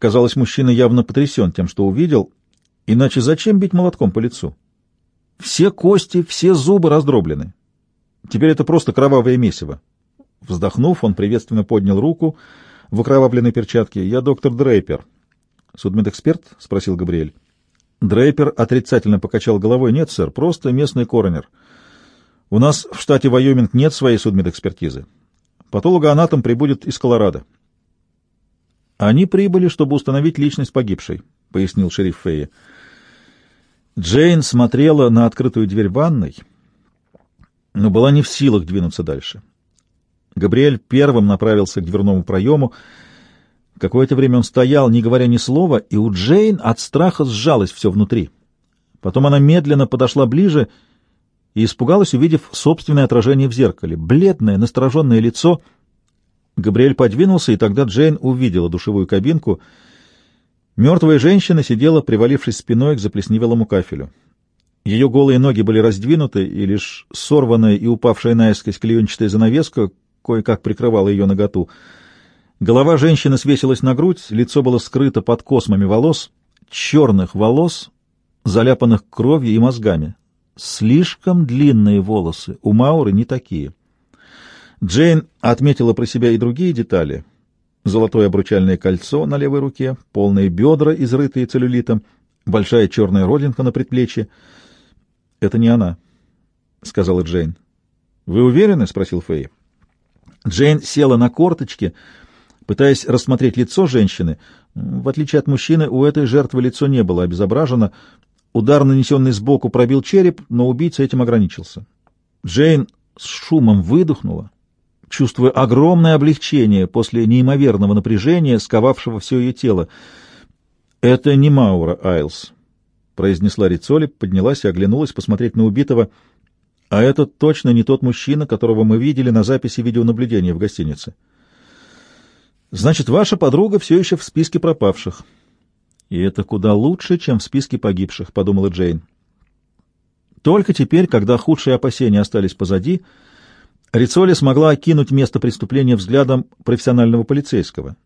Казалось, мужчина явно потрясен тем, что увидел, иначе зачем бить молотком по лицу? Все кости, все зубы раздроблены. Теперь это просто кровавое месиво. Вздохнув, он приветственно поднял руку в окровавленной перчатке. «Я доктор Дрейпер». «Судмедэксперт?» — спросил Габриэль. Дрейпер отрицательно покачал головой. «Нет, сэр, просто местный коронер. У нас в штате Вайоминг нет своей судмедэкспертизы. Патологоанатом прибудет из Колорадо». «Они прибыли, чтобы установить личность погибшей», — пояснил шериф Фея. Джейн смотрела на открытую дверь ванной, но была не в силах двинуться дальше. Габриэль первым направился к дверному проему. Какое-то время он стоял, не говоря ни слова, и у Джейн от страха сжалось все внутри. Потом она медленно подошла ближе и испугалась, увидев собственное отражение в зеркале. Бледное, настороженное лицо. Габриэль подвинулся, и тогда Джейн увидела душевую кабинку. Мертвая женщина сидела, привалившись спиной к заплесневелому кафелю. Ее голые ноги были раздвинуты, и лишь сорванная и упавшая наискось клеенчатая занавеска кое-как прикрывала ее наготу. Голова женщины свесилась на грудь, лицо было скрыто под космами волос, черных волос, заляпанных кровью и мозгами. Слишком длинные волосы, у Мауры не такие. Джейн отметила про себя и другие детали. Золотое обручальное кольцо на левой руке, полные бедра, изрытые целлюлитом, большая черная родинка на предплечье. «Это не она», — сказала Джейн. «Вы уверены?» — спросил Фэй. Джейн села на корточки, пытаясь рассмотреть лицо женщины. В отличие от мужчины, у этой жертвы лицо не было обезображено. Удар, нанесенный сбоку, пробил череп, но убийца этим ограничился. Джейн с шумом выдохнула, чувствуя огромное облегчение после неимоверного напряжения, сковавшего все ее тело. «Это не Маура Айлс», — произнесла Рицоли, поднялась и оглянулась посмотреть на убитого — а это точно не тот мужчина, которого мы видели на записи видеонаблюдения в гостинице. Значит, ваша подруга все еще в списке пропавших. И это куда лучше, чем в списке погибших, подумала Джейн. Только теперь, когда худшие опасения остались позади, Рицоли смогла окинуть место преступления взглядом профессионального полицейского.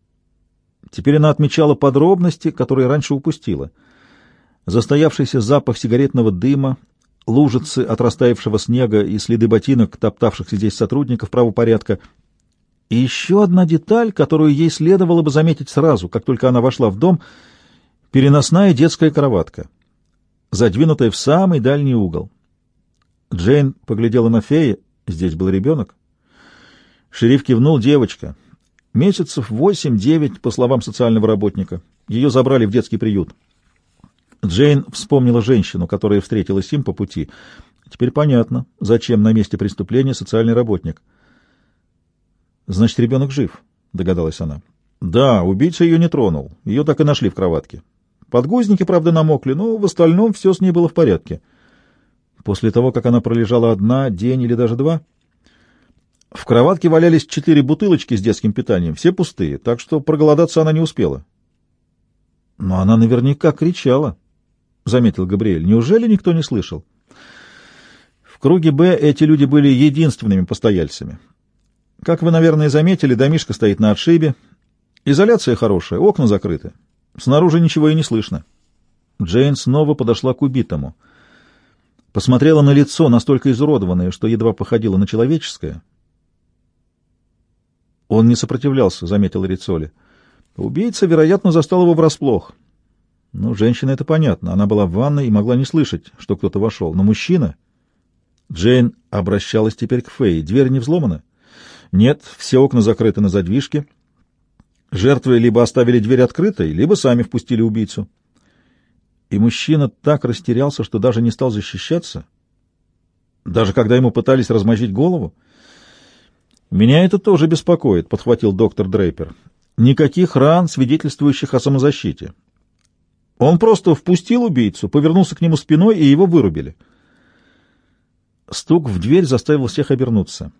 Теперь она отмечала подробности, которые раньше упустила. Застоявшийся запах сигаретного дыма, лужицы от растаявшего снега и следы ботинок, топтавшихся здесь сотрудников правопорядка. И еще одна деталь, которую ей следовало бы заметить сразу, как только она вошла в дом — переносная детская кроватка, задвинутая в самый дальний угол. Джейн поглядела на фея. Здесь был ребенок. Шериф кивнул девочка. Месяцев восемь-девять, по словам социального работника. Ее забрали в детский приют. Джейн вспомнила женщину, которая встретилась им по пути. Теперь понятно, зачем на месте преступления социальный работник. «Значит, ребенок жив», — догадалась она. «Да, убийца ее не тронул. Ее так и нашли в кроватке. Подгузники, правда, намокли, но в остальном все с ней было в порядке. После того, как она пролежала одна, день или даже два, в кроватке валялись четыре бутылочки с детским питанием, все пустые, так что проголодаться она не успела. Но она наверняка кричала. — заметил Габриэль. — Неужели никто не слышал? В круге «Б» эти люди были единственными постояльцами. Как вы, наверное, заметили, домишка стоит на отшибе. Изоляция хорошая, окна закрыты. Снаружи ничего и не слышно. Джейн снова подошла к убитому. Посмотрела на лицо, настолько изуродованное, что едва походило на человеческое. Он не сопротивлялся, — заметил Рицоли. Убийца, вероятно, застал его врасплох. — ну, женщина это понятно. Она была в ванной и могла не слышать, что кто-то вошел. Но мужчина... Джейн обращалась теперь к Фэй. Дверь не взломана? Нет, все окна закрыты на задвижке. Жертвы либо оставили дверь открытой, либо сами впустили убийцу. И мужчина так растерялся, что даже не стал защищаться. Даже когда ему пытались размозжить голову. «Меня это тоже беспокоит», — подхватил доктор Дрейпер. «Никаких ран, свидетельствующих о самозащите. Он просто впустил убийцу, повернулся к нему спиной, и его вырубили. Стук в дверь заставил всех обернуться.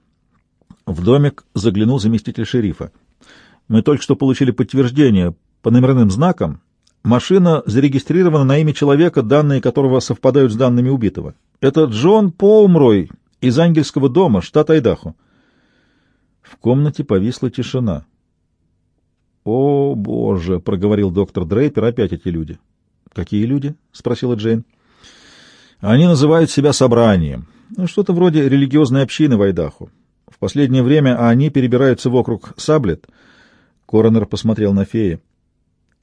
В домик заглянул заместитель шерифа. Мы только что получили подтверждение по номерным знакам. Машина зарегистрирована на имя человека, данные которого совпадают с данными убитого. Это Джон Поумрой из Ангельского дома, штат Айдахо. В комнате повисла тишина. «О, боже!» — проговорил доктор Дрейпер. «Опять эти люди». «Какие люди?» — спросила Джейн. «Они называют себя собранием. Ну, что-то вроде религиозной общины в Айдаху. В последнее время они перебираются вокруг Саблет». Коронер посмотрел на фея.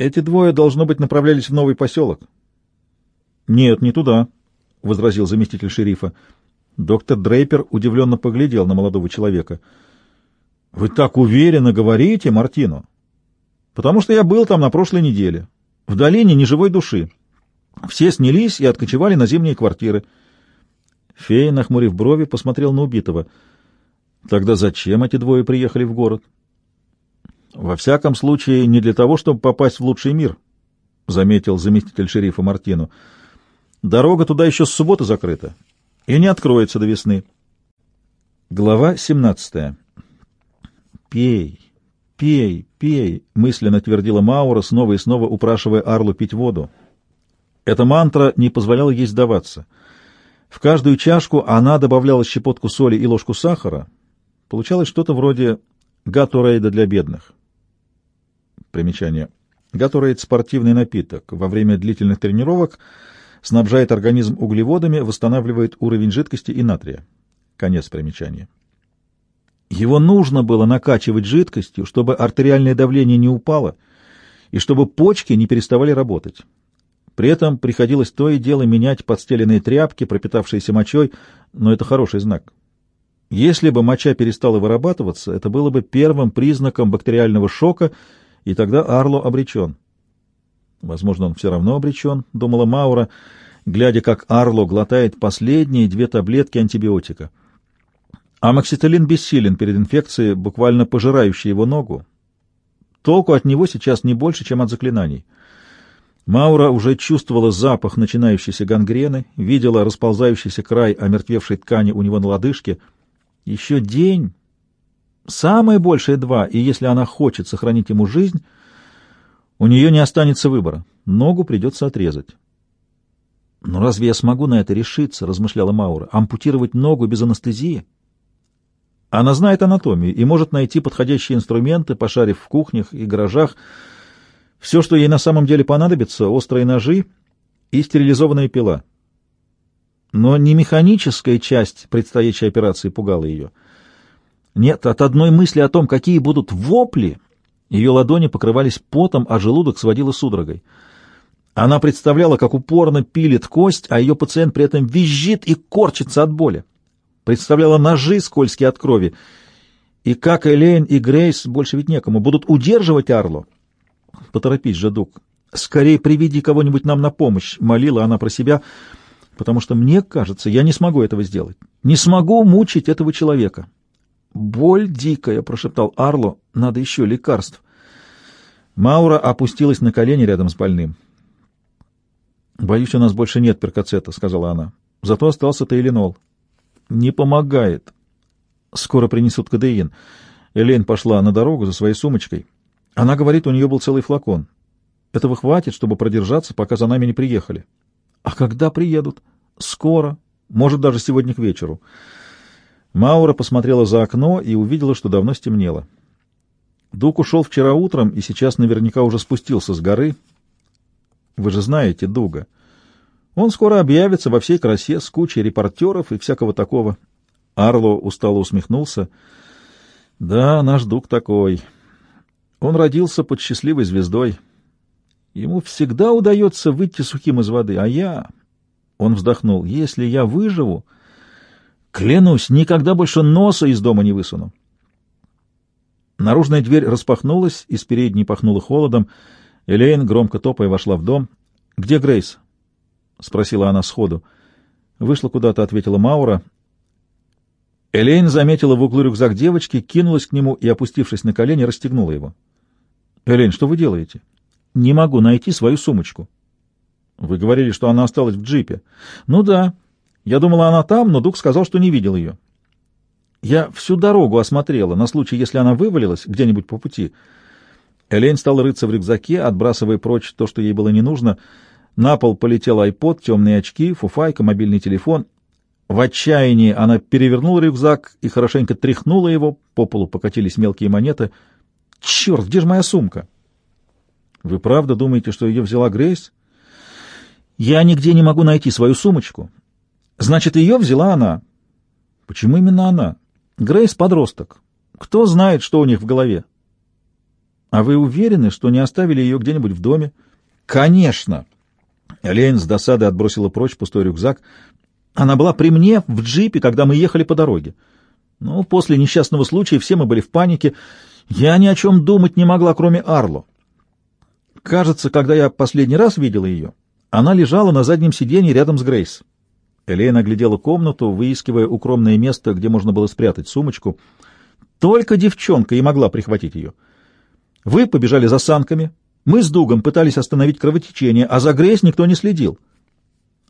«Эти двое, должно быть, направлялись в новый поселок». «Нет, не туда», — возразил заместитель шерифа. Доктор Дрейпер удивленно поглядел на молодого человека. «Вы так уверенно говорите, Мартино?» «Потому что я был там на прошлой неделе. В долине ни живой души. Все снялись и откочевали на зимние квартиры». Фея, нахмурив брови, посмотрел на убитого. «Тогда зачем эти двое приехали в город?» «Во всяком случае, не для того, чтобы попасть в лучший мир», — заметил заместитель шерифа Мартину. «Дорога туда еще с субботы закрыта и не откроется до весны». Глава 17. «Пей, пей, пей», — мысленно твердила Маура, снова и снова упрашивая Арлу пить воду. Эта мантра не позволяла ей сдаваться. В каждую чашку она добавляла щепотку соли и ложку сахара. Получалось что-то вроде гатурейда для бедных. Примечание. Гатурейд — спортивный напиток. Во время длительных тренировок снабжает организм углеводами, восстанавливает уровень жидкости и натрия. Конец примечания. Его нужно было накачивать жидкостью, чтобы артериальное давление не упало и чтобы почки не переставали работать. При этом приходилось то и дело менять подстеленные тряпки, пропитавшиеся мочой, но это хороший знак. Если бы моча перестала вырабатываться, это было бы первым признаком бактериального шока — и тогда Арло обречен. Возможно, он все равно обречен, — думала Маура, глядя, как Арло глотает последние две таблетки антибиотика. Амоксициллин бессилен перед инфекцией, буквально пожирающей его ногу. Толку от него сейчас не больше, чем от заклинаний. Маура уже чувствовала запах начинающейся гангрены, видела расползающийся край омертвевшей ткани у него на лодыжке. Еще день, Самое большее два, и если она хочет сохранить ему жизнь, у нее не останется выбора. Ногу придется отрезать. «Но разве я смогу на это решиться?» — размышляла Маура. «Ампутировать ногу без анестезии?» Она знает анатомию и может найти подходящие инструменты, пошарив в кухнях и гаражах. Все, что ей на самом деле понадобится — острые ножи и стерилизованная пила. Но не механическая часть предстоящей операции пугала ее — нет, от одной мысли о том, какие будут вопли, ее ладони покрывались потом, а желудок сводило судорогой. Она представляла, как упорно пилит кость, а ее пациент при этом визжит и корчится от боли. Представляла ножи скользкие от крови. И как Элейн и Грейс, больше ведь некому, будут удерживать Арло. Поторопись же, Дук. Скорее приведи кого-нибудь нам на помощь, молила она про себя, потому что мне кажется, я не смогу этого сделать. Не смогу мучить этого человека. «Боль дикая», — прошептал Арло, — «надо еще лекарств». Маура опустилась на колени рядом с больным. «Боюсь, у нас больше нет перкацета», — сказала она. «Зато остался Тейленол». «Не помогает. Скоро принесут кадеин». Элейн пошла на дорогу за своей сумочкой. Она говорит, у нее был целый флакон. Этого хватит, чтобы продержаться, пока за нами не приехали. А когда приедут? Скоро. Может, даже сегодня к вечеру. Маура посмотрела за окно и увидела, что давно стемнело. Дук ушел вчера утром и сейчас наверняка уже спустился с горы. Вы же знаете Дуга. Он скоро объявится во всей красе с кучей репортеров и всякого такого. Арло устало усмехнулся. Да, наш Дуг такой. Он родился под счастливой звездой. Ему всегда удается выйти сухим из воды, а я... Он вздохнул. Если я выживу... Клянусь, никогда больше носа из дома не высуну. Наружная дверь распахнулась, из передней пахнуло холодом. Элейн, громко топая, вошла в дом. — Где Грейс? — спросила она сходу. Вышла куда-то, — ответила Маура. Элейн заметила в углу рюкзак девочки, кинулась к нему и, опустившись на колени, расстегнула его. — Элейн, что вы делаете? — Не могу найти свою сумочку. — Вы говорили, что она осталась в джипе. — Ну да. Я думала, она там, но Дук сказал, что не видел ее. Я всю дорогу осмотрела, на случай, если она вывалилась где-нибудь по пути. Элейн стала рыться в рюкзаке, отбрасывая прочь то, что ей было не нужно. На пол полетел айпод, темные очки, фуфайка, мобильный телефон. В отчаянии она перевернула рюкзак и хорошенько тряхнула его, по полу покатились мелкие монеты. «Черт, где же моя сумка?» Вы правда думаете, что ее взяла Грейс? Я нигде не могу найти свою сумочку. Значит, ее взяла она. Почему именно она? Грейс — подросток. Кто знает, что у них в голове? А вы уверены, что не оставили ее где-нибудь в доме? Конечно. Лейн с досадой отбросила прочь пустой рюкзак. Она была при мне в джипе, когда мы ехали по дороге. Ну, после несчастного случая все мы были в панике. Я ни о чем думать не могла, кроме Арло. Кажется, когда я последний раз видела ее, она лежала на заднем сиденье рядом с Грейс. Элейн оглядела комнату, выискивая укромное место, где можно было спрятать сумочку. Только девчонка и могла прихватить ее. Вы побежали за санками, мы с Дугом пытались остановить кровотечение, а за Грейс никто не следил.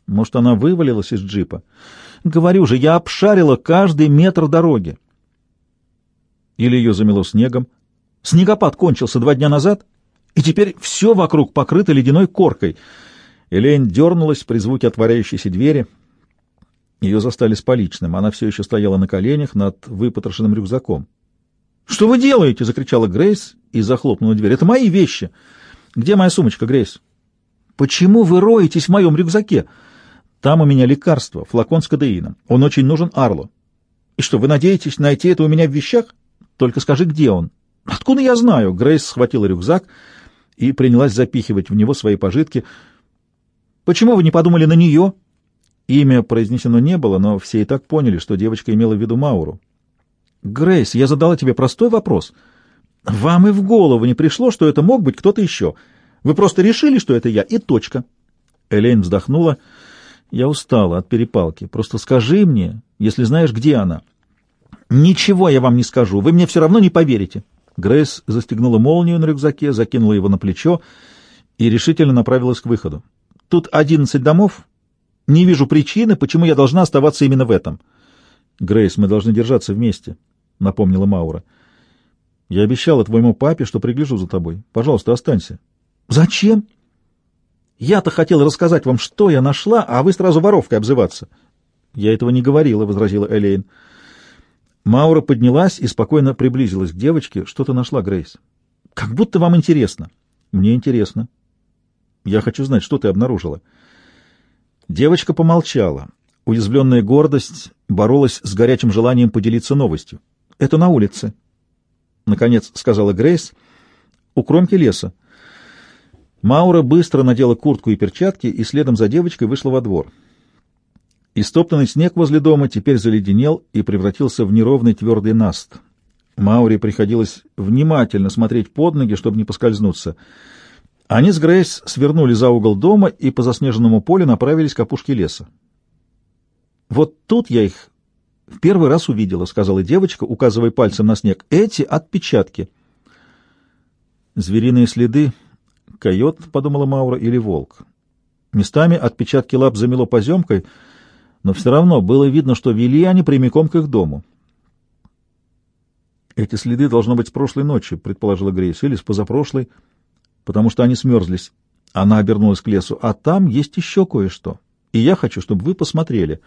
Может, она вывалилась из джипа? Говорю же, я обшарила каждый метр дороги. Или ее замело снегом. Снегопад кончился два дня назад, и теперь все вокруг покрыто ледяной коркой. Элейн дернулась при звуке отворяющейся двери. Ее застали с поличным. Она все еще стояла на коленях над выпотрошенным рюкзаком. «Что вы делаете?» — закричала Грейс и захлопнула дверь. «Это мои вещи!» «Где моя сумочка, Грейс?» «Почему вы роетесь в моем рюкзаке?» «Там у меня лекарство, флакон с кадеином. Он очень нужен Арлу». «И что, вы надеетесь найти это у меня в вещах?» «Только скажи, где он?» «Откуда я знаю?» Грейс схватила рюкзак и принялась запихивать в него свои пожитки. «Почему вы не подумали на нее?» Имя произнесено не было, но все и так поняли, что девочка имела в виду Мауру. «Грейс, я задала тебе простой вопрос». Вам и в голову не пришло, что это мог быть кто-то еще. Вы просто решили, что это я, и точка. Элейн вздохнула. Я устала от перепалки. Просто скажи мне, если знаешь, где она. Ничего я вам не скажу. Вы мне все равно не поверите. Грейс застегнула молнию на рюкзаке, закинула его на плечо и решительно направилась к выходу. Тут одиннадцать домов. Не вижу причины, почему я должна оставаться именно в этом. Грейс, мы должны держаться вместе, напомнила Маура. Я обещала твоему папе, что пригляжу за тобой. Пожалуйста, останься. Зачем? Я-то хотел рассказать вам, что я нашла, а вы сразу воровкой обзываться. Я этого не говорила, — возразила Элейн. Маура поднялась и спокойно приблизилась к девочке. Что ты нашла, Грейс? Как будто вам интересно. Мне интересно. Я хочу знать, что ты обнаружила. Девочка помолчала. Уязвленная гордость боролась с горячим желанием поделиться новостью. Это на улице. — наконец сказала Грейс, — у кромки леса. Маура быстро надела куртку и перчатки и следом за девочкой вышла во двор. Истоптанный снег возле дома теперь заледенел и превратился в неровный твердый наст. Мауре приходилось внимательно смотреть под ноги, чтобы не поскользнуться. Они с Грейс свернули за угол дома и по заснеженному полю направились к опушке леса. Вот тут я их в первый раз увидела, — сказала девочка, указывая пальцем на снег. Эти отпечатки. Звериные следы. Койот, — подумала Маура, — или волк. Местами отпечатки лап замело поземкой, но все равно было видно, что вели они прямиком к их дому. Эти следы должно быть с прошлой ночи, — предположила Грейс, — или с позапрошлой, потому что они смерзлись. Она обернулась к лесу. А там есть еще кое-что, и я хочу, чтобы вы посмотрели.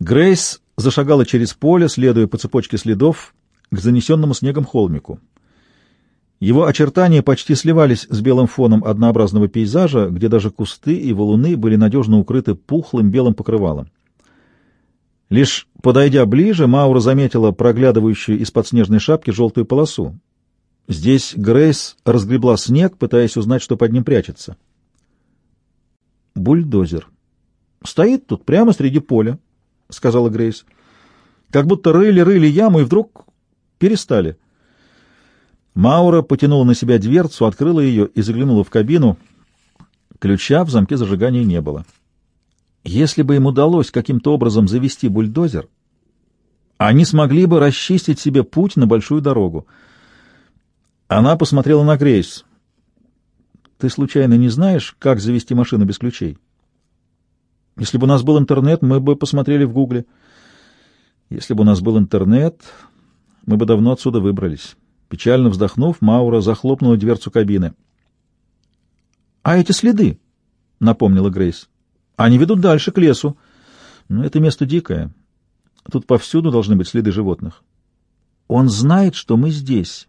Грейс зашагала через поле, следуя по цепочке следов к занесенному снегом холмику. Его очертания почти сливались с белым фоном однообразного пейзажа, где даже кусты и валуны были надежно укрыты пухлым белым покрывалом. Лишь подойдя ближе, Маура заметила проглядывающую из-под снежной шапки желтую полосу. Здесь Грейс разгребла снег, пытаясь узнать, что под ним прячется. Бульдозер. Стоит тут прямо среди поля, — сказала Грейс. Как будто рыли-рыли яму и вдруг перестали. Маура потянула на себя дверцу, открыла ее и заглянула в кабину. Ключа в замке зажигания не было. Если бы им удалось каким-то образом завести бульдозер, они смогли бы расчистить себе путь на большую дорогу. Она посмотрела на Грейс. «Ты случайно не знаешь, как завести машину без ключей?» Если бы у нас был интернет, мы бы посмотрели в Гугле. Если бы у нас был интернет, мы бы давно отсюда выбрались. Печально вздохнув, Маура захлопнула дверцу кабины. — А эти следы? — напомнила Грейс. — Они ведут дальше, к лесу. Но это место дикое. Тут повсюду должны быть следы животных. Он знает, что мы здесь.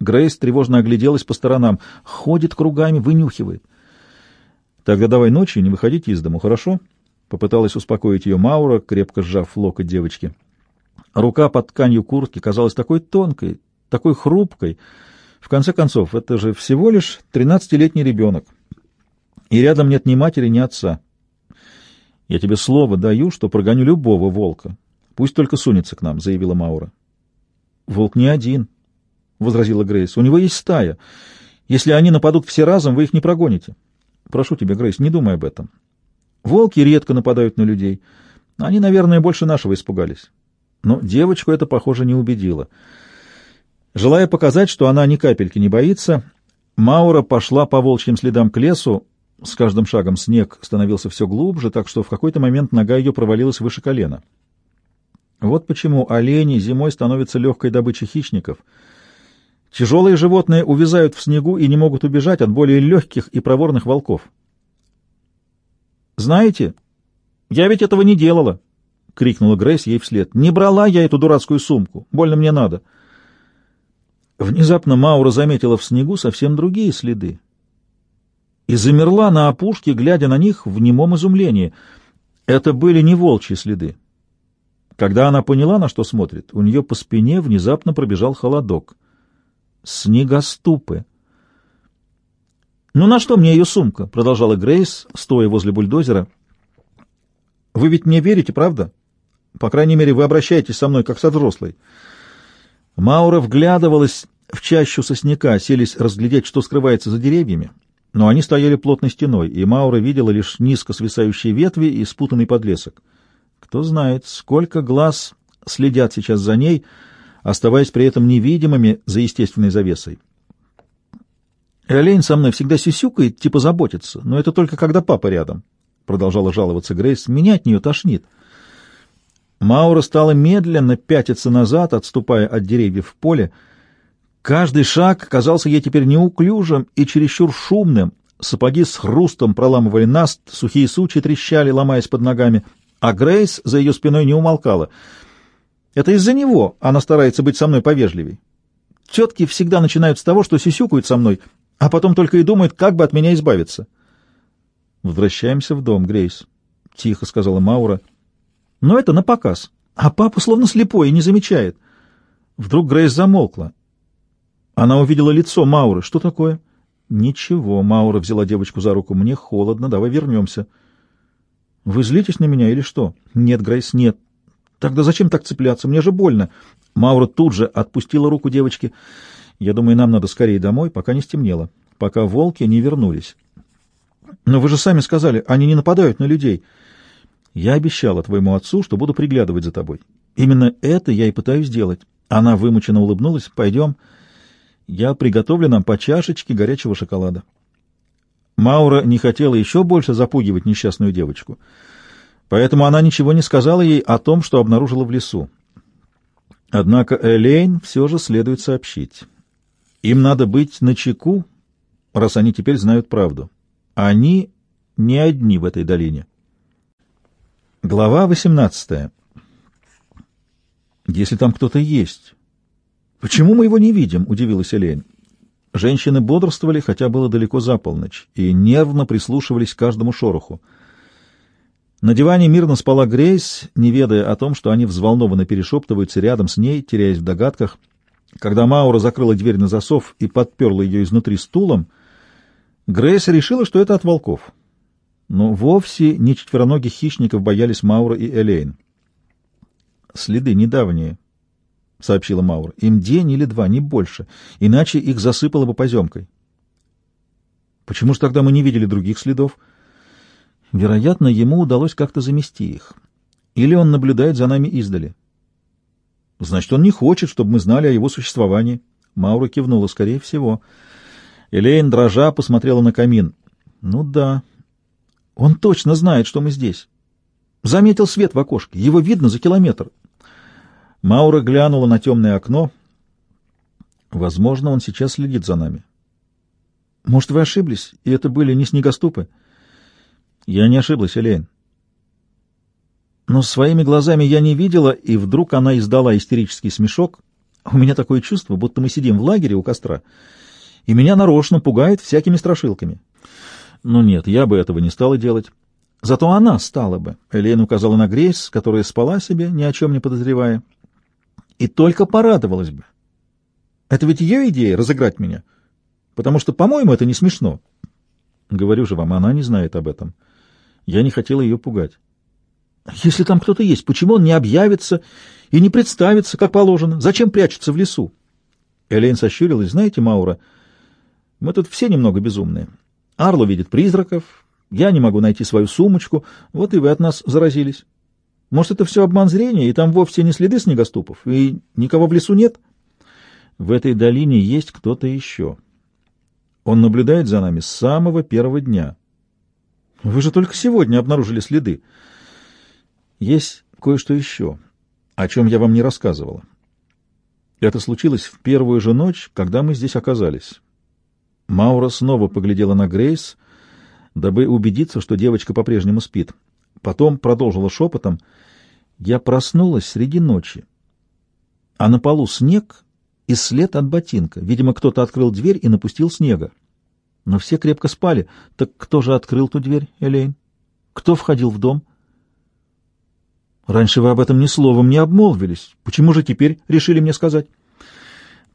Грейс тревожно огляделась по сторонам. Ходит кругами, вынюхивает. «Тогда давай ночью не выходите из дому, хорошо?» Попыталась успокоить ее Маура, крепко сжав локоть девочки. Рука под тканью куртки казалась такой тонкой, такой хрупкой. В конце концов, это же всего лишь тринадцатилетний ребенок. И рядом нет ни матери, ни отца. Я тебе слово даю, что прогоню любого волка. Пусть только сунется к нам, — заявила Маура. Волк не один, — возразила Грейс. У него есть стая. Если они нападут все разом, вы их не прогоните. Прошу тебя, Грейс, не думай об этом. Волки редко нападают на людей. Они, наверное, больше нашего испугались. Но девочку это, похоже, не убедило. Желая показать, что она ни капельки не боится, Маура пошла по волчьим следам к лесу. С каждым шагом снег становился все глубже, так что в какой-то момент нога ее провалилась выше колена. Вот почему олени зимой становятся легкой добычей хищников. Тяжелые животные увязают в снегу и не могут убежать от более легких и проворных волков. «Знаете, я ведь этого не делала!» — крикнула Грейс ей вслед. «Не брала я эту дурацкую сумку. Больно мне надо». Внезапно Маура заметила в снегу совсем другие следы и замерла на опушке, глядя на них в немом изумлении. Это были не волчьи следы. Когда она поняла, на что смотрит, у нее по спине внезапно пробежал холодок. Снегоступы. «Ну на что мне ее сумка?» — продолжала Грейс, стоя возле бульдозера. «Вы ведь мне верите, правда? По крайней мере, вы обращаетесь со мной как со взрослой». Маура вглядывалась в чащу сосняка, селись разглядеть, что скрывается за деревьями, но они стояли плотной стеной, и Маура видела лишь низко свисающие ветви и спутанный подлесок. Кто знает, сколько глаз следят сейчас за ней, оставаясь при этом невидимыми за естественной завесой. Олень со мной всегда сисюкает, типа заботится, но это только когда папа рядом, — продолжала жаловаться Грейс. Меня от нее тошнит. Маура стала медленно пятиться назад, отступая от деревьев в поле. Каждый шаг казался ей теперь неуклюжим и чересчур шумным. Сапоги с хрустом проламывали наст, сухие сучи трещали, ломаясь под ногами, а Грейс за ее спиной не умолкала. Это из-за него она старается быть со мной повежливей. Тетки всегда начинают с того, что сисюкают со мной, а потом только и думает, как бы от меня избавиться. «Возвращаемся в дом, Грейс», — тихо сказала Маура. «Но это на показ. А папа словно слепой и не замечает». Вдруг Грейс замолкла. Она увидела лицо Мауры. «Что такое?» «Ничего», — Маура взяла девочку за руку. «Мне холодно, давай вернемся». «Вы злитесь на меня или что?» «Нет, Грейс, нет». «Тогда зачем так цепляться? Мне же больно». Маура тут же отпустила руку девочки. Я думаю, нам надо скорее домой, пока не стемнело, пока волки не вернулись. Но вы же сами сказали, они не нападают на людей. Я обещала твоему отцу, что буду приглядывать за тобой. Именно это я и пытаюсь сделать. Она вымученно улыбнулась. Пойдем. Я приготовлю нам по чашечке горячего шоколада. Маура не хотела еще больше запугивать несчастную девочку, поэтому она ничего не сказала ей о том, что обнаружила в лесу. Однако Элейн все же следует сообщить. Им надо быть начеку, раз они теперь знают правду. Они не одни в этой долине. Глава 18. Если там кто-то есть. Почему мы его не видим? удивилась Элейн. Женщины бодрствовали, хотя было далеко за полночь, и нервно прислушивались к каждому шороху. На диване мирно спала Грейс, не ведая о том, что они взволнованно перешептываются рядом с ней, теряясь в догадках — когда Маура закрыла дверь на засов и подперла ее изнутри стулом, Грейс решила, что это от волков. Но вовсе не четвероногих хищников боялись Маура и Элейн. «Следы недавние», — сообщила Маура. «Им день или два, не больше, иначе их засыпало бы поземкой». «Почему же тогда мы не видели других следов?» «Вероятно, ему удалось как-то замести их. Или он наблюдает за нами издали». Значит, он не хочет, чтобы мы знали о его существовании. Маура кивнула, скорее всего. Элейн, дрожа, посмотрела на камин. Ну да, он точно знает, что мы здесь. Заметил свет в окошке. Его видно за километр. Маура глянула на темное окно. Возможно, он сейчас следит за нами. Может, вы ошиблись, и это были не снегоступы? Я не ошиблась, Элейн но своими глазами я не видела, и вдруг она издала истерический смешок, У меня такое чувство, будто мы сидим в лагере у костра, и меня нарочно пугает всякими страшилками. Ну нет, я бы этого не стала делать. Зато она стала бы. Элейн указала на Грейс, которая спала себе, ни о чем не подозревая, и только порадовалась бы. Это ведь ее идея — разыграть меня. Потому что, по-моему, это не смешно. Говорю же вам, она не знает об этом. Я не хотела ее пугать. Если там кто-то есть, почему он не объявится и не представится, как положено? Зачем прячется в лесу? Элейн сощурилась. Знаете, Маура, мы тут все немного безумные. Арло видит призраков, я не могу найти свою сумочку, вот и вы от нас заразились. Может, это все обман зрения, и там вовсе не следы снегоступов, и никого в лесу нет? В этой долине есть кто-то еще. Он наблюдает за нами с самого первого дня. Вы же только сегодня обнаружили следы. Есть кое-что еще, о чем я вам не рассказывала. Это случилось в первую же ночь, когда мы здесь оказались. Маура снова поглядела на Грейс, дабы убедиться, что девочка по-прежнему спит. Потом продолжила шепотом. «Я проснулась среди ночи, а на полу снег и след от ботинка. Видимо, кто-то открыл дверь и напустил снега. Но все крепко спали. Так кто же открыл ту дверь, Элейн? Кто входил в дом?» Раньше вы об этом ни словом не обмолвились. Почему же теперь решили мне сказать?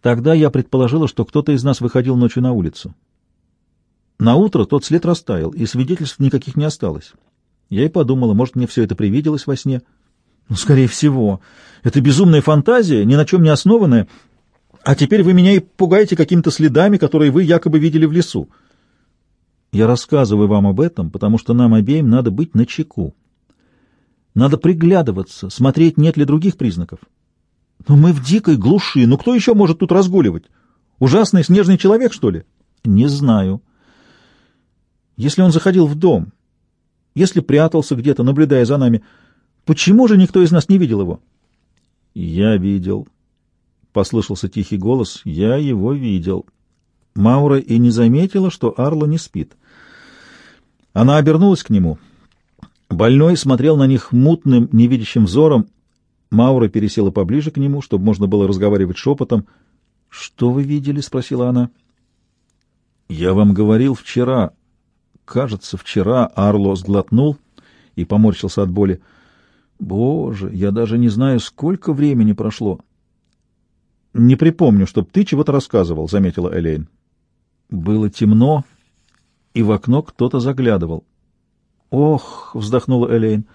Тогда я предположила, что кто-то из нас выходил ночью на улицу. На утро тот след растаял, и свидетельств никаких не осталось. Я и подумала, может, мне все это привиделось во сне. Ну, скорее всего. Это безумная фантазия, ни на чем не основанная. А теперь вы меня и пугаете какими-то следами, которые вы якобы видели в лесу. Я рассказываю вам об этом, потому что нам обеим надо быть начеку. Надо приглядываться, смотреть, нет ли других признаков. Но мы в дикой глуши, ну кто еще может тут разгуливать? Ужасный снежный человек, что ли? Не знаю. Если он заходил в дом, если прятался где-то, наблюдая за нами, почему же никто из нас не видел его? Я видел. Послышался тихий голос. Я его видел. Маура и не заметила, что Арла не спит. Она обернулась к нему — Больной смотрел на них мутным, невидящим взором. Маура пересела поближе к нему, чтобы можно было разговаривать шепотом. — Что вы видели? — спросила она. — Я вам говорил вчера. Кажется, вчера Арло сглотнул и поморщился от боли. — Боже, я даже не знаю, сколько времени прошло. — Не припомню, чтоб ты чего-то рассказывал, — заметила Элейн. Было темно, и в окно кто-то заглядывал. — «Ох!» — вздохнула Элейн.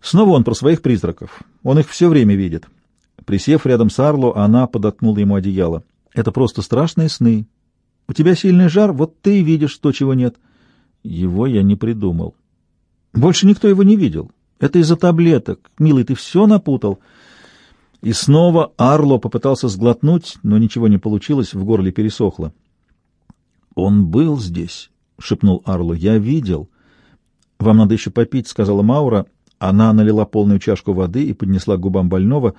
«Снова он про своих призраков. Он их все время видит». Присев рядом с Арло, она подоткнула ему одеяло. «Это просто страшные сны. У тебя сильный жар, вот ты и видишь то, чего нет». Его я не придумал. Больше никто его не видел. Это из-за таблеток. Милый, ты все напутал. И снова Арло попытался сглотнуть, но ничего не получилось, в горле пересохло. «Он был здесь», — шепнул Арло. «Я видел». «Вам надо еще попить», — сказала Маура. Она налила полную чашку воды и поднесла к губам больного.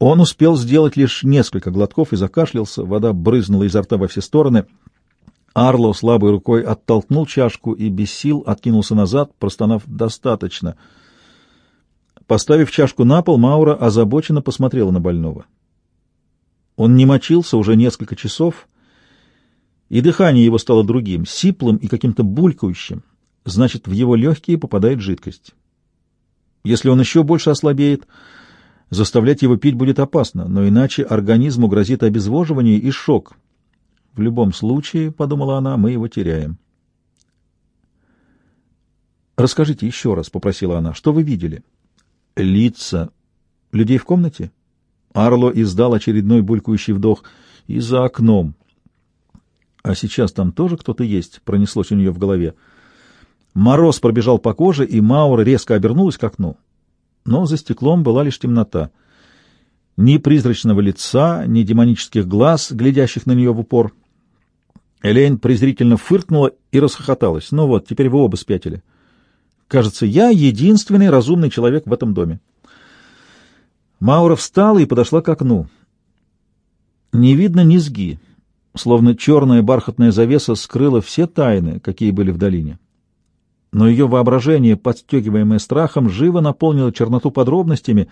Он успел сделать лишь несколько глотков и закашлялся. Вода брызнула изо рта во все стороны. Арло слабой рукой оттолкнул чашку и без сил откинулся назад, простонав «достаточно». Поставив чашку на пол, Маура озабоченно посмотрела на больного. Он не мочился уже несколько часов, и дыхание его стало другим, сиплым и каким-то булькающим значит, в его легкие попадает жидкость. Если он еще больше ослабеет, заставлять его пить будет опасно, но иначе организму грозит обезвоживание и шок. В любом случае, — подумала она, — мы его теряем. «Расскажите еще раз», — попросила она, — «что вы видели?» «Лица. Людей в комнате?» Арло издал очередной булькающий вдох. «И за окном». «А сейчас там тоже кто-то есть?» — пронеслось у нее в голове. Мороз пробежал по коже, и Маура резко обернулась к окну. Но за стеклом была лишь темнота. Ни призрачного лица, ни демонических глаз, глядящих на нее в упор. Элейн презрительно фыркнула и расхохоталась. «Ну вот, теперь вы оба спятили. Кажется, я единственный разумный человек в этом доме». Маура встала и подошла к окну. Не видно низги, словно черная бархатная завеса скрыла все тайны, какие были в долине но ее воображение, подстегиваемое страхом, живо наполнило черноту подробностями,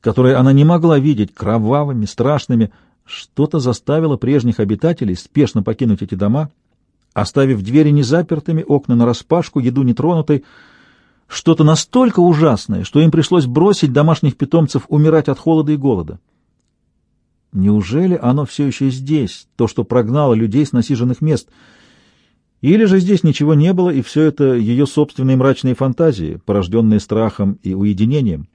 которые она не могла видеть, кровавыми, страшными. Что-то заставило прежних обитателей спешно покинуть эти дома, оставив двери незапертыми, окна нараспашку, еду нетронутой, что-то настолько ужасное, что им пришлось бросить домашних питомцев умирать от холода и голода. Неужели оно все еще здесь, то, что прогнало людей с насиженных мест? Или же здесь ничего не было, и все это ее собственные мрачные фантазии, порожденные страхом и уединением?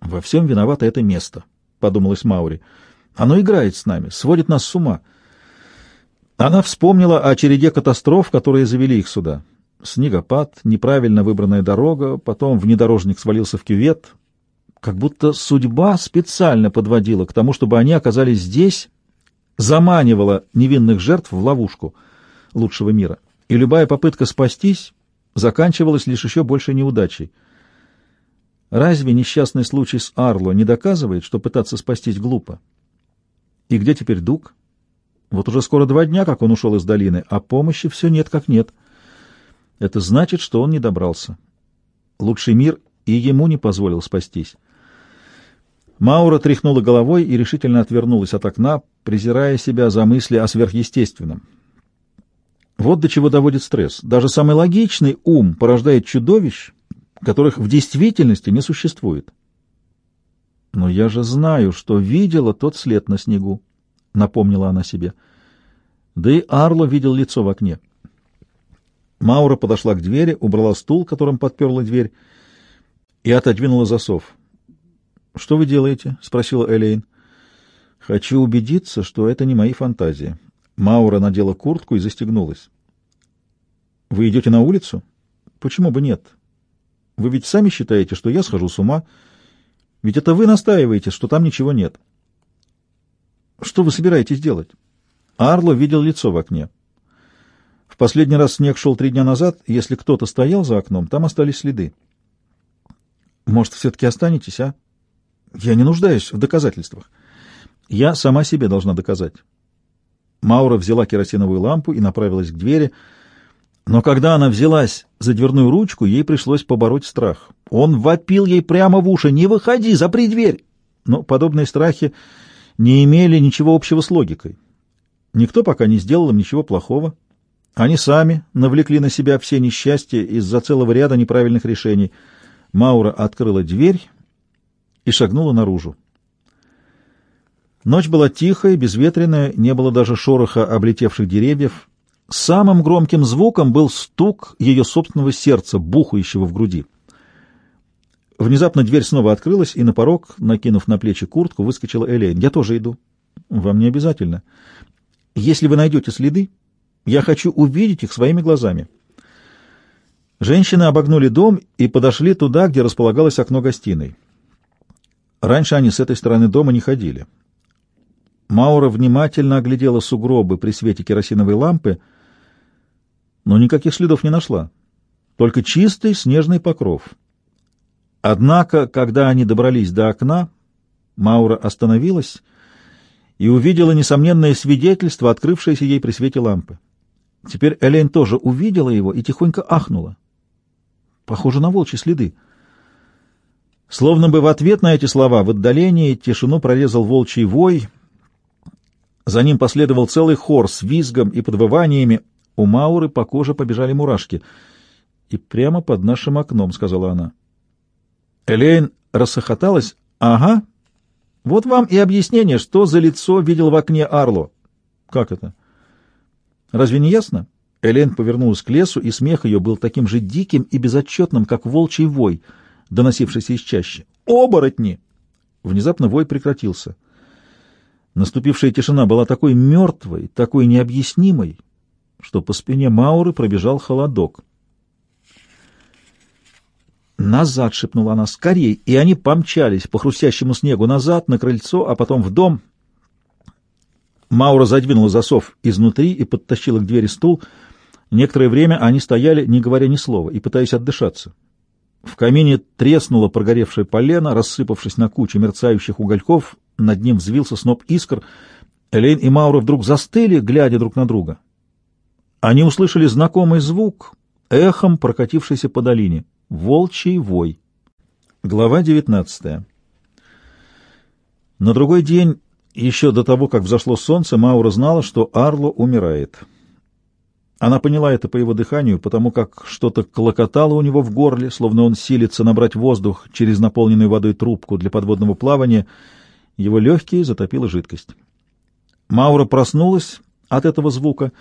«Во всем виновато это место», — подумалась Маури. «Оно играет с нами, сводит нас с ума». Она вспомнила о череде катастроф, которые завели их сюда. Снегопад, неправильно выбранная дорога, потом внедорожник свалился в кювет. Как будто судьба специально подводила к тому, чтобы они оказались здесь, заманивала невинных жертв в ловушку лучшего мира. И любая попытка спастись заканчивалась лишь еще большей неудачей. Разве несчастный случай с Арло не доказывает, что пытаться спастись глупо? И где теперь Дуг? Вот уже скоро два дня, как он ушел из долины, а помощи все нет как нет. Это значит, что он не добрался. Лучший мир и ему не позволил спастись. Маура тряхнула головой и решительно отвернулась от окна, презирая себя за мысли о сверхъестественном. Вот до чего доводит стресс. Даже самый логичный ум порождает чудовищ, которых в действительности не существует. «Но я же знаю, что видела тот след на снегу», — напомнила она себе. Да и Арло видел лицо в окне. Маура подошла к двери, убрала стул, которым подперла дверь, и отодвинула засов. — Что вы делаете? — спросила Элейн. — Хочу убедиться, что это не мои фантазии. Маура надела куртку и застегнулась. — Вы идете на улицу? — Почему бы нет? Вы ведь сами считаете, что я схожу с ума. Ведь это вы настаиваете, что там ничего нет. — Что вы собираетесь делать? Арло видел лицо в окне. — в последний раз снег шел три дня назад, если кто-то стоял за окном, там остались следы. Может, все-таки останетесь, а? Я не нуждаюсь в доказательствах. Я сама себе должна доказать. Маура взяла керосиновую лампу и направилась к двери, но когда она взялась за дверную ручку, ей пришлось побороть страх. Он вопил ей прямо в уши «Не выходи, запри дверь!» Но подобные страхи не имели ничего общего с логикой. Никто пока не сделал им ничего плохого. Они сами навлекли на себя все несчастья из-за целого ряда неправильных решений. Маура открыла дверь и шагнула наружу. Ночь была тихая, безветренная, не было даже шороха облетевших деревьев. Самым громким звуком был стук ее собственного сердца, бухающего в груди. Внезапно дверь снова открылась, и на порог, накинув на плечи куртку, выскочила Элейн. «Я тоже иду». «Вам не обязательно. Если вы найдете следы, я хочу увидеть их своими глазами. Женщины обогнули дом и подошли туда, где располагалось окно гостиной. Раньше они с этой стороны дома не ходили. Маура внимательно оглядела сугробы при свете керосиновой лампы, но никаких следов не нашла, только чистый снежный покров. Однако, когда они добрались до окна, Маура остановилась и увидела несомненное свидетельство, открывшееся ей при свете лампы. Теперь Элейн тоже увидела его и тихонько ахнула. Похоже на волчьи следы. Словно бы в ответ на эти слова в отдалении тишину прорезал волчий вой. За ним последовал целый хор с визгом и подвываниями. У Мауры по коже побежали мурашки. «И прямо под нашим окном», — сказала она. Элейн рассохоталась. «Ага. Вот вам и объяснение, что за лицо видел в окне Арло». «Как это?» Разве не ясно? Элен повернулась к лесу, и смех ее был таким же диким и безотчетным, как волчий вой, доносившийся из чащи. «Оборотни!» Внезапно вой прекратился. Наступившая тишина была такой мертвой, такой необъяснимой, что по спине Мауры пробежал холодок. «Назад!» — шепнула она. «Скорей!» И они помчались по хрустящему снегу назад, на крыльцо, а потом в дом — Маура задвинула засов изнутри и подтащила к двери стул. Некоторое время они стояли, не говоря ни слова, и пытаясь отдышаться. В камине треснуло прогоревшее полено, рассыпавшись на кучу мерцающих угольков, над ним взвился сноп искр. Элейн и Маура вдруг застыли, глядя друг на друга. Они услышали знакомый звук, эхом прокатившийся по долине. Волчий вой. Глава девятнадцатая. На другой день, еще до того, как взошло солнце, Маура знала, что Арло умирает. Она поняла это по его дыханию, потому как что-то клокотало у него в горле, словно он силится набрать воздух через наполненную водой трубку для подводного плавания. Его легкие затопила жидкость. Маура проснулась от этого звука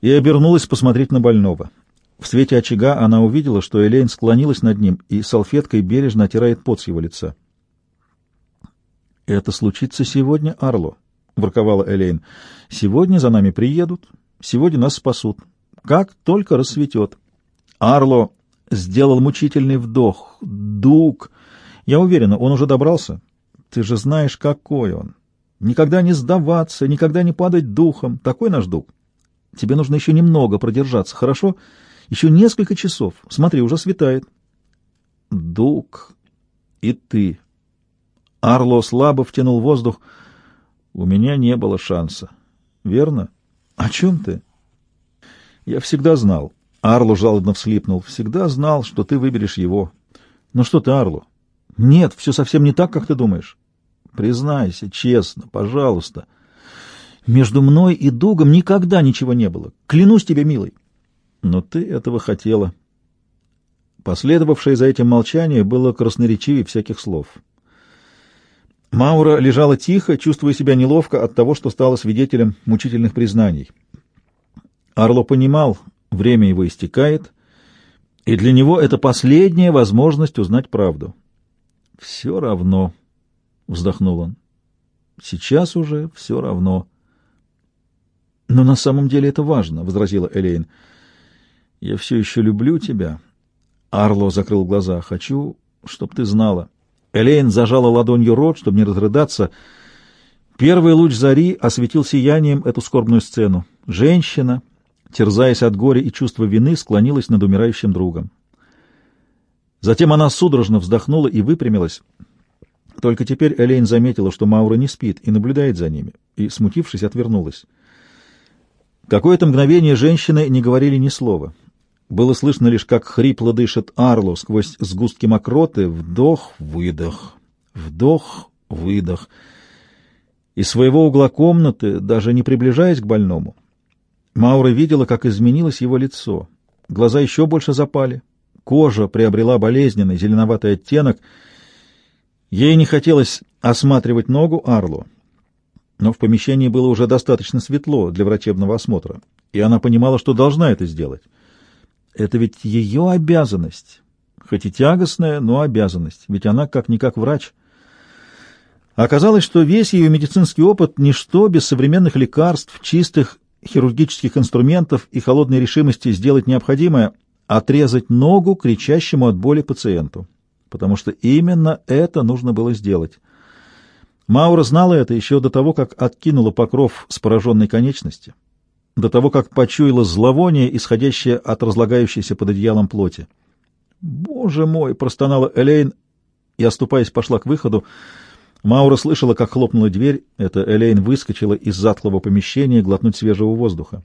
и обернулась посмотреть на больного. В свете очага она увидела, что Элейн склонилась над ним и салфеткой бережно отирает пот с его лица. «Это случится сегодня, Арло», — ворковала Элейн. «Сегодня за нами приедут, сегодня нас спасут. Как только рассветет». Арло сделал мучительный вдох. «Дуг! Я уверена, он уже добрался. Ты же знаешь, какой он. Никогда не сдаваться, никогда не падать духом. Такой наш дуг. Тебе нужно еще немного продержаться, хорошо? Еще несколько часов. Смотри, уже светает». «Дуг и ты», Арло слабо втянул воздух. У меня не было шанса. Верно? О чем ты? Я всегда знал. Арло жалобно вслипнул. Всегда знал, что ты выберешь его. Ну что ты, Арло? Нет, все совсем не так, как ты думаешь. Признайся, честно, пожалуйста. Между мной и Дугом никогда ничего не было. Клянусь тебе, милый. Но ты этого хотела. Последовавшее за этим молчание было красноречивее всяких слов. Маура лежала тихо, чувствуя себя неловко от того, что стала свидетелем мучительных признаний. Орло понимал, время его истекает, и для него это последняя возможность узнать правду. «Все равно», — вздохнул он, — «сейчас уже все равно». «Но на самом деле это важно», — возразила Элейн. «Я все еще люблю тебя». Арло закрыл глаза. «Хочу, чтобы ты знала». Элейн зажала ладонью рот, чтобы не разрыдаться. Первый луч зари осветил сиянием эту скорбную сцену. Женщина, терзаясь от горя и чувства вины, склонилась над умирающим другом. Затем она судорожно вздохнула и выпрямилась. Только теперь Элейн заметила, что Маура не спит и наблюдает за ними, и, смутившись, отвернулась. Какое-то мгновение женщины не говорили ни слова. Было слышно лишь, как хрипло дышит Арло сквозь сгустки мокроты. Вдох, выдох, вдох, выдох. Из своего угла комнаты, даже не приближаясь к больному, Маура видела, как изменилось его лицо. Глаза еще больше запали. Кожа приобрела болезненный зеленоватый оттенок. Ей не хотелось осматривать ногу Арло, но в помещении было уже достаточно светло для врачебного осмотра, и она понимала, что должна это сделать. Это ведь ее обязанность, хоть и тягостная, но обязанность, ведь она как-никак врач. Оказалось, что весь ее медицинский опыт — ничто без современных лекарств, чистых хирургических инструментов и холодной решимости сделать необходимое — отрезать ногу кричащему от боли пациенту, потому что именно это нужно было сделать. Маура знала это еще до того, как откинула покров с пораженной конечности до того, как почуяла зловоние, исходящее от разлагающейся под одеялом плоти. «Боже мой!» — простонала Элейн и, оступаясь, пошла к выходу. Маура слышала, как хлопнула дверь. Это Элейн выскочила из затлого помещения глотнуть свежего воздуха.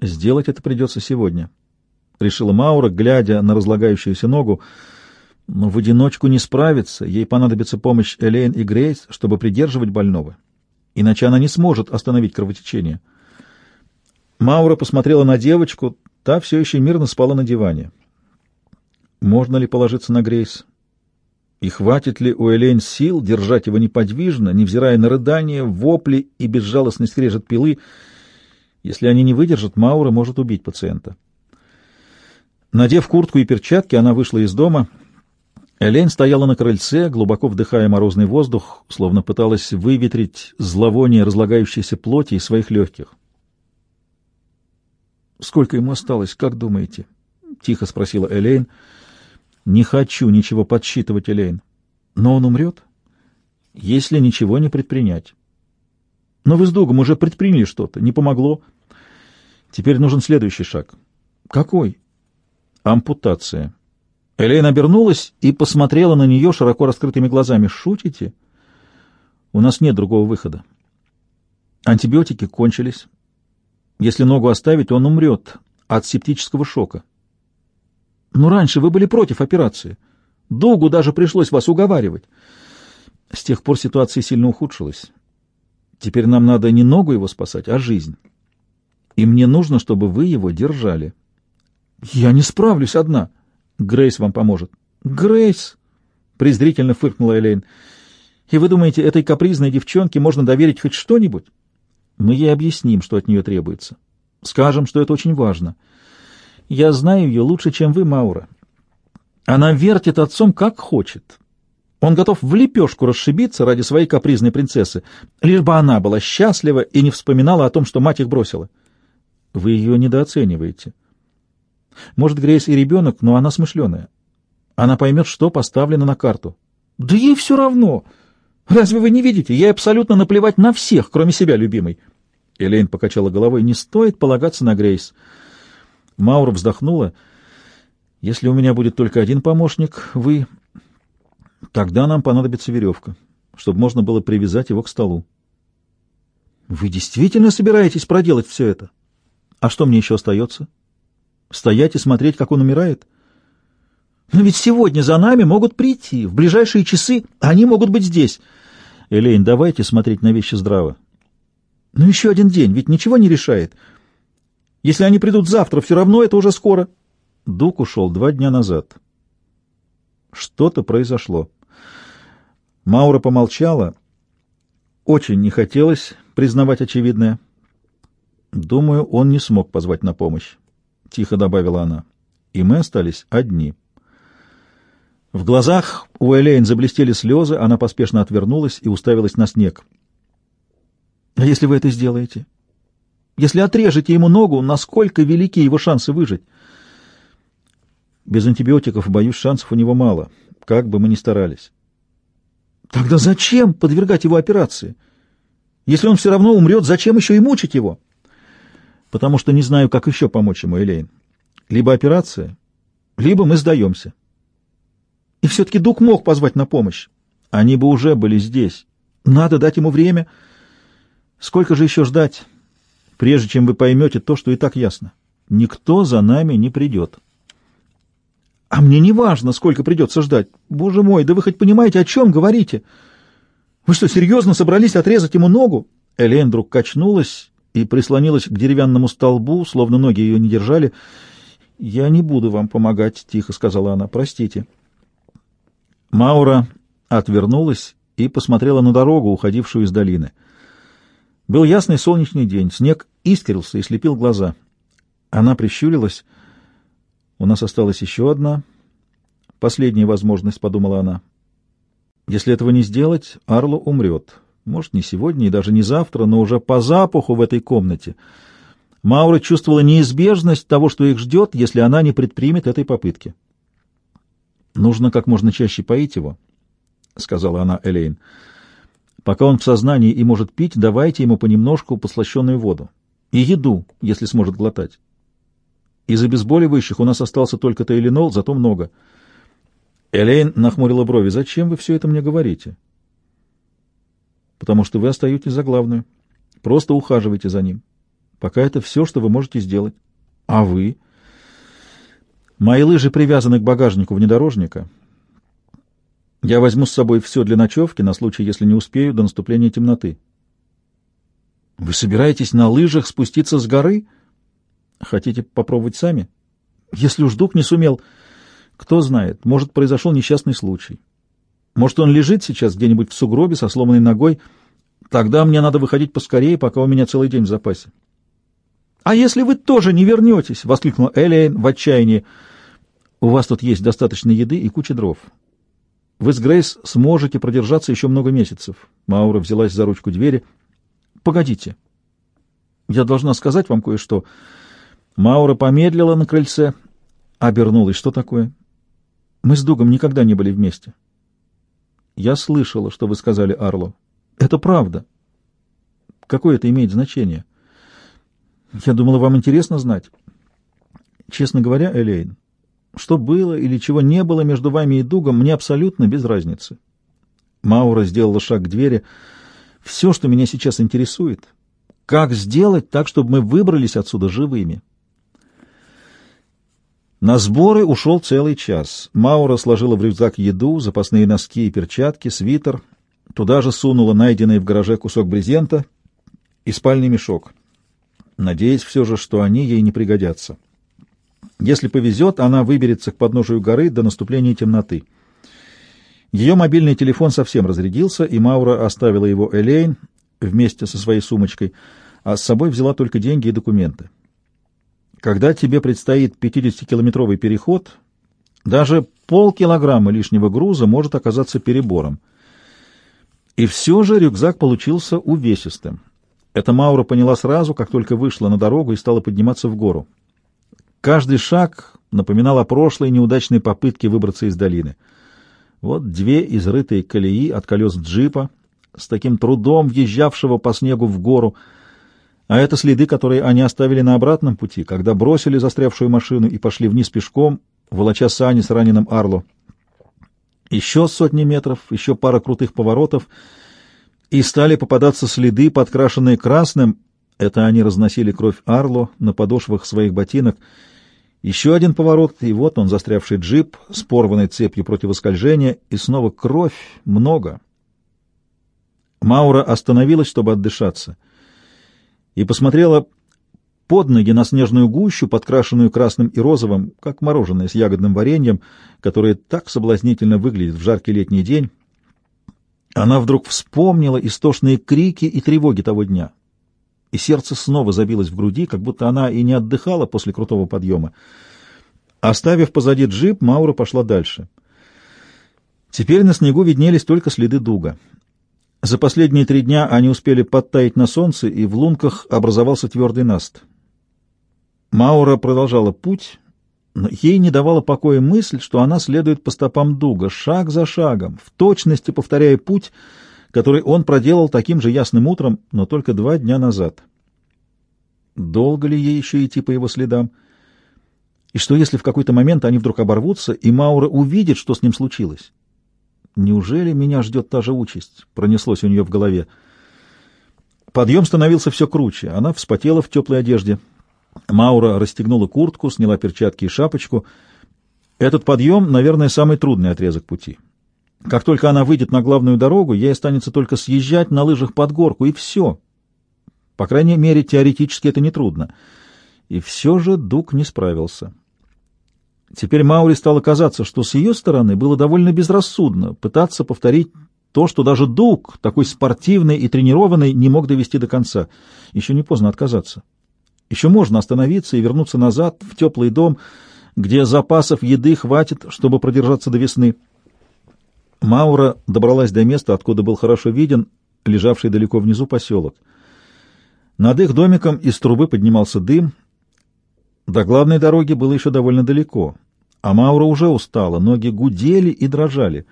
«Сделать это придется сегодня», — решила Маура, глядя на разлагающуюся ногу. «Но в одиночку не справиться. Ей понадобится помощь Элейн и Грейс, чтобы придерживать больного иначе она не сможет остановить кровотечение. Маура посмотрела на девочку, та все еще мирно спала на диване. Можно ли положиться на Грейс? И хватит ли у Элейн сил держать его неподвижно, невзирая на рыдания, вопли и безжалостный скрежет пилы? Если они не выдержат, Маура может убить пациента. Надев куртку и перчатки, она вышла из дома — Элейн стояла на крыльце, глубоко вдыхая морозный воздух, словно пыталась выветрить зловоние разлагающейся плоти из своих легких. «Сколько ему осталось, как думаете?» — тихо спросила Элейн. «Не хочу ничего подсчитывать, Элейн. Но он умрет, если ничего не предпринять. Но вы с Дугом уже предприняли что-то, не помогло. Теперь нужен следующий шаг. Какой? Ампутация». Элейн обернулась и посмотрела на нее широко раскрытыми глазами. «Шутите? У нас нет другого выхода. Антибиотики кончились. Если ногу оставить, он умрет от септического шока. Но раньше вы были против операции. Дугу даже пришлось вас уговаривать. С тех пор ситуация сильно ухудшилась. Теперь нам надо не ногу его спасать, а жизнь. И мне нужно, чтобы вы его держали. Я не справлюсь одна. Грейс вам поможет. Грейс! Презрительно фыркнула Элейн. И вы думаете, этой капризной девчонке можно доверить хоть что-нибудь? Мы ей объясним, что от нее требуется. Скажем, что это очень важно. Я знаю ее лучше, чем вы, Маура. Она вертит отцом, как хочет. Он готов в лепешку расшибиться ради своей капризной принцессы, лишь бы она была счастлива и не вспоминала о том, что мать их бросила. Вы ее недооцениваете. Может, Грейс и ребенок, но она смышленая. Она поймет, что поставлено на карту. Да ей все равно. Разве вы не видите? Ей абсолютно наплевать на всех, кроме себя, любимой. Элейн покачала головой. Не стоит полагаться на Грейс. Маура вздохнула. Если у меня будет только один помощник, вы... Тогда нам понадобится веревка, чтобы можно было привязать его к столу. Вы действительно собираетесь проделать все это? А что мне еще остается? Стоять и смотреть, как он умирает? Но ведь сегодня за нами могут прийти, в ближайшие часы они могут быть здесь. Элейн, давайте смотреть на вещи здраво. Но еще один день, ведь ничего не решает. Если они придут завтра, все равно это уже скоро. Дук ушел два дня назад. Что-то произошло. Маура помолчала. Очень не хотелось признавать очевидное. Думаю, он не смог позвать на помощь, — тихо добавила она. И мы остались одни. В глазах у Элейн заблестели слезы, она поспешно отвернулась и уставилась на снег. — А если вы это сделаете? Если отрежете ему ногу, насколько велики его шансы выжить? Без антибиотиков, боюсь, шансов у него мало, как бы мы ни старались. Тогда зачем подвергать его операции? Если он все равно умрет, зачем еще и мучить его? Потому что не знаю, как еще помочь ему, Элейн. Либо операция, либо мы сдаемся. И все-таки Дук мог позвать на помощь. Они бы уже были здесь. Надо дать ему время. Сколько же еще ждать, прежде чем вы поймете то, что и так ясно? Никто за нами не придет. А мне не важно, сколько придется ждать. Боже мой, да вы хоть понимаете, о чем говорите? Вы что, серьезно собрались отрезать ему ногу? Элейн вдруг качнулась и прислонилась к деревянному столбу, словно ноги ее не держали. «Я не буду вам помогать», — тихо сказала она. «Простите». Маура отвернулась и посмотрела на дорогу, уходившую из долины. Был ясный солнечный день, снег искрился и слепил глаза. Она прищурилась. «У нас осталась еще одна, последняя возможность», — подумала она. «Если этого не сделать, Арло умрет. Может, не сегодня и даже не завтра, но уже по запаху в этой комнате». Маура чувствовала неизбежность того, что их ждет, если она не предпримет этой попытки. «Нужно как можно чаще поить его», — сказала она Элейн. «Пока он в сознании и может пить, давайте ему понемножку послащенную воду. И еду, если сможет глотать. Из обезболивающих у нас остался только тайленол, зато много». Элейн нахмурила брови. «Зачем вы все это мне говорите?» «Потому что вы остаетесь за главную. Просто ухаживайте за ним. Пока это все, что вы можете сделать. А вы?» Мои лыжи привязаны к багажнику внедорожника. Я возьму с собой все для ночевки на случай, если не успею до наступления темноты. Вы собираетесь на лыжах спуститься с горы? Хотите попробовать сами? Если уж дух не сумел, кто знает, может, произошел несчастный случай. Может, он лежит сейчас где-нибудь в сугробе со сломанной ногой. Тогда мне надо выходить поскорее, пока у меня целый день в запасе. «А если вы тоже не вернетесь?» — воскликнул Элейн в отчаянии. «У вас тут есть достаточно еды и куча дров. Вы с Грейс сможете продержаться еще много месяцев». Маура взялась за ручку двери. «Погодите. Я должна сказать вам кое-что». Маура помедлила на крыльце, обернулась. «Что такое?» «Мы с Дугом никогда не были вместе». «Я слышала, что вы сказали Арло. Это правда. Какое это имеет значение?» Я думала, вам интересно знать. Честно говоря, Элейн, что было или чего не было между вами и Дугом, мне абсолютно без разницы. Маура сделала шаг к двери. Все, что меня сейчас интересует, как сделать так, чтобы мы выбрались отсюда живыми. На сборы ушел целый час. Маура сложила в рюкзак еду, запасные носки и перчатки, свитер, Туда же сунула найденный в гараже кусок брезента и спальный мешок, надеясь все же, что они ей не пригодятся. Если повезет, она выберется к подножию горы до наступления темноты. Ее мобильный телефон совсем разрядился, и Маура оставила его Элейн вместе со своей сумочкой, а с собой взяла только деньги и документы. Когда тебе предстоит 50-километровый переход, даже полкилограмма лишнего груза может оказаться перебором. И все же рюкзак получился увесистым. Это Маура поняла сразу, как только вышла на дорогу и стала подниматься в гору. Каждый шаг напоминал о прошлой неудачной попытке выбраться из долины. Вот две изрытые колеи от колес джипа, с таким трудом въезжавшего по снегу в гору, а это следы, которые они оставили на обратном пути, когда бросили застрявшую машину и пошли вниз пешком, волоча сани с раненым Арло. Еще сотни метров, еще пара крутых поворотов, и стали попадаться следы, подкрашенные красным. Это они разносили кровь Арло на подошвах своих ботинок. Еще один поворот, и вот он, застрявший джип, с порванной цепью противоскольжения, и снова кровь, много. Маура остановилась, чтобы отдышаться, и посмотрела под ноги на снежную гущу, подкрашенную красным и розовым, как мороженое с ягодным вареньем, которое так соблазнительно выглядит в жаркий летний день. Она вдруг вспомнила истошные крики и тревоги того дня, и сердце снова забилось в груди, как будто она и не отдыхала после крутого подъема. Оставив позади джип, Маура пошла дальше. Теперь на снегу виднелись только следы дуга. За последние три дня они успели подтаять на солнце, и в лунках образовался твердый наст — Маура продолжала путь, но ей не давала покоя мысль, что она следует по стопам Дуга, шаг за шагом, в точности повторяя путь, который он проделал таким же ясным утром, но только два дня назад. Долго ли ей еще идти по его следам? И что, если в какой-то момент они вдруг оборвутся, и Маура увидит, что с ним случилось? «Неужели меня ждет та же участь?» — пронеслось у нее в голове. Подъем становился все круче. Она вспотела в теплой одежде — Маура расстегнула куртку, сняла перчатки и шапочку. Этот подъем, наверное, самый трудный отрезок пути. Как только она выйдет на главную дорогу, ей останется только съезжать на лыжах под горку, и все. По крайней мере, теоретически это нетрудно. И все же Дук не справился. Теперь Маури стало казаться, что с ее стороны было довольно безрассудно пытаться повторить то, что даже Дук, такой спортивный и тренированный, не мог довести до конца. Еще не поздно отказаться. Еще можно остановиться и вернуться назад, в теплый дом, где запасов еды хватит, чтобы продержаться до весны. Маура добралась до места, откуда был хорошо виден лежавший далеко внизу поселок. Над их домиком из трубы поднимался дым. До главной дороги было еще довольно далеко, а Маура уже устала, ноги гудели и дрожали.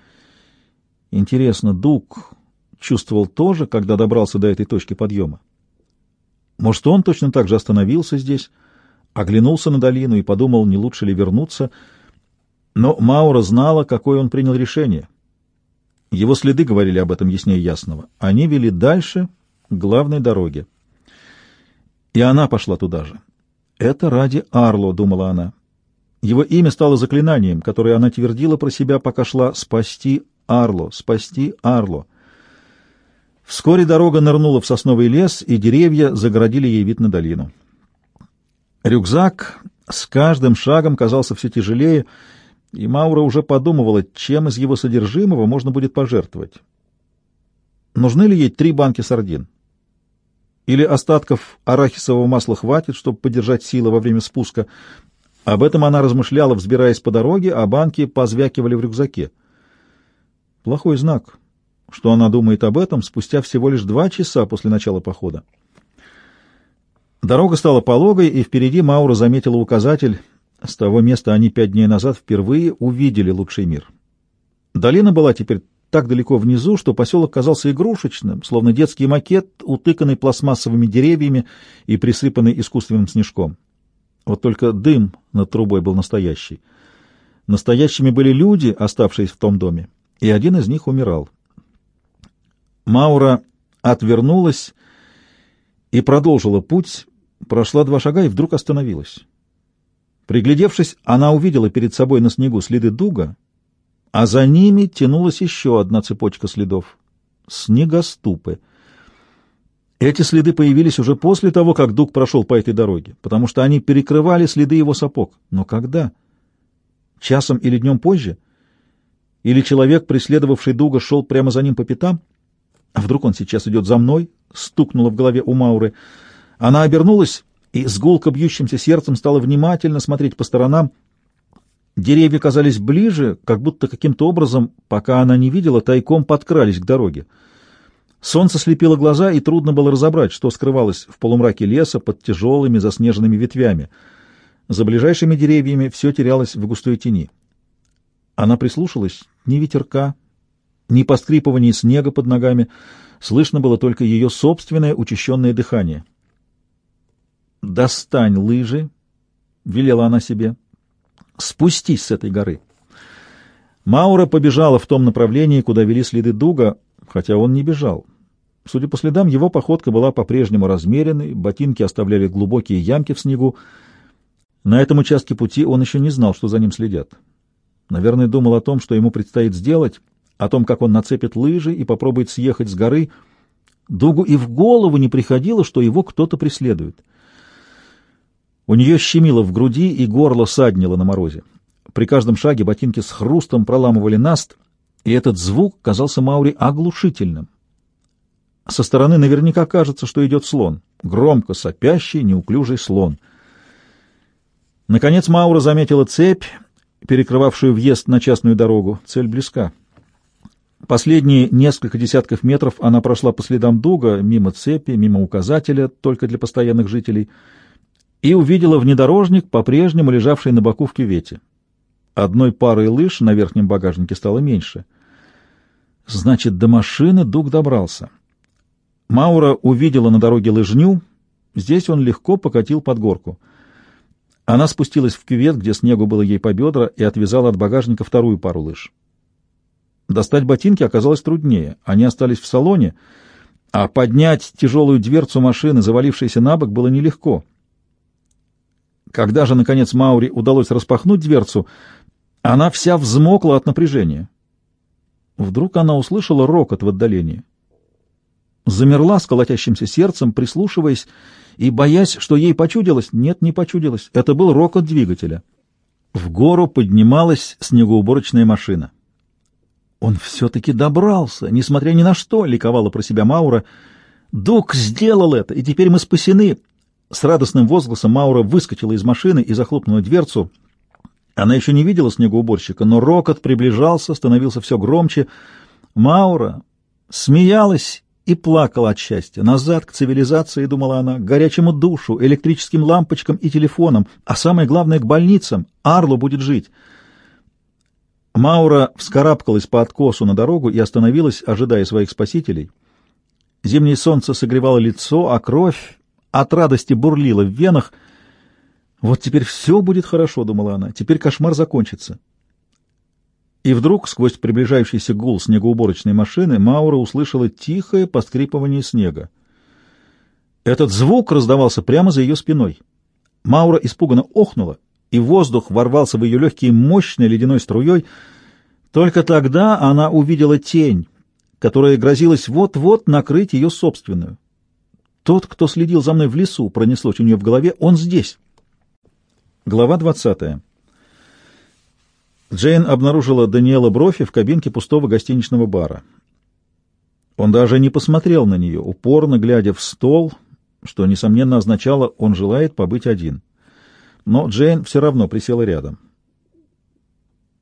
Интересно, Дуг чувствовал тоже, когда добрался до этой точки подъема? Может, он точно так же остановился здесь, оглянулся на долину и подумал, не лучше ли вернуться. Но Маура знала, какое он принял решение. Его следы говорили об этом яснее ясного. Они вели дальше к главной дороге. И она пошла туда же. «Это ради Арло», — думала она. Его имя стало заклинанием, которое она твердила про себя, пока шла «спасти Арло, спасти Арло». Вскоре дорога нырнула в сосновый лес, и деревья загородили ей вид на долину. Рюкзак с каждым шагом казался все тяжелее, и Маура уже подумывала, чем из его содержимого можно будет пожертвовать. Нужны ли ей три банки сардин? Или остатков арахисового масла хватит, чтобы поддержать силы во время спуска? Об этом она размышляла, взбираясь по дороге, а банки позвякивали в рюкзаке. Плохой знак что она думает об этом спустя всего лишь два часа после начала похода. Дорога стала пологой, и впереди Маура заметила указатель. С того места они пять дней назад впервые увидели лучший мир. Долина была теперь так далеко внизу, что поселок казался игрушечным, словно детский макет, утыканный пластмассовыми деревьями и присыпанный искусственным снежком. Вот только дым над трубой был настоящий. Настоящими были люди, оставшиеся в том доме, и один из них умирал. Маура отвернулась и продолжила путь, прошла два шага и вдруг остановилась. Приглядевшись, она увидела перед собой на снегу следы дуга, а за ними тянулась еще одна цепочка следов. Снегоступы. Эти следы появились уже после того, как Дуг прошел по этой дороге, потому что они перекрывали следы его сапог. Но когда? Часом или днем позже? Или человек, преследовавший Дуга, шел прямо за ним по пятам? А вдруг он сейчас идет за мной? Стукнуло в голове у Мауры. Она обернулась и с гулко бьющимся сердцем стала внимательно смотреть по сторонам. Деревья казались ближе, как будто каким-то образом, пока она не видела, тайком подкрались к дороге. Солнце слепило глаза, и трудно было разобрать, что скрывалось в полумраке леса под тяжелыми заснеженными ветвями. За ближайшими деревьями все терялось в густой тени. Она прислушалась. Ни ветерка, ни поскрипывания снега под ногами. Слышно было только ее собственное учащенное дыхание. «Достань лыжи», — велела она себе. «Спустись с этой горы». Маура побежала в том направлении, куда вели следы Дуга, хотя он не бежал. Судя по следам, его походка была по-прежнему размеренной, ботинки оставляли глубокие ямки в снегу. На этом участке пути он еще не знал, что за ним следят. Наверное, думал о том, что ему предстоит сделать, о том, как он нацепит лыжи и попробует съехать с горы. Дугу и в голову не приходило, что его кто-то преследует. У нее щемило в груди и горло саднило на морозе. При каждом шаге ботинки с хрустом проламывали наст, и этот звук казался Маури оглушительным. Со стороны наверняка кажется, что идет слон. Громко сопящий, неуклюжий слон. Наконец Маура заметила цепь, перекрывавшую въезд на частную дорогу. Цель близка. Последние несколько десятков метров она прошла по следам дуга, мимо цепи, мимо указателя, только для постоянных жителей, и увидела внедорожник, по-прежнему лежавший на боку в кювете. Одной парой лыж на верхнем багажнике стало меньше. Значит, до машины Дуг добрался. Маура увидела на дороге лыжню, здесь он легко покатил под горку. Она спустилась в кювет, где снегу было ей по бедра, и отвязала от багажника вторую пару лыж. Достать ботинки оказалось труднее, они остались в салоне, а поднять тяжелую дверцу машины, завалившейся на бок, было нелегко. Когда же, наконец, Маури удалось распахнуть дверцу, она вся взмокла от напряжения. Вдруг она услышала рокот в отдалении замерла с колотящимся сердцем, прислушиваясь и боясь, что ей почудилось. Нет, не почудилось. Это был рокот двигателя. В гору поднималась снегоуборочная машина. Он все-таки добрался, несмотря ни на что, ликовала про себя Маура. Дук сделал это, и теперь мы спасены. С радостным возгласом Маура выскочила из машины и захлопнула дверцу. Она еще не видела снегоуборщика, но рокот приближался, становился все громче. Маура смеялась и плакала от счастья. Назад к цивилизации, думала она, к горячему душу, электрическим лампочкам и телефонам, а самое главное — к больницам. Арло будет жить. Маура вскарабкалась по откосу на дорогу и остановилась, ожидая своих спасителей. Зимнее солнце согревало лицо, а кровь от радости бурлила в венах. «Вот теперь все будет хорошо», — думала она, — «теперь кошмар закончится». И вдруг, сквозь приближающийся гул снегоуборочной машины, Маура услышала тихое поскрипывание снега. Этот звук раздавался прямо за ее спиной. Маура испуганно охнула, и воздух ворвался в ее легкие мощной ледяной струей. Только тогда она увидела тень, которая грозилась вот-вот накрыть ее собственную. Тот, кто следил за мной в лесу, пронеслось у нее в голове, он здесь. Глава двадцатая. Джейн обнаружила Даниэла Брофи в кабинке пустого гостиничного бара. Он даже не посмотрел на нее, упорно глядя в стол, что, несомненно, означало, он желает побыть один. Но Джейн все равно присела рядом.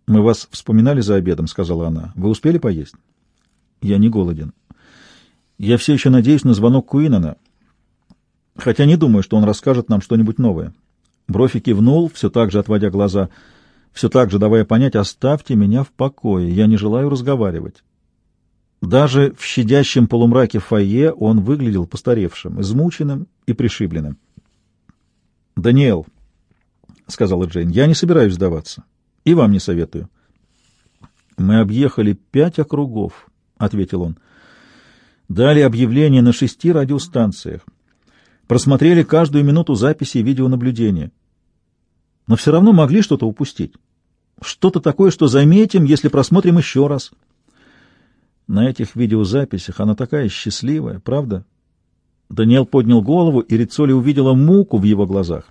«Мы вас вспоминали за обедом», — сказала она. «Вы успели поесть?» «Я не голоден. Я все еще надеюсь на звонок Куинана, хотя не думаю, что он расскажет нам что-нибудь новое». Брофи кивнул, все так же отводя глаза — все так же давая понять, оставьте меня в покое, я не желаю разговаривать. Даже в щадящем полумраке фойе он выглядел постаревшим, измученным и пришибленным. «Даниэл», — сказала Джейн, — «я не собираюсь сдаваться. И вам не советую». «Мы объехали пять округов», — ответил он. «Дали объявление на шести радиостанциях. Просмотрели каждую минуту записи и видеонаблюдения но все равно могли что-то упустить. Что-то такое, что заметим, если просмотрим еще раз. На этих видеозаписях она такая счастливая, правда? Даниэл поднял голову, и Рицоли увидела муку в его глазах.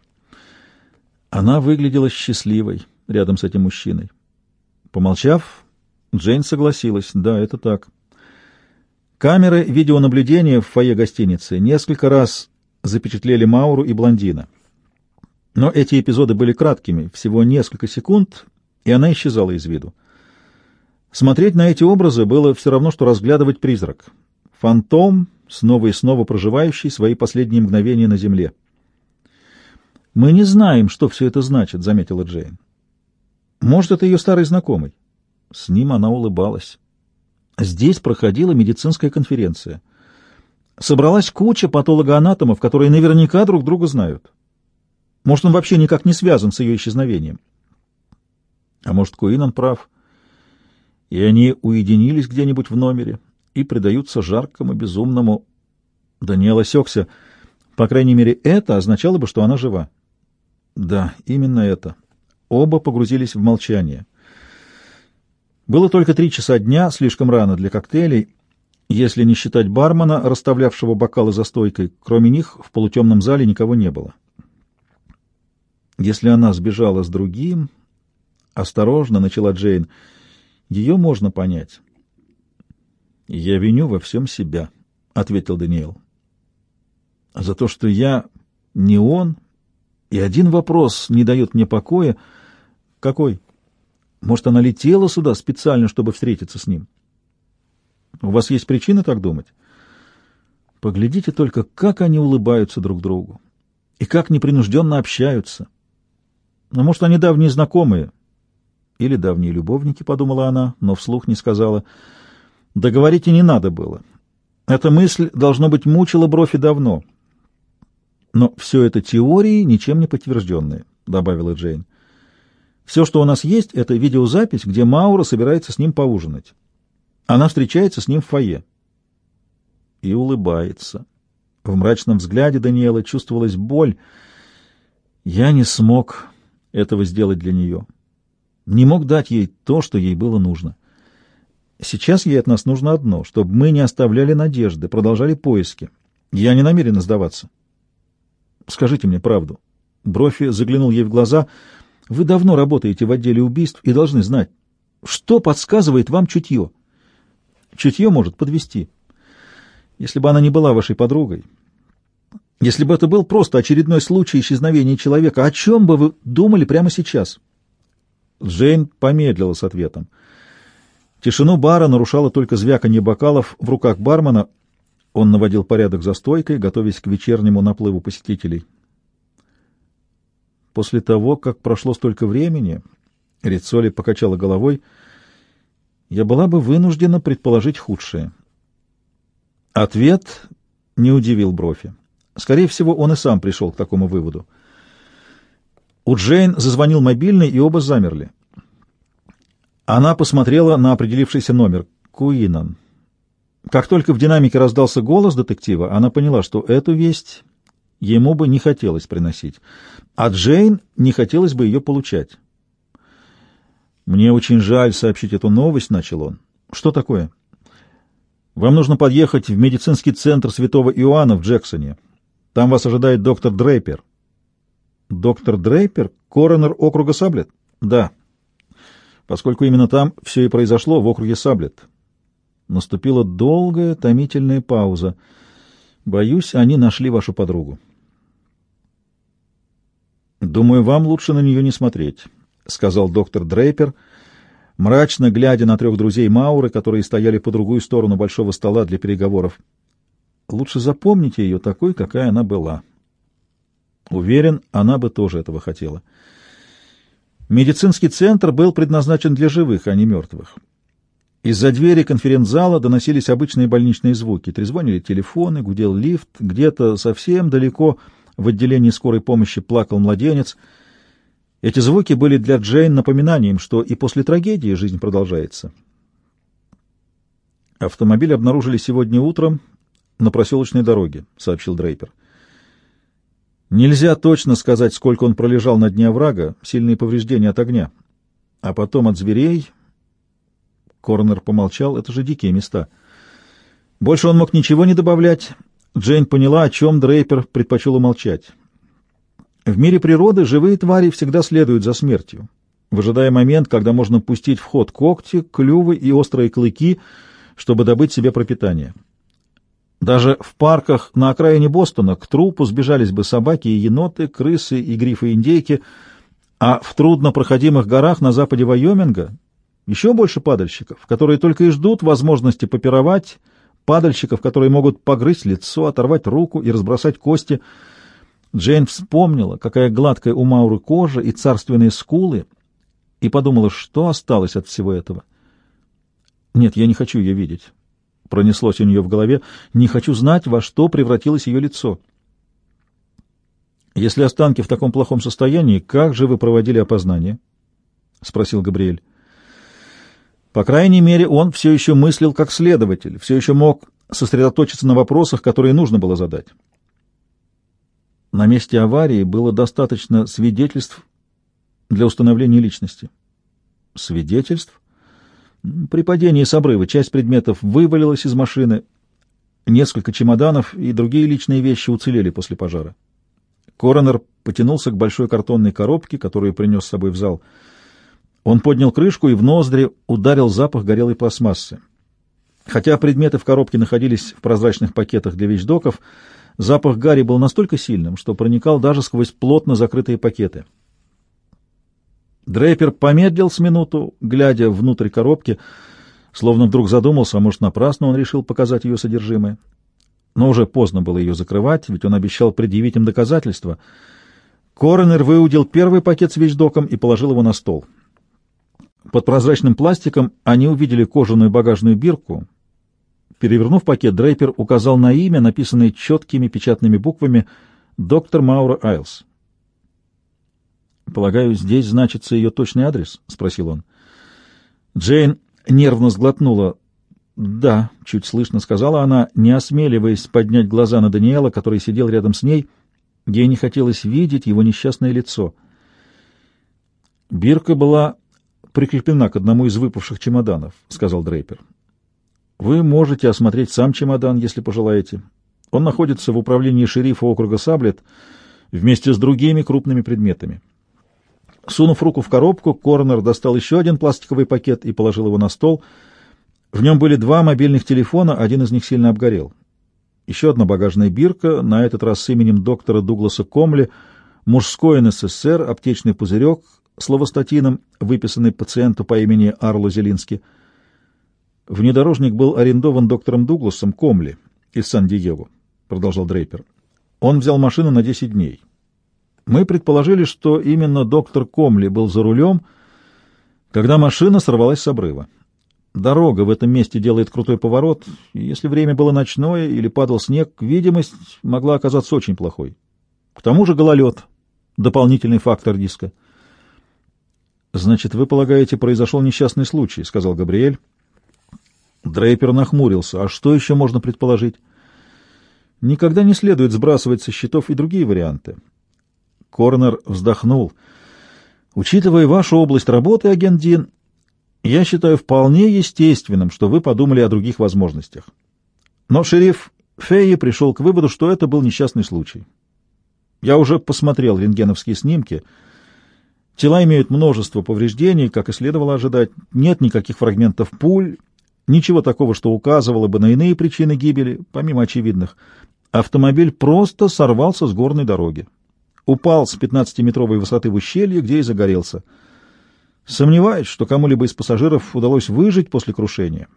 Она выглядела счастливой рядом с этим мужчиной. Помолчав, Джейн согласилась. Да, это так. Камеры видеонаблюдения в фойе гостиницы несколько раз запечатлели Мауру и блондина. Но эти эпизоды были краткими, всего несколько секунд, и она исчезала из виду. Смотреть на эти образы было все равно, что разглядывать призрак. Фантом, снова и снова проживающий свои последние мгновения на земле. «Мы не знаем, что все это значит», — заметила Джейн. «Может, это ее старый знакомый?» С ним она улыбалась. Здесь проходила медицинская конференция. Собралась куча патологоанатомов, которые наверняка друг друга знают. Может, он вообще никак не связан с ее исчезновением. А может, Куинан прав, и они уединились где-нибудь в номере и предаются жаркому, безумному... Даниэл осекся. По крайней мере, это означало бы, что она жива. Да, именно это. Оба погрузились в молчание. Было только три часа дня, слишком рано для коктейлей, если не считать бармена, расставлявшего бокалы за стойкой. Кроме них в полутемном зале никого не было. Если она сбежала с другим... Осторожно, начала Джейн. Ее можно понять. «Я виню во всем себя», — ответил Даниэл. «За то, что я не он, и один вопрос не дает мне покоя. Какой? Может, она летела сюда специально, чтобы встретиться с ним? У вас есть причины так думать? Поглядите только, как они улыбаются друг другу и как непринужденно общаются. Но, может, они давние знакомые или давние любовники, — подумала она, но вслух не сказала — Договорить и не надо было. Эта мысль, должно быть, мучила бровь и давно. Но все это теории, ничем не подтвержденные, — добавила Джейн. Все, что у нас есть, — это видеозапись, где Маура собирается с ним поужинать. Она встречается с ним в фойе. И улыбается. В мрачном взгляде Даниэла чувствовалась боль. Я не смог этого сделать для нее. Не мог дать ей то, что ей было нужно. Сейчас ей от нас нужно одно, чтобы мы не оставляли надежды, продолжали поиски. Я не намерен сдаваться. Скажите мне правду. Брофи заглянул ей в глаза. Вы давно работаете в отделе убийств и должны знать, что подсказывает вам чутье. Чутье может подвести. Если бы она не была вашей подругой, если бы это был просто очередной случай исчезновения человека, о чем бы вы думали прямо сейчас? Джейн помедлила с ответом. Тишину бара нарушало только звяканье бокалов в руках бармена. Он наводил порядок за стойкой, готовясь к вечернему наплыву посетителей. После того, как прошло столько времени, Рицоли покачала головой, я была бы вынуждена предположить худшее. Ответ не удивил Брофи. Скорее всего, он и сам пришел к такому выводу. У Джейн зазвонил мобильный, и оба замерли. Она посмотрела на определившийся номер. Куинан. Как только в динамике раздался голос детектива, она поняла, что эту весть ему бы не хотелось приносить, а Джейн не хотелось бы ее получать. «Мне очень жаль сообщить эту новость», — начал он. «Что такое?» «Вам нужно подъехать в медицинский центр Святого Иоанна в Джексоне. Там вас ожидает доктор Дрейпер». «Доктор Дрейпер? Коронер округа Саблет?» «Да» поскольку именно там все и произошло, в округе Саблет. Наступила долгая, томительная пауза. Боюсь, они нашли вашу подругу. «Думаю, вам лучше на нее не смотреть», — сказал доктор Дрейпер, мрачно глядя на трех друзей Мауры, которые стояли по другую сторону большого стола для переговоров. «Лучше запомните ее такой, какая она была». Уверен, она бы тоже этого хотела. Медицинский центр был предназначен для живых, а не мертвых. Из-за двери конференц-зала доносились обычные больничные звуки. Трезвонили телефоны, гудел лифт, где-то совсем далеко в отделении скорой помощи плакал младенец. Эти звуки были для Джейн напоминанием, что и после трагедии жизнь продолжается. Автомобиль обнаружили сегодня утром на проселочной дороге, сообщил Дрейпер. Нельзя точно сказать, сколько он пролежал на дне оврага, сильные повреждения от огня. А потом от зверей... Коронер помолчал. «Это же дикие места». Больше он мог ничего не добавлять. Джейн поняла, о чем Дрейпер предпочел умолчать. В мире природы живые твари всегда следуют за смертью, выжидая момент, когда можно пустить в ход когти, клювы и острые клыки, чтобы добыть себе пропитание. Даже в парках на окраине Бостона к трупу сбежались бы собаки и еноты, крысы и грифы-индейки, а в труднопроходимых горах на западе Вайоминга еще больше падальщиков, которые только и ждут возможности попировать, падальщиков, которые могут погрызть лицо, оторвать руку и разбросать кости. Джейн вспомнила, какая гладкая у Мауры кожа и царственные скулы, и подумала, что осталось от всего этого. Нет, я не хочу ее видеть пронеслось у нее в голове, не хочу знать, во что превратилось ее лицо. «Если останки в таком плохом состоянии, как же вы проводили опознание?» — спросил Габриэль. По крайней мере, он все еще мыслил как следователь, все еще мог сосредоточиться на вопросах, которые нужно было задать. На месте аварии было достаточно свидетельств для установления личности. Свидетельств? При падении с обрыва часть предметов вывалилась из машины, несколько чемоданов и другие личные вещи уцелели после пожара. Коронер потянулся к большой картонной коробке, которую принес с собой в зал. Он поднял крышку, и в ноздри ударил запах горелой пластмассы. Хотя предметы в коробке находились в прозрачных пакетах для вещдоков, запах гари был настолько сильным, что проникал даже сквозь плотно закрытые пакеты. Дрейпер помедлил с минуту, глядя внутрь коробки, словно вдруг задумался, а может, напрасно он решил показать ее содержимое. Но уже поздно было ее закрывать, ведь он обещал предъявить им доказательства. Коронер выудил первый пакет с вещдоком и положил его на стол. Под прозрачным пластиком они увидели кожаную багажную бирку. Перевернув пакет, Дрейпер указал на имя, написанное четкими печатными буквами «Доктор Маура Айлс». «Полагаю, здесь значится ее точный адрес?» — спросил он. Джейн нервно сглотнула. «Да», — чуть слышно сказала она, не осмеливаясь поднять глаза на Даниэла, который сидел рядом с ней. Ей не хотелось видеть его несчастное лицо. «Бирка была прикреплена к одному из выпавших чемоданов», — сказал Дрейпер. «Вы можете осмотреть сам чемодан, если пожелаете. Он находится в управлении шерифа округа Саблет вместе с другими крупными предметами». Сунув руку в коробку, Корнер достал еще один пластиковый пакет и положил его на стол. В нем были два мобильных телефона, один из них сильно обгорел. Еще одна багажная бирка, на этот раз с именем доктора Дугласа Комли, мужской НССР, аптечный пузырек с ловостатином, выписанный пациенту по имени Арло Зелински. Внедорожник был арендован доктором Дугласом Комли из Сан-Диего, продолжал Дрейпер. Он взял машину на 10 дней. Мы предположили, что именно доктор Комли был за рулем, когда машина сорвалась с обрыва. Дорога в этом месте делает крутой поворот, и если время было ночное или падал снег, видимость могла оказаться очень плохой. К тому же гололед — дополнительный фактор риска. «Значит, вы полагаете, произошел несчастный случай», — сказал Габриэль. Дрейпер нахмурился. «А что еще можно предположить?» «Никогда не следует сбрасывать со счетов и другие варианты. Корнер вздохнул. «Учитывая вашу область работы, агент Дин, я считаю вполне естественным, что вы подумали о других возможностях. Но шериф Фейи пришел к выводу, что это был несчастный случай. Я уже посмотрел рентгеновские снимки. Тела имеют множество повреждений, как и следовало ожидать. Нет никаких фрагментов пуль, ничего такого, что указывало бы на иные причины гибели, помимо очевидных. Автомобиль просто сорвался с горной дороги упал с 15-метровой высоты в ущелье, где и загорелся. Сомневаюсь, что кому-либо из пассажиров удалось выжить после крушения.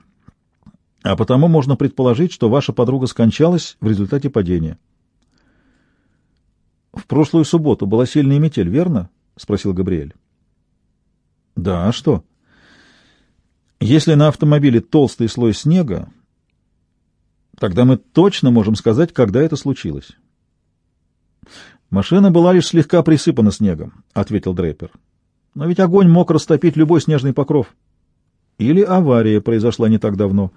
А потому можно предположить, что ваша подруга скончалась в результате падения. В прошлую субботу была сильная метель, верно? спросил Габриэль. Да, а что? Если на автомобиле толстый слой снега, тогда мы точно можем сказать, когда это случилось. «Машина была лишь слегка присыпана снегом», — ответил Дрейпер. «Но ведь огонь мог растопить любой снежный покров. Или авария произошла не так давно.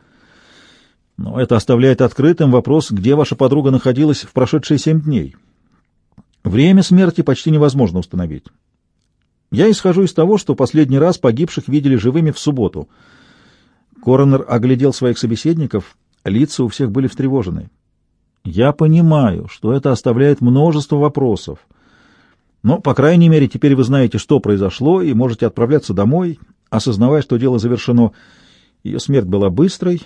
Но это оставляет открытым вопрос, где ваша подруга находилась в прошедшие семь дней. Время смерти почти невозможно установить. Я исхожу из того, что последний раз погибших видели живыми в субботу. Коронер оглядел своих собеседников, лица у всех были встревожены. «Я понимаю, что это оставляет множество вопросов, но, по крайней мере, теперь вы знаете, что произошло, и можете отправляться домой, осознавая, что дело завершено. Ее смерть была быстрой,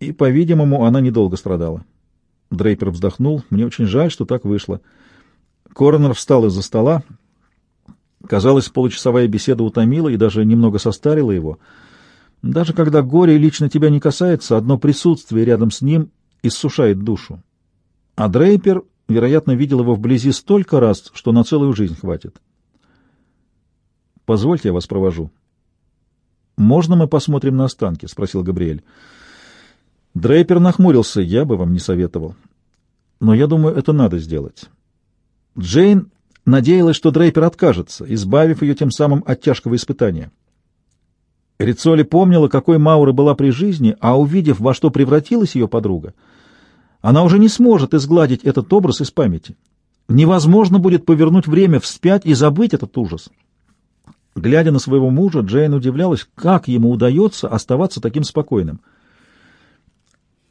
и, по-видимому, она недолго страдала». Дрейпер вздохнул. «Мне очень жаль, что так вышло». Коронер встал из-за стола. Казалось, получасовая беседа утомила и даже немного состарила его — даже когда горе лично тебя не касается, одно присутствие рядом с ним иссушает душу. А Дрейпер, вероятно, видел его вблизи столько раз, что на целую жизнь хватит. «Позвольте, я вас провожу». «Можно мы посмотрим на останки?» — спросил Габриэль. Дрейпер нахмурился. «Я бы вам не советовал. Но я думаю, это надо сделать». Джейн надеялась, что Дрейпер откажется, избавив ее тем самым от тяжкого испытания. Рицоли помнила, какой Маура была при жизни, а увидев, во что превратилась ее подруга, она уже не сможет изгладить этот образ из памяти. Невозможно будет повернуть время вспять и забыть этот ужас. Глядя на своего мужа, Джейн удивлялась, как ему удается оставаться таким спокойным.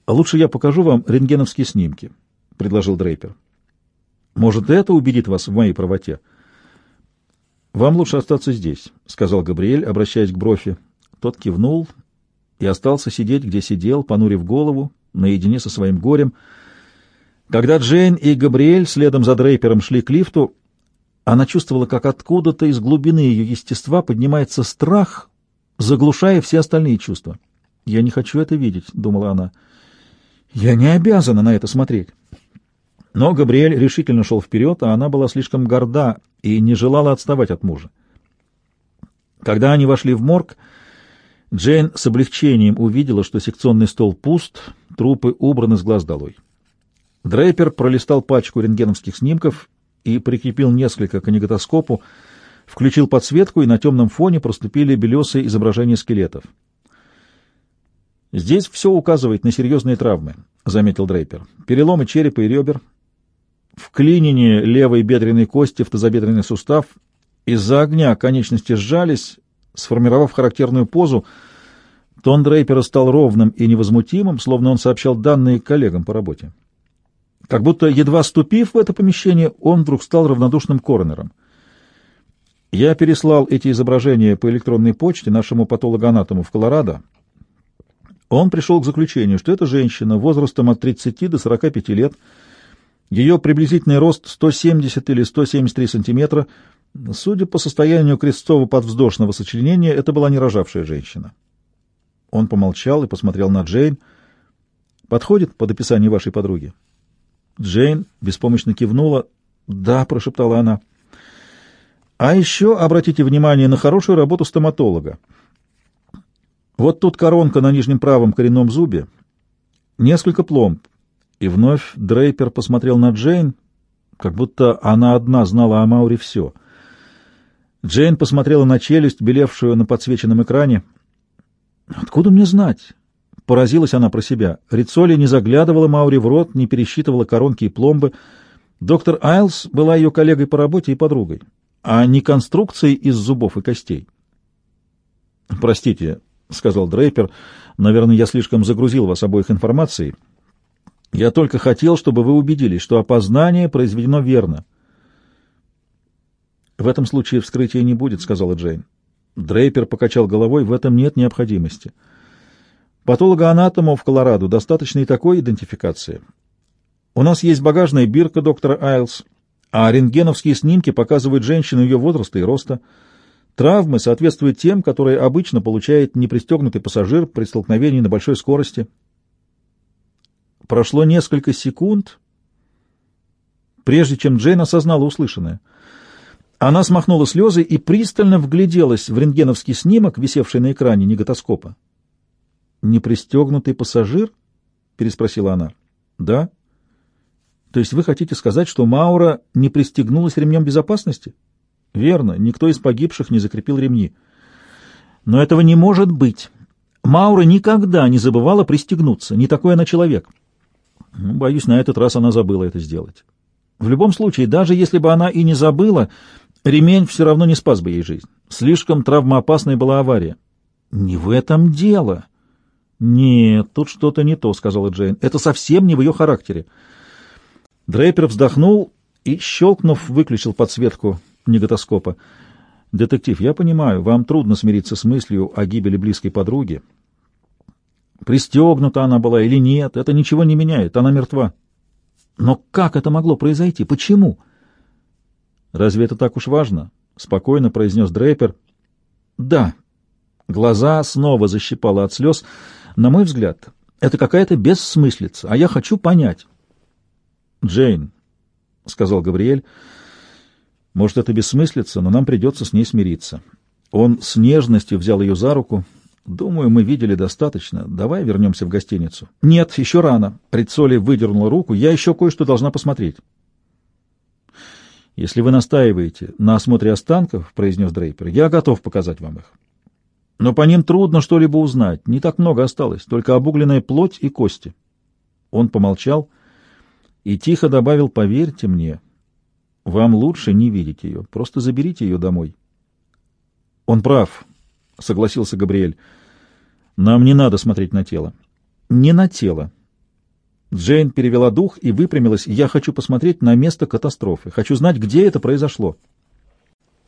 «Лучше я покажу вам рентгеновские снимки», — предложил Дрейпер. «Может, это убедит вас в моей правоте?» «Вам лучше остаться здесь», — сказал Габриэль, обращаясь к Брофи. Тот кивнул и остался сидеть, где сидел, понурив голову, наедине со своим горем. Когда Джейн и Габриэль следом за Дрейпером шли к лифту, она чувствовала, как откуда-то из глубины ее естества поднимается страх, заглушая все остальные чувства. «Я не хочу это видеть», — думала она. «Я не обязана на это смотреть». Но Габриэль решительно шел вперед, а она была слишком горда и не желала отставать от мужа. Когда они вошли в морг, Джейн с облегчением увидела, что секционный стол пуст, трупы убраны с глаз долой. Дрейпер пролистал пачку рентгеновских снимков и прикрепил несколько к анеготоскопу, включил подсветку, и на темном фоне проступили белесые изображения скелетов. «Здесь все указывает на серьезные травмы», — заметил Дрейпер. «Переломы черепа и ребер, вклинение левой бедренной кости в тазобедренный сустав. Из-за огня конечности сжались, Сформировав характерную позу, тон Дрейпера стал ровным и невозмутимым, словно он сообщал данные коллегам по работе. Как будто, едва ступив в это помещение, он вдруг стал равнодушным коронером. Я переслал эти изображения по электронной почте нашему патологоанатому в Колорадо. Он пришел к заключению, что это женщина возрастом от 30 до 45 лет, ее приблизительный рост 170 или 173 сантиметра — Судя по состоянию крестцово-подвздошного сочленения, это была не рожавшая женщина. Он помолчал и посмотрел на Джейн. «Подходит под описание вашей подруги?» Джейн беспомощно кивнула. «Да», — прошептала она. «А еще обратите внимание на хорошую работу стоматолога. Вот тут коронка на нижнем правом коренном зубе, несколько пломб». И вновь Дрейпер посмотрел на Джейн, как будто она одна знала о Мауре все — Джейн посмотрела на челюсть, белевшую на подсвеченном экране. «Откуда мне знать?» Поразилась она про себя. Рицоли не заглядывала Маури в рот, не пересчитывала коронки и пломбы. Доктор Айлс была ее коллегой по работе и подругой, а не конструкцией из зубов и костей. «Простите», — сказал Дрейпер, — «наверное, я слишком загрузил вас обоих информацией. Я только хотел, чтобы вы убедились, что опознание произведено верно». «В этом случае вскрытия не будет», — сказала Джейн. Дрейпер покачал головой, в этом нет необходимости. Патологоанатому в Колорадо достаточно и такой идентификации. У нас есть багажная бирка доктора Айлс, а рентгеновские снимки показывают женщину ее возраста и роста. Травмы соответствуют тем, которые обычно получает непристегнутый пассажир при столкновении на большой скорости. Прошло несколько секунд, прежде чем Джейн осознала услышанное — она смахнула слезы и пристально вгляделась в рентгеновский снимок, висевший на экране неготоскопа. «Непристегнутый пассажир?» — переспросила она. «Да». «То есть вы хотите сказать, что Маура не пристегнулась ремнем безопасности?» «Верно, никто из погибших не закрепил ремни». «Но этого не может быть. Маура никогда не забывала пристегнуться, не такой она человек». Ну, боюсь, на этот раз она забыла это сделать. В любом случае, даже если бы она и не забыла, Ремень все равно не спас бы ей жизнь. Слишком травмоопасной была авария. Не в этом дело. «Нет, тут что-то не то», — сказала Джейн. «Это совсем не в ее характере». Дрейпер вздохнул и, щелкнув, выключил подсветку неготоскопа. «Детектив, я понимаю, вам трудно смириться с мыслью о гибели близкой подруги. Пристегнута она была или нет, это ничего не меняет, она мертва. Но как это могло произойти? Почему?» «Разве это так уж важно?» — спокойно произнес Дрейпер. «Да». Глаза снова защипало от слез. «На мой взгляд, это какая-то бессмыслица, а я хочу понять». «Джейн», — сказал Габриэль, — «может, это бессмыслица, но нам придется с ней смириться». Он с нежностью взял ее за руку. «Думаю, мы видели достаточно. Давай вернемся в гостиницу». «Нет, еще рано». Рицоли выдернула руку. «Я еще кое-что должна посмотреть». «Если вы настаиваете на осмотре останков, — произнес Дрейпер, — я готов показать вам их. Но по ним трудно что-либо узнать. Не так много осталось, только обугленная плоть и кости». Он помолчал и тихо добавил, «Поверьте мне, вам лучше не видеть ее. Просто заберите ее домой». «Он прав», — согласился Габриэль. «Нам не надо смотреть на тело». «Не на тело», Джейн перевела дух и выпрямилась. «Я хочу посмотреть на место катастрофы. Хочу знать, где это произошло».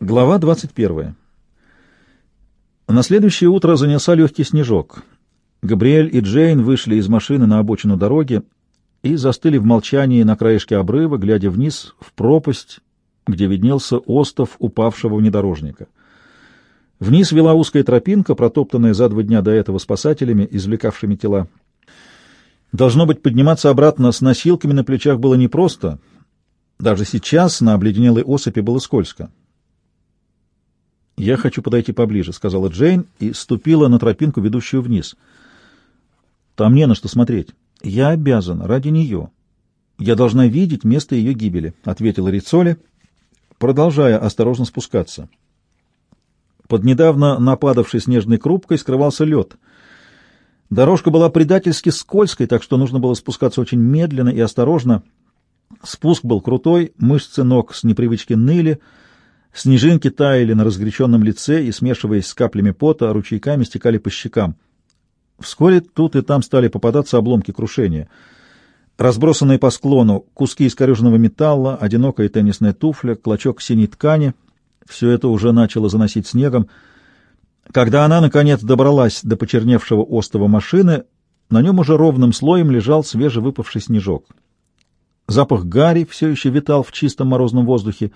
Глава 21. На следующее утро занялся легкий снежок. Габриэль и Джейн вышли из машины на обочину дороги и застыли в молчании на краешке обрыва, глядя вниз в пропасть, где виднелся остов упавшего внедорожника. Вниз вела узкая тропинка, протоптанная за два дня до этого спасателями, извлекавшими тела. Должно быть, подниматься обратно с носилками на плечах было непросто. Даже сейчас на обледенелой осыпи было скользко. «Я хочу подойти поближе», — сказала Джейн и ступила на тропинку, ведущую вниз. «Там не на что смотреть. Я обязана, ради нее. Я должна видеть место ее гибели», — ответила Рицоли, продолжая осторожно спускаться. Под недавно нападавшей снежной крупкой скрывался лед — Дорожка была предательски скользкой, так что нужно было спускаться очень медленно и осторожно. Спуск был крутой, мышцы ног с непривычки ныли, снежинки таяли на разгоряченном лице и, смешиваясь с каплями пота, ручейками стекали по щекам. Вскоре тут и там стали попадаться обломки крушения. Разбросанные по склону куски искореженного металла, одинокая теннисная туфля, клочок синей ткани — все это уже начало заносить снегом — когда она, наконец, добралась до почерневшего остова машины, на нем уже ровным слоем лежал свежевыпавший снежок. Запах гари все еще витал в чистом морозном воздухе,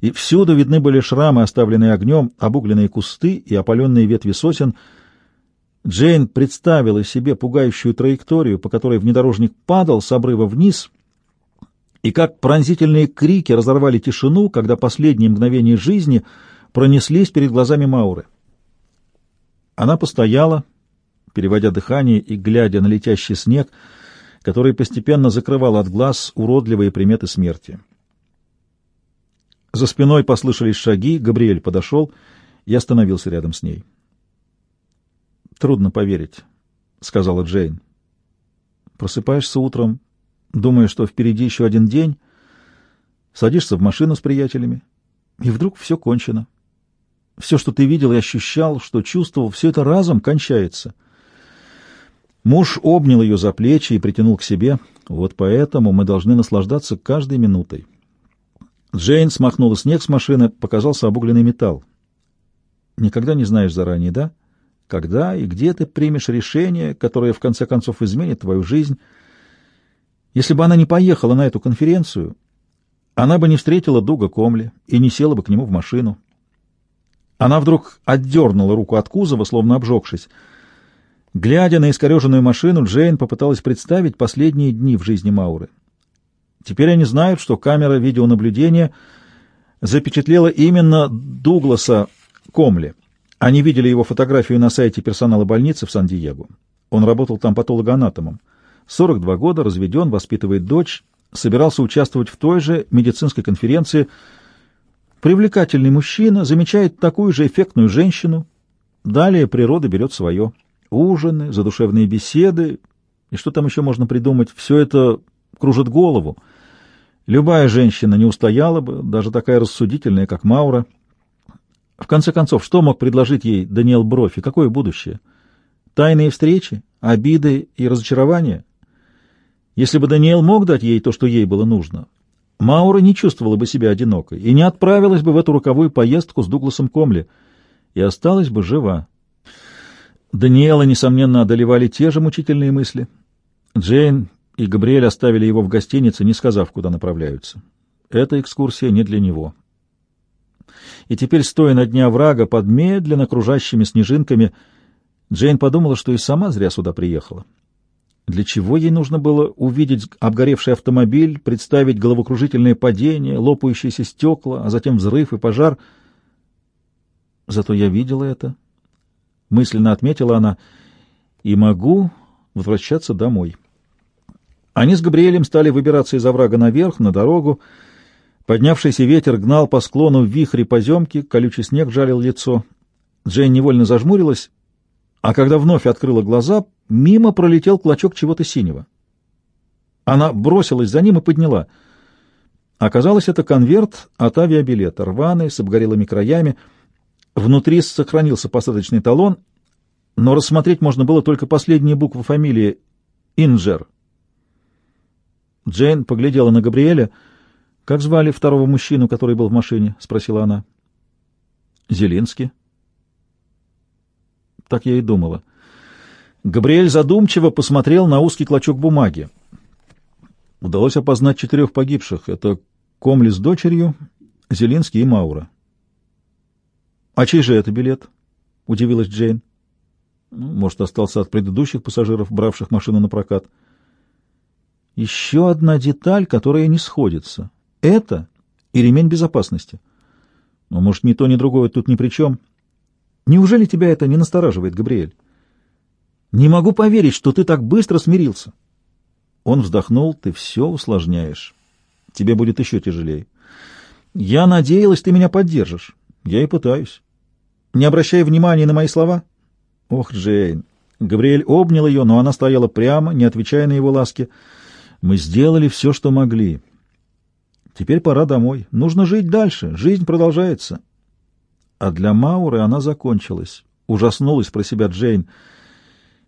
и всюду видны были шрамы, оставленные огнем, обугленные кусты и опаленные ветви сосен. Джейн представила себе пугающую траекторию, по которой внедорожник падал с обрыва вниз, и как пронзительные крики разорвали тишину, когда последние мгновения жизни пронеслись перед глазами Мауры. Она постояла, переводя дыхание и глядя на летящий снег, который постепенно закрывал от глаз уродливые приметы смерти. За спиной послышались шаги, Габриэль подошел и остановился рядом с ней. «Трудно поверить», — сказала Джейн. «Просыпаешься утром, думая, что впереди еще один день, садишься в машину с приятелями, и вдруг все кончено. Все, что ты видел и ощущал, что чувствовал, все это разом кончается. Муж обнял ее за плечи и притянул к себе. Вот поэтому мы должны наслаждаться каждой минутой. Джейн смахнула снег с машины, показался обугленный металл. Никогда не знаешь заранее, да? Когда и где ты примешь решение, которое в конце концов изменит твою жизнь. Если бы она не поехала на эту конференцию, она бы не встретила Дуга Комли и не села бы к нему в машину. Она вдруг отдернула руку от кузова, словно обжегшись. Глядя на искореженную машину, Джейн попыталась представить последние дни в жизни Мауры. Теперь они знают, что камера видеонаблюдения запечатлела именно Дугласа Комли. Они видели его фотографию на сайте персонала больницы в Сан-Диего. Он работал там патологоанатомом. 42 года, разведен, воспитывает дочь, собирался участвовать в той же медицинской конференции – Привлекательный мужчина замечает такую же эффектную женщину. Далее природа берет свое. Ужины, задушевные беседы и что там еще можно придумать. Все это кружит голову. Любая женщина не устояла бы, даже такая рассудительная, как Маура. В конце концов, что мог предложить ей Даниэл Брофи? Какое будущее? Тайные встречи? обиды и разочарования. Если бы Даниэл мог дать ей то, что ей было нужно, Маура не чувствовала бы себя одинокой и не отправилась бы в эту роковую поездку с Дугласом Комли и осталась бы жива. Даниэла, несомненно, одолевали те же мучительные мысли. Джейн и Габриэль оставили его в гостинице, не сказав, куда направляются. Эта экскурсия не для него. И теперь, стоя на дне оврага под медленно кружащими снежинками, Джейн подумала, что и сама зря сюда приехала. Для чего ей нужно было увидеть обгоревший автомобиль, представить головокружительное падение, лопающиеся стекла, а затем взрыв и пожар? Зато я видела это, — мысленно отметила она, — и могу возвращаться домой. Они с Габриэлем стали выбираться из оврага наверх, на дорогу. Поднявшийся ветер гнал по склону в вихре поземки, колючий снег жалил лицо. Джейн невольно зажмурилась, а когда вновь открыла глаза, мимо пролетел клочок чего-то синего. Она бросилась за ним и подняла. Оказалось, это конверт от авиабилета, рваный, с обгорелыми краями. Внутри сохранился посадочный талон, но рассмотреть можно было только последние буквы фамилии Инджер. Джейн поглядела на Габриэля. «Как звали второго мужчину, который был в машине?» — спросила она. «Зелинский». Так я и думала. Габриэль задумчиво посмотрел на узкий клочок бумаги. Удалось опознать четырех погибших. Это Комли с дочерью, Зелинский и Маура. «А чей же это билет?» — удивилась Джейн. Ну, «Может, остался от предыдущих пассажиров, бравших машину на прокат». Еще одна деталь, которая не сходится. Это и ремень безопасности. Но, может, ни то, ни другое тут ни при чем. Неужели тебя это не настораживает, Габриэль? Не могу поверить, что ты так быстро смирился. Он вздохнул. Ты все усложняешь. Тебе будет еще тяжелее. Я надеялась, ты меня поддержишь. Я и пытаюсь. Не обращай внимания на мои слова. Ох, Джейн. Габриэль обнял ее, но она стояла прямо, не отвечая на его ласки. Мы сделали все, что могли. Теперь пора домой. Нужно жить дальше. Жизнь продолжается. А для Мауры она закончилась. Ужаснулась про себя Джейн.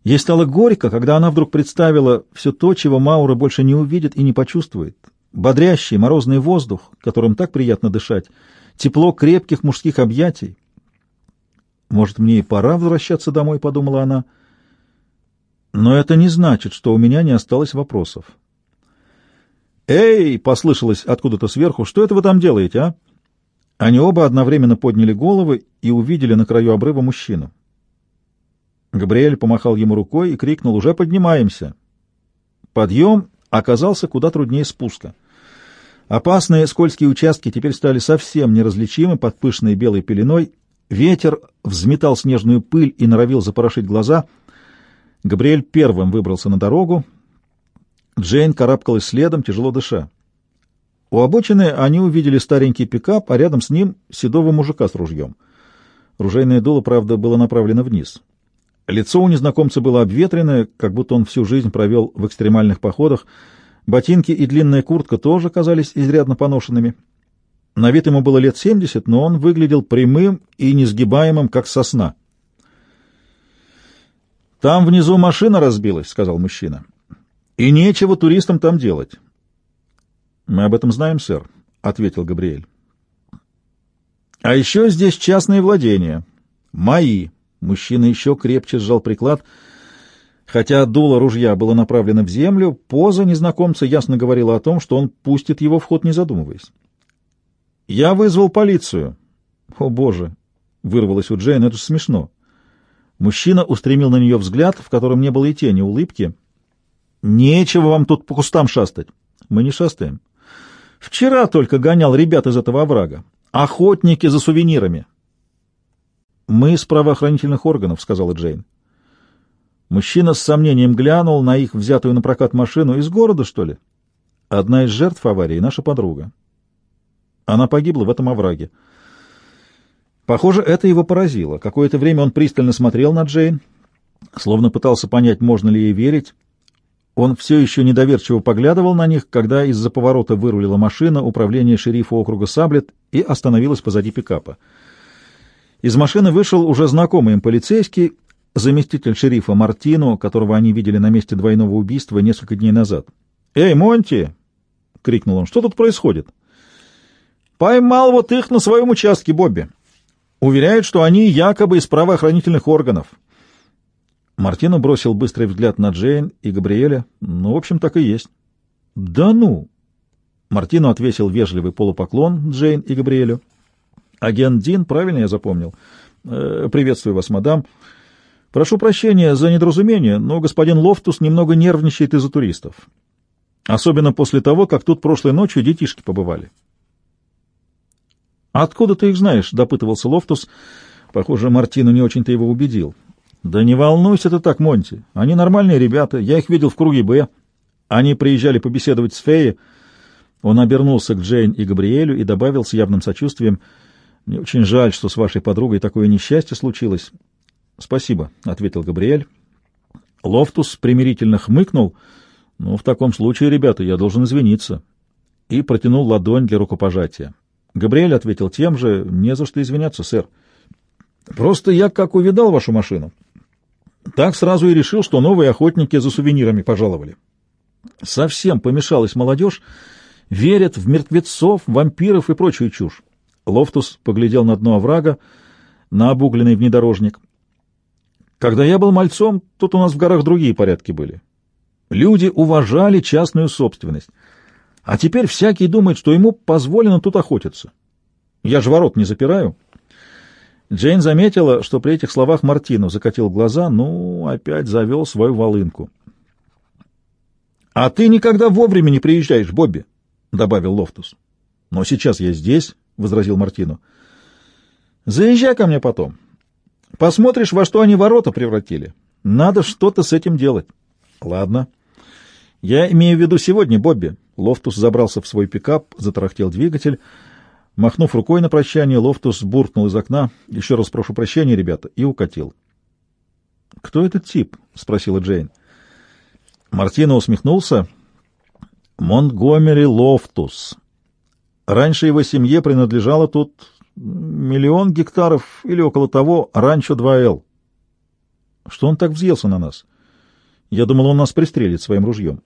Ей стало горько, когда она вдруг представила все то, чего Маура больше не увидит и не почувствует. Бодрящий морозный воздух, которым так приятно дышать, тепло крепких мужских объятий. «Может, мне и пора возвращаться домой», — подумала она. «Но это не значит, что у меня не осталось вопросов». «Эй!» — послышалось откуда-то сверху. «Что это вы там делаете, а?» Они оба одновременно подняли головы и увидели на краю обрыва мужчину. Габриэль помахал ему рукой и крикнул «Уже поднимаемся!». Подъем оказался куда труднее спуска. Опасные скользкие участки теперь стали совсем неразличимы под пышной белой пеленой. Ветер взметал снежную пыль и норовил запорошить глаза. Габриэль первым выбрался на дорогу, Джейн карабкалась следом, тяжело дыша. У обочины они увидели старенький пикап, а рядом с ним седого мужика с ружьем. Ружейное дуло, правда, было направлено вниз. Лицо у незнакомца было обветренное, как будто он всю жизнь провел в экстремальных походах. Ботинки и длинная куртка тоже казались изрядно поношенными. На вид ему было лет семьдесят, но он выглядел прямым и несгибаемым, как сосна. «Там внизу машина разбилась», — сказал мужчина. И нечего туристам там делать. — Мы об этом знаем, сэр, — ответил Габриэль. — А еще здесь частные владения. Мои. Мужчина еще крепче сжал приклад. Хотя дуло ружья было направлено в землю, поза незнакомца ясно говорила о том, что он пустит его в ход, не задумываясь. — Я вызвал полицию. — О, боже! — вырвалось у Джейн. — Это же смешно. Мужчина устремил на нее взгляд, в котором не было и тени улыбки — Нечего вам тут по кустам шастать. Мы не шастаем. Вчера только гонял ребят из этого оврага. Охотники за сувенирами. Мы из правоохранительных органов, сказала Джейн. Мужчина с сомнением глянул на их взятую на прокат машину. Из города, что ли? Одна из жертв аварии — наша подруга. Она погибла в этом овраге. Похоже, это его поразило. Какое-то время он пристально смотрел на Джейн, словно пытался понять, можно ли ей верить. Он все еще недоверчиво поглядывал на них, когда из-за поворота вырулила машина управления шерифа округа Саблет и остановилась позади пикапа. Из машины вышел уже знакомый им полицейский, заместитель шерифа Мартино, которого они видели на месте двойного убийства несколько дней назад. «Эй, Монти!» — крикнул он. «Что тут происходит?» «Поймал вот их на своем участке, Бобби. Уверяют, что они якобы из правоохранительных органов». Мартино бросил быстрый взгляд на Джейн и Габриэля. «Ну, в общем, так и есть». «Да ну!» Мартино отвесил вежливый полупоклон Джейн и Габриэлю. «Агент Дин, правильно я запомнил?» э, «Приветствую вас, мадам. Прошу прощения за недоразумение, но господин Лофтус немного нервничает из-за туристов. Особенно после того, как тут прошлой ночью детишки побывали». «Откуда ты их знаешь?» — допытывался Лофтус. Похоже, Мартино не очень-то его убедил. «Да не волнуйся ты так, Монти. Они нормальные ребята. Я их видел в круге «Б». Они приезжали побеседовать с Феей. Он обернулся к Джейн и Габриэлю и добавил с явным сочувствием, «Мне очень жаль, что с вашей подругой такое несчастье случилось». «Спасибо», — ответил Габриэль. Лофтус примирительно хмыкнул. «Ну, в таком случае, ребята, я должен извиниться». И протянул ладонь для рукопожатия. Габриэль ответил тем же, «Не за что извиняться, сэр. Просто я как увидал вашу машину, так сразу и решил, что новые охотники за сувенирами пожаловали. Совсем помешалась молодежь, верят в мертвецов, вампиров и прочую чушь. Лофтус поглядел на дно оврага, на обугленный внедорожник. Когда я был мальцом, тут у нас в горах другие порядки были. Люди уважали частную собственность. А теперь всякий думает, что ему позволено тут охотиться. Я же ворот не запираю. Джейн заметила, что при этих словах Мартино закатил глаза, ну, опять завел свою волынку. — А ты никогда вовремя не приезжаешь, Бобби, — добавил Лофтус. — Но сейчас я здесь, — возразил Мартино. — Заезжай ко мне потом. Посмотришь, во что они ворота превратили. Надо что-то с этим делать. — Ладно. Я имею в виду сегодня, Бобби. Лофтус забрался в свой пикап, затарахтел двигатель — Махнув рукой на прощание, Лофтус буркнул из окна «Еще раз прошу прощения, ребята», и укатил. «Кто этот тип?» — спросила Джейн. Мартино усмехнулся. «Монтгомери Лофтус. Раньше его семье принадлежало тут миллион гектаров или около того ранчо 2Л. Что он так взъелся на нас? Я думал, он нас пристрелит своим ружьем.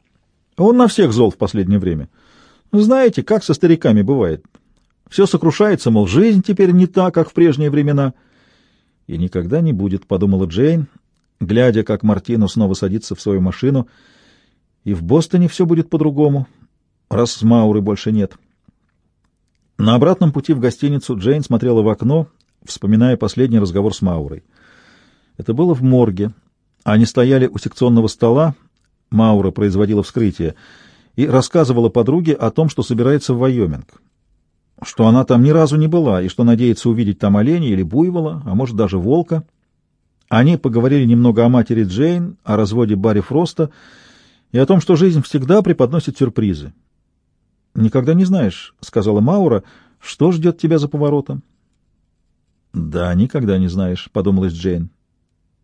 Он на всех зол в последнее время. Знаете, как со стариками бывает. Все сокрушается, мол, жизнь теперь не та, как в прежние времена. И никогда не будет, — подумала Джейн, глядя, как Мартино снова садится в свою машину. И в Бостоне все будет по-другому, раз Мауры больше нет. На обратном пути в гостиницу Джейн смотрела в окно, вспоминая последний разговор с Маурой. Это было в морге. Они стояли у секционного стола, Маура производила вскрытие, и рассказывала подруге о том, что собирается в Вайоминг что она там ни разу не была и что надеется увидеть там оленя или буйвола, а может даже волка. Они поговорили немного о матери Джейн, о разводе Барри Фроста и о том, что жизнь всегда преподносит сюрпризы. «Никогда не знаешь», — сказала Маура, — «что ждет тебя за поворотом?» «Да, никогда не знаешь», — подумалась Джейн.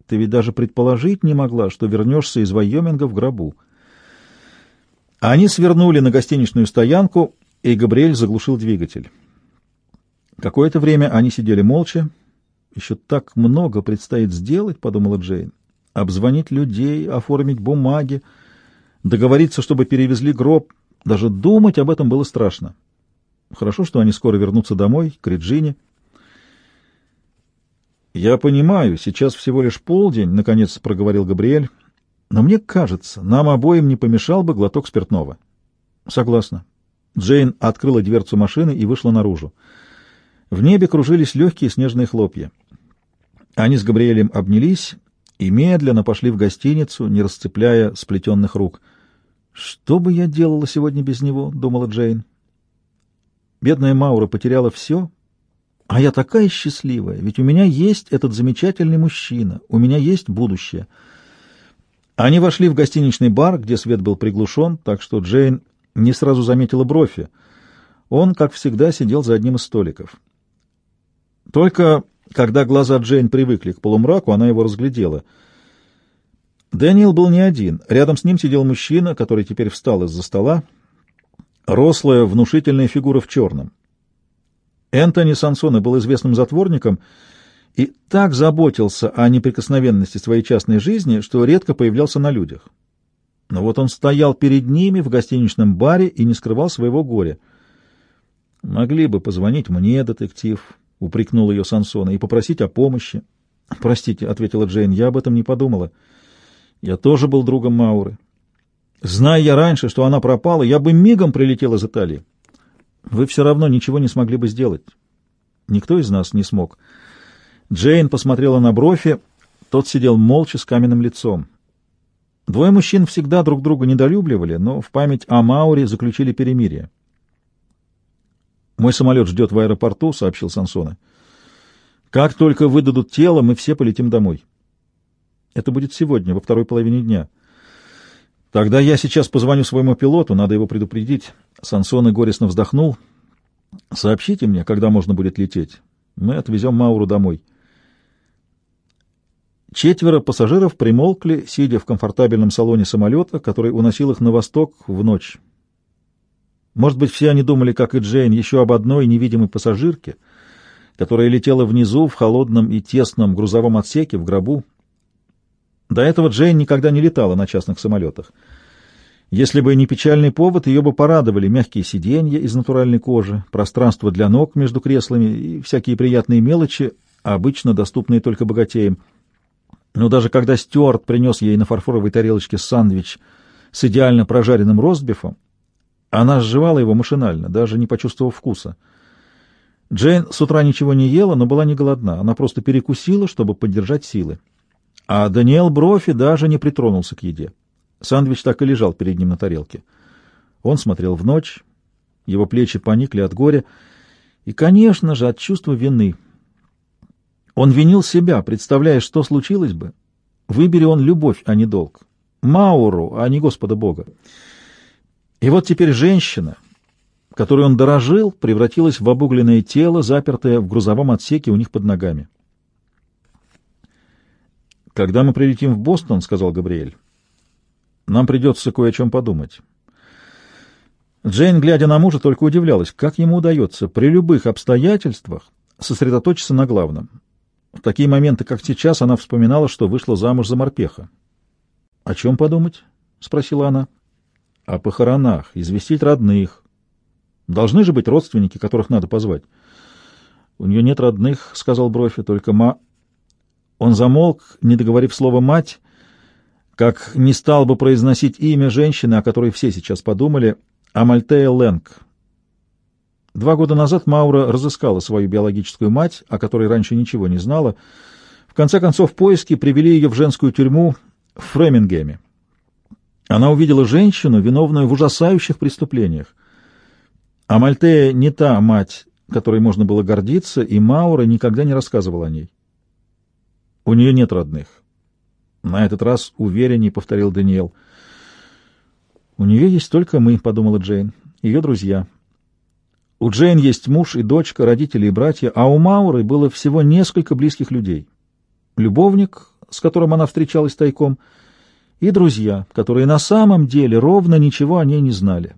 «Ты ведь даже предположить не могла, что вернешься из Вайоминга в гробу». Они свернули на гостиничную стоянку и Габриэль заглушил двигатель. Какое-то время они сидели молча. «Еще так много предстоит сделать», — подумала Джейн. «Обзвонить людей, оформить бумаги, договориться, чтобы перевезли гроб. Даже думать об этом было страшно. Хорошо, что они скоро вернутся домой, к Реджине». «Я понимаю, сейчас всего лишь полдень», — наконец проговорил Габриэль. «Но мне кажется, нам обоим не помешал бы глоток спиртного». «Согласна», Джейн открыла дверцу машины и вышла наружу. В небе кружились легкие снежные хлопья. Они с Габриэлем обнялись и медленно пошли в гостиницу, не расцепляя сплетенных рук. «Что бы я делала сегодня без него?» — думала Джейн. Бедная Маура потеряла все, а я такая счастливая, ведь у меня есть этот замечательный мужчина, у меня есть будущее. Они вошли в гостиничный бар, где свет был приглушен, так что Джейн не сразу заметила Брофи. Он, как всегда, сидел за одним из столиков. Только когда глаза Джейн привыкли к полумраку, она его разглядела. Дэниел был не один. Рядом с ним сидел мужчина, который теперь встал из-за стола. Рослая, внушительная фигура в черном. Энтони Сансона был известным затворником и так заботился о неприкосновенности своей частной жизни, что редко появлялся на людях. Но вот он стоял перед ними в гостиничном баре и не скрывал своего горя. «Могли бы позвонить мне, детектив», — упрекнул ее Сансона, — «и попросить о помощи». «Простите», — ответила Джейн, — «я об этом не подумала. Я тоже был другом Мауры. Зная я раньше, что она пропала, я бы мигом прилетел из Италии. Вы все равно ничего не смогли бы сделать. Никто из нас не смог». Джейн посмотрела на Брофи, тот сидел молча с каменным лицом. Двое мужчин всегда друг друга недолюбливали, но в память о Мауре заключили перемирие. «Мой самолет ждет в аэропорту», — сообщил Сансона. «Как только выдадут тело, мы все полетим домой. Это будет сегодня, во второй половине дня. Тогда я сейчас позвоню своему пилоту, надо его предупредить». Сансона горестно вздохнул. «Сообщите мне, когда можно будет лететь. Мы отвезем Мауру домой». Четверо пассажиров примолкли, сидя в комфортабельном салоне самолета, который уносил их на восток в ночь. Может быть, все они думали, как и Джейн, еще об одной невидимой пассажирке, которая летела внизу в холодном и тесном грузовом отсеке в гробу. До этого Джейн никогда не летала на частных самолетах. Если бы не печальный повод, ее бы порадовали мягкие сиденья из натуральной кожи, пространство для ног между креслами и всякие приятные мелочи, обычно доступные только богатеям — но даже когда Стюарт принес ей на фарфоровой тарелочке сандвич с идеально прожаренным ростбифом, она сживала его машинально, даже не почувствовав вкуса. Джейн с утра ничего не ела, но была не голодна. Она просто перекусила, чтобы поддержать силы. А Даниэл Брофи даже не притронулся к еде. Сандвич так и лежал перед ним на тарелке. Он смотрел в ночь, его плечи поникли от горя и, конечно же, от чувства вины — он винил себя, представляя, что случилось бы. Выбери он любовь, а не долг. Мауру, а не Господа Бога. И вот теперь женщина, которой он дорожил, превратилась в обугленное тело, запертое в грузовом отсеке у них под ногами. «Когда мы прилетим в Бостон, — сказал Габриэль, — нам придется кое о чем подумать». Джейн, глядя на мужа, только удивлялась, как ему удается при любых обстоятельствах сосредоточиться на главном. В такие моменты, как сейчас, она вспоминала, что вышла замуж за морпеха. — О чем подумать? — спросила она. — О похоронах, известить родных. Должны же быть родственники, которых надо позвать. — У нее нет родных, — сказал Брофи, — только ма... Он замолк, не договорив слова «мать», как не стал бы произносить имя женщины, о которой все сейчас подумали, Амальтея Лэнг, Два года назад Маура разыскала свою биологическую мать, о которой раньше ничего не знала. В конце концов, поиски привели ее в женскую тюрьму в Фремингеме. Она увидела женщину, виновную в ужасающих преступлениях. А Мальтея не та мать, которой можно было гордиться, и Маура никогда не рассказывала о ней. У нее нет родных. На этот раз уверенней повторил Даниэл. «У нее есть только мы», — подумала Джейн, — «ее друзья». У Джейн есть муж и дочка, родители и братья, а у Мауры было всего несколько близких людей. Любовник, с которым она встречалась тайком, и друзья, которые на самом деле ровно ничего о ней не знали.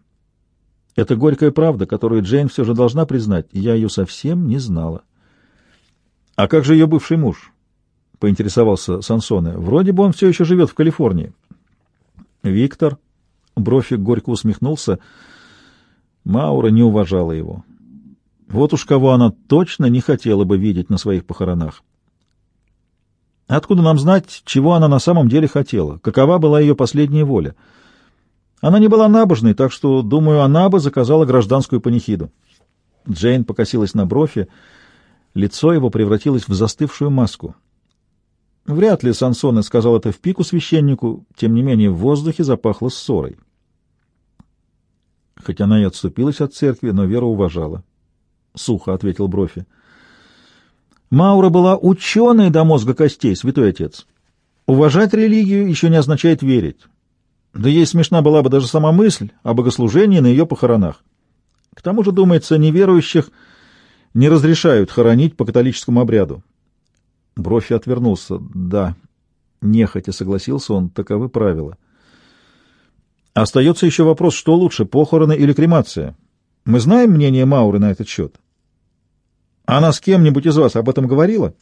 Это горькая правда, которую Джейн все же должна признать, я ее совсем не знала. — А как же ее бывший муж? — поинтересовался Сансоне. — Вроде бы он все еще живет в Калифорнии. — Виктор, — Брофик горько усмехнулся, — Маура не уважала его. Вот уж кого она точно не хотела бы видеть на своих похоронах. Откуда нам знать, чего она на самом деле хотела? Какова была ее последняя воля? Она не была набожной, так что, думаю, она бы заказала гражданскую панихиду. Джейн покосилась на брови, лицо его превратилось в застывшую маску. Вряд ли Сансоне сказал это в пику священнику, тем не менее в воздухе запахло ссорой. Хоть она и отступилась от церкви, но веру уважала. Сухо ответил Брофи. Маура была ученой до мозга костей, святой отец. Уважать религию еще не означает верить. Да ей смешна была бы даже сама мысль о богослужении на ее похоронах. К тому же, думается, неверующих не разрешают хоронить по католическому обряду. Брофи отвернулся. Да, нехотя согласился он, таковы правила. Остается еще вопрос, что лучше, похороны или кремация. Мы знаем мнение Мауры на этот счет? Она с кем-нибудь из вас об этом говорила?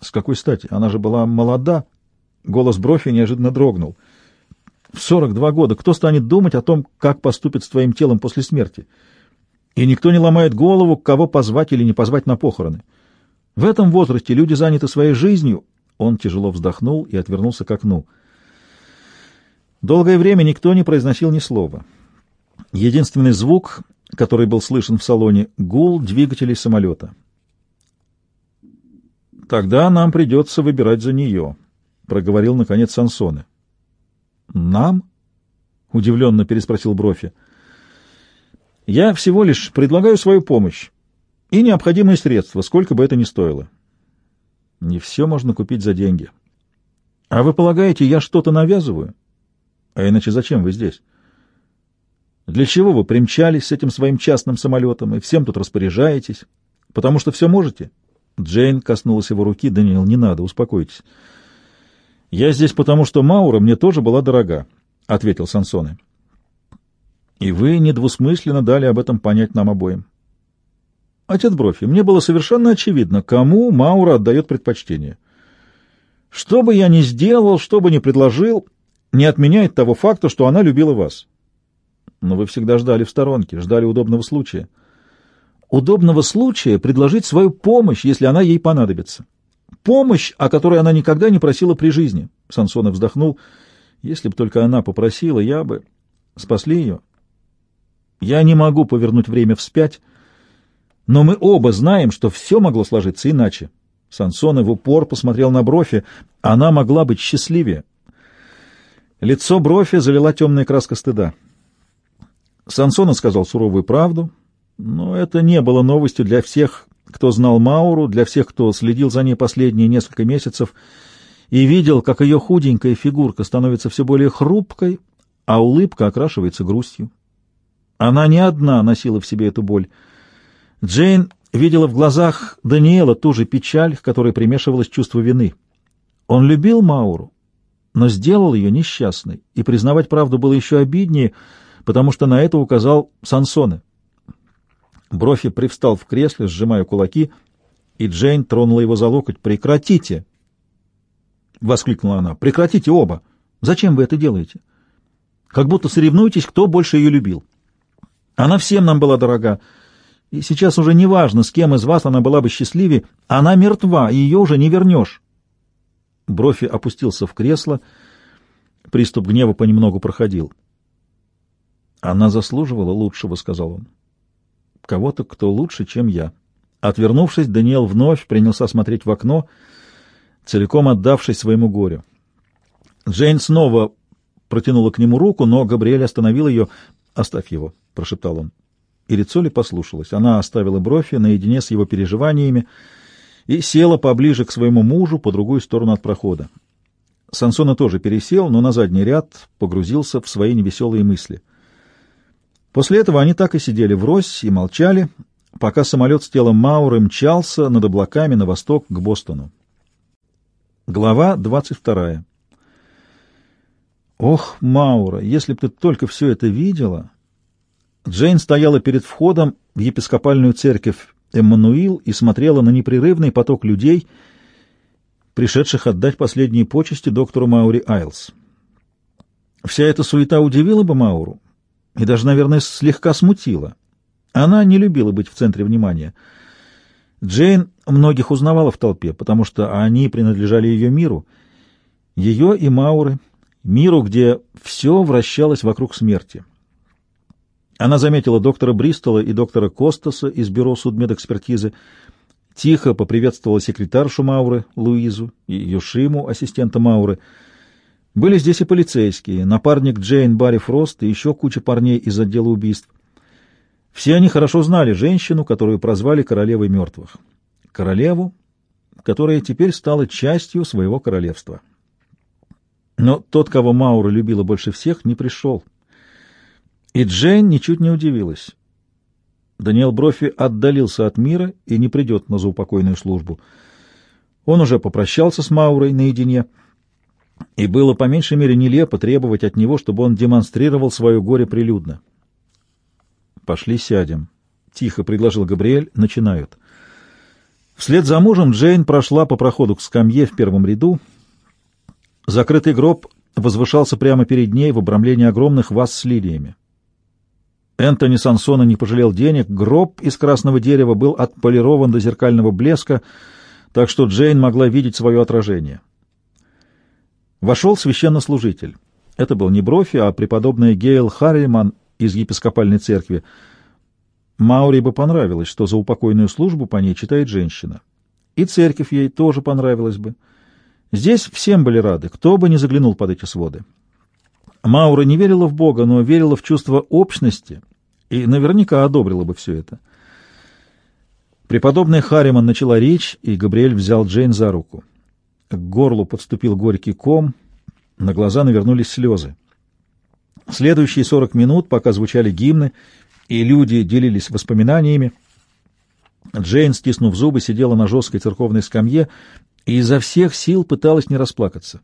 С какой стати? Она же была молода. Голос Брофи неожиданно дрогнул. В 42 года кто станет думать о том, как поступит с твоим телом после смерти? И никто не ломает голову, кого позвать или не позвать на похороны. В этом возрасте люди заняты своей жизнью. Он тяжело вздохнул и отвернулся к окну. Долгое время никто не произносил ни слова. Единственный звук, который был слышен в салоне, — гул двигателей самолета. «Тогда нам придется выбирать за нее», — проговорил, наконец, Сансоне. «Нам?» — удивленно переспросил Брофи. «Я всего лишь предлагаю свою помощь и необходимые средства, сколько бы это ни стоило». «Не все можно купить за деньги». «А вы полагаете, я что-то навязываю?» А иначе зачем вы здесь? Для чего вы примчались с этим своим частным самолетом и всем тут распоряжаетесь? Потому что все можете? Джейн коснулась его руки. Даниэл, не надо, успокойтесь. Я здесь потому, что Маура мне тоже была дорога, — ответил Сансоне. И вы недвусмысленно дали об этом понять нам обоим. Отец Брофи, мне было совершенно очевидно, кому Маура отдает предпочтение. Что бы я ни сделал, что бы ни предложил, не отменяет того факта, что она любила вас. Но вы всегда ждали в сторонке, ждали удобного случая. Удобного случая предложить свою помощь, если она ей понадобится. Помощь, о которой она никогда не просила при жизни. Сансонов вздохнул. Если бы только она попросила, я бы... Спасли ее. Я не могу повернуть время вспять, но мы оба знаем, что все могло сложиться иначе. Сансонов в упор посмотрел на Брофи. Она могла быть счастливее. Лицо Брофи залила темная краска стыда. Сансона сказал суровую правду, но это не было новостью для всех, кто знал Мауру, для всех, кто следил за ней последние несколько месяцев и видел, как ее худенькая фигурка становится все более хрупкой, а улыбка окрашивается грустью. Она не одна носила в себе эту боль. Джейн видела в глазах Даниэла ту же печаль, к которой примешивалось чувство вины. Он любил Мауру, но сделал ее несчастной, и признавать правду было еще обиднее, потому что на это указал Сансоне. Брофи привстал в кресле, сжимая кулаки, и Джейн тронула его за локоть. «Прекратите!» — воскликнула она. «Прекратите оба! Зачем вы это делаете? Как будто соревнуетесь, кто больше ее любил. Она всем нам была дорога, и сейчас уже не важно, с кем из вас она была бы счастливее. Она мертва, ее уже не вернешь». Брофи опустился в кресло. Приступ гнева понемногу проходил. «Она заслуживала лучшего», — сказал он. «Кого-то, кто лучше, чем я». Отвернувшись, Даниэл вновь принялся смотреть в окно, целиком отдавшись своему горю. Джейн снова протянула к нему руку, но Габриэль остановил ее. «Оставь его», — прошептал он. И лицо ли послушалось. Она оставила Брофи наедине с его переживаниями, — и села поближе к своему мужу по другую сторону от прохода. Сансона тоже пересел, но на задний ряд погрузился в свои невеселые мысли. После этого они так и сидели врозь и молчали, пока самолет с телом Мауры мчался над облаками на восток к Бостону. Глава двадцать вторая. «Ох, Маура, если б ты только все это видела!» Джейн стояла перед входом в епископальную церковь Эммануил и смотрела на непрерывный поток людей, пришедших отдать последние почести доктору Маури Айлс. Вся эта суета удивила бы Мауру и даже, наверное, слегка смутила. Она не любила быть в центре внимания. Джейн многих узнавала в толпе, потому что они принадлежали ее миру, ее и Мауры, миру, где все вращалось вокруг смерти. Она заметила доктора Бристола и доктора Костаса из бюро судмедэкспертизы, тихо поприветствовала секретаршу Мауры, Луизу, и Юшиму, ассистента Мауры. Были здесь и полицейские, напарник Джейн Барри Фрост и еще куча парней из отдела убийств. Все они хорошо знали женщину, которую прозвали королевой мертвых. Королеву, которая теперь стала частью своего королевства. Но тот, кого Маура любила больше всех, не пришел. И Джейн ничуть не удивилась. Даниэл Брофи отдалился от мира и не придет на заупокойную службу. Он уже попрощался с Маурой наедине, и было по меньшей мере нелепо требовать от него, чтобы он демонстрировал свое горе прилюдно. «Пошли сядем», — тихо предложил Габриэль. «Начинают». Вслед за мужем Джейн прошла по проходу к скамье в первом ряду. Закрытый гроб возвышался прямо перед ней в обрамлении огромных ваз с лилиями. Энтони Сансона не пожалел денег, гроб из красного дерева был отполирован до зеркального блеска, так что Джейн могла видеть свое отражение. Вошел священнослужитель. Это был не Брофи, а преподобный Гейл Харриман из епископальной церкви. Маури бы понравилось, что за упокойную службу по ней читает женщина. И церковь ей тоже понравилась бы. Здесь всем были рады, кто бы ни заглянул под эти своды. Маура не верила в Бога, но верила в чувство общности и наверняка одобрила бы все это. Преподобный Харриман начала речь, и Габриэль взял Джейн за руку. К горлу подступил горький ком, на глаза навернулись слезы. Следующие сорок минут, пока звучали гимны, и люди делились воспоминаниями, Джейн, стиснув зубы, сидела на жесткой церковной скамье и изо всех сил пыталась не расплакаться.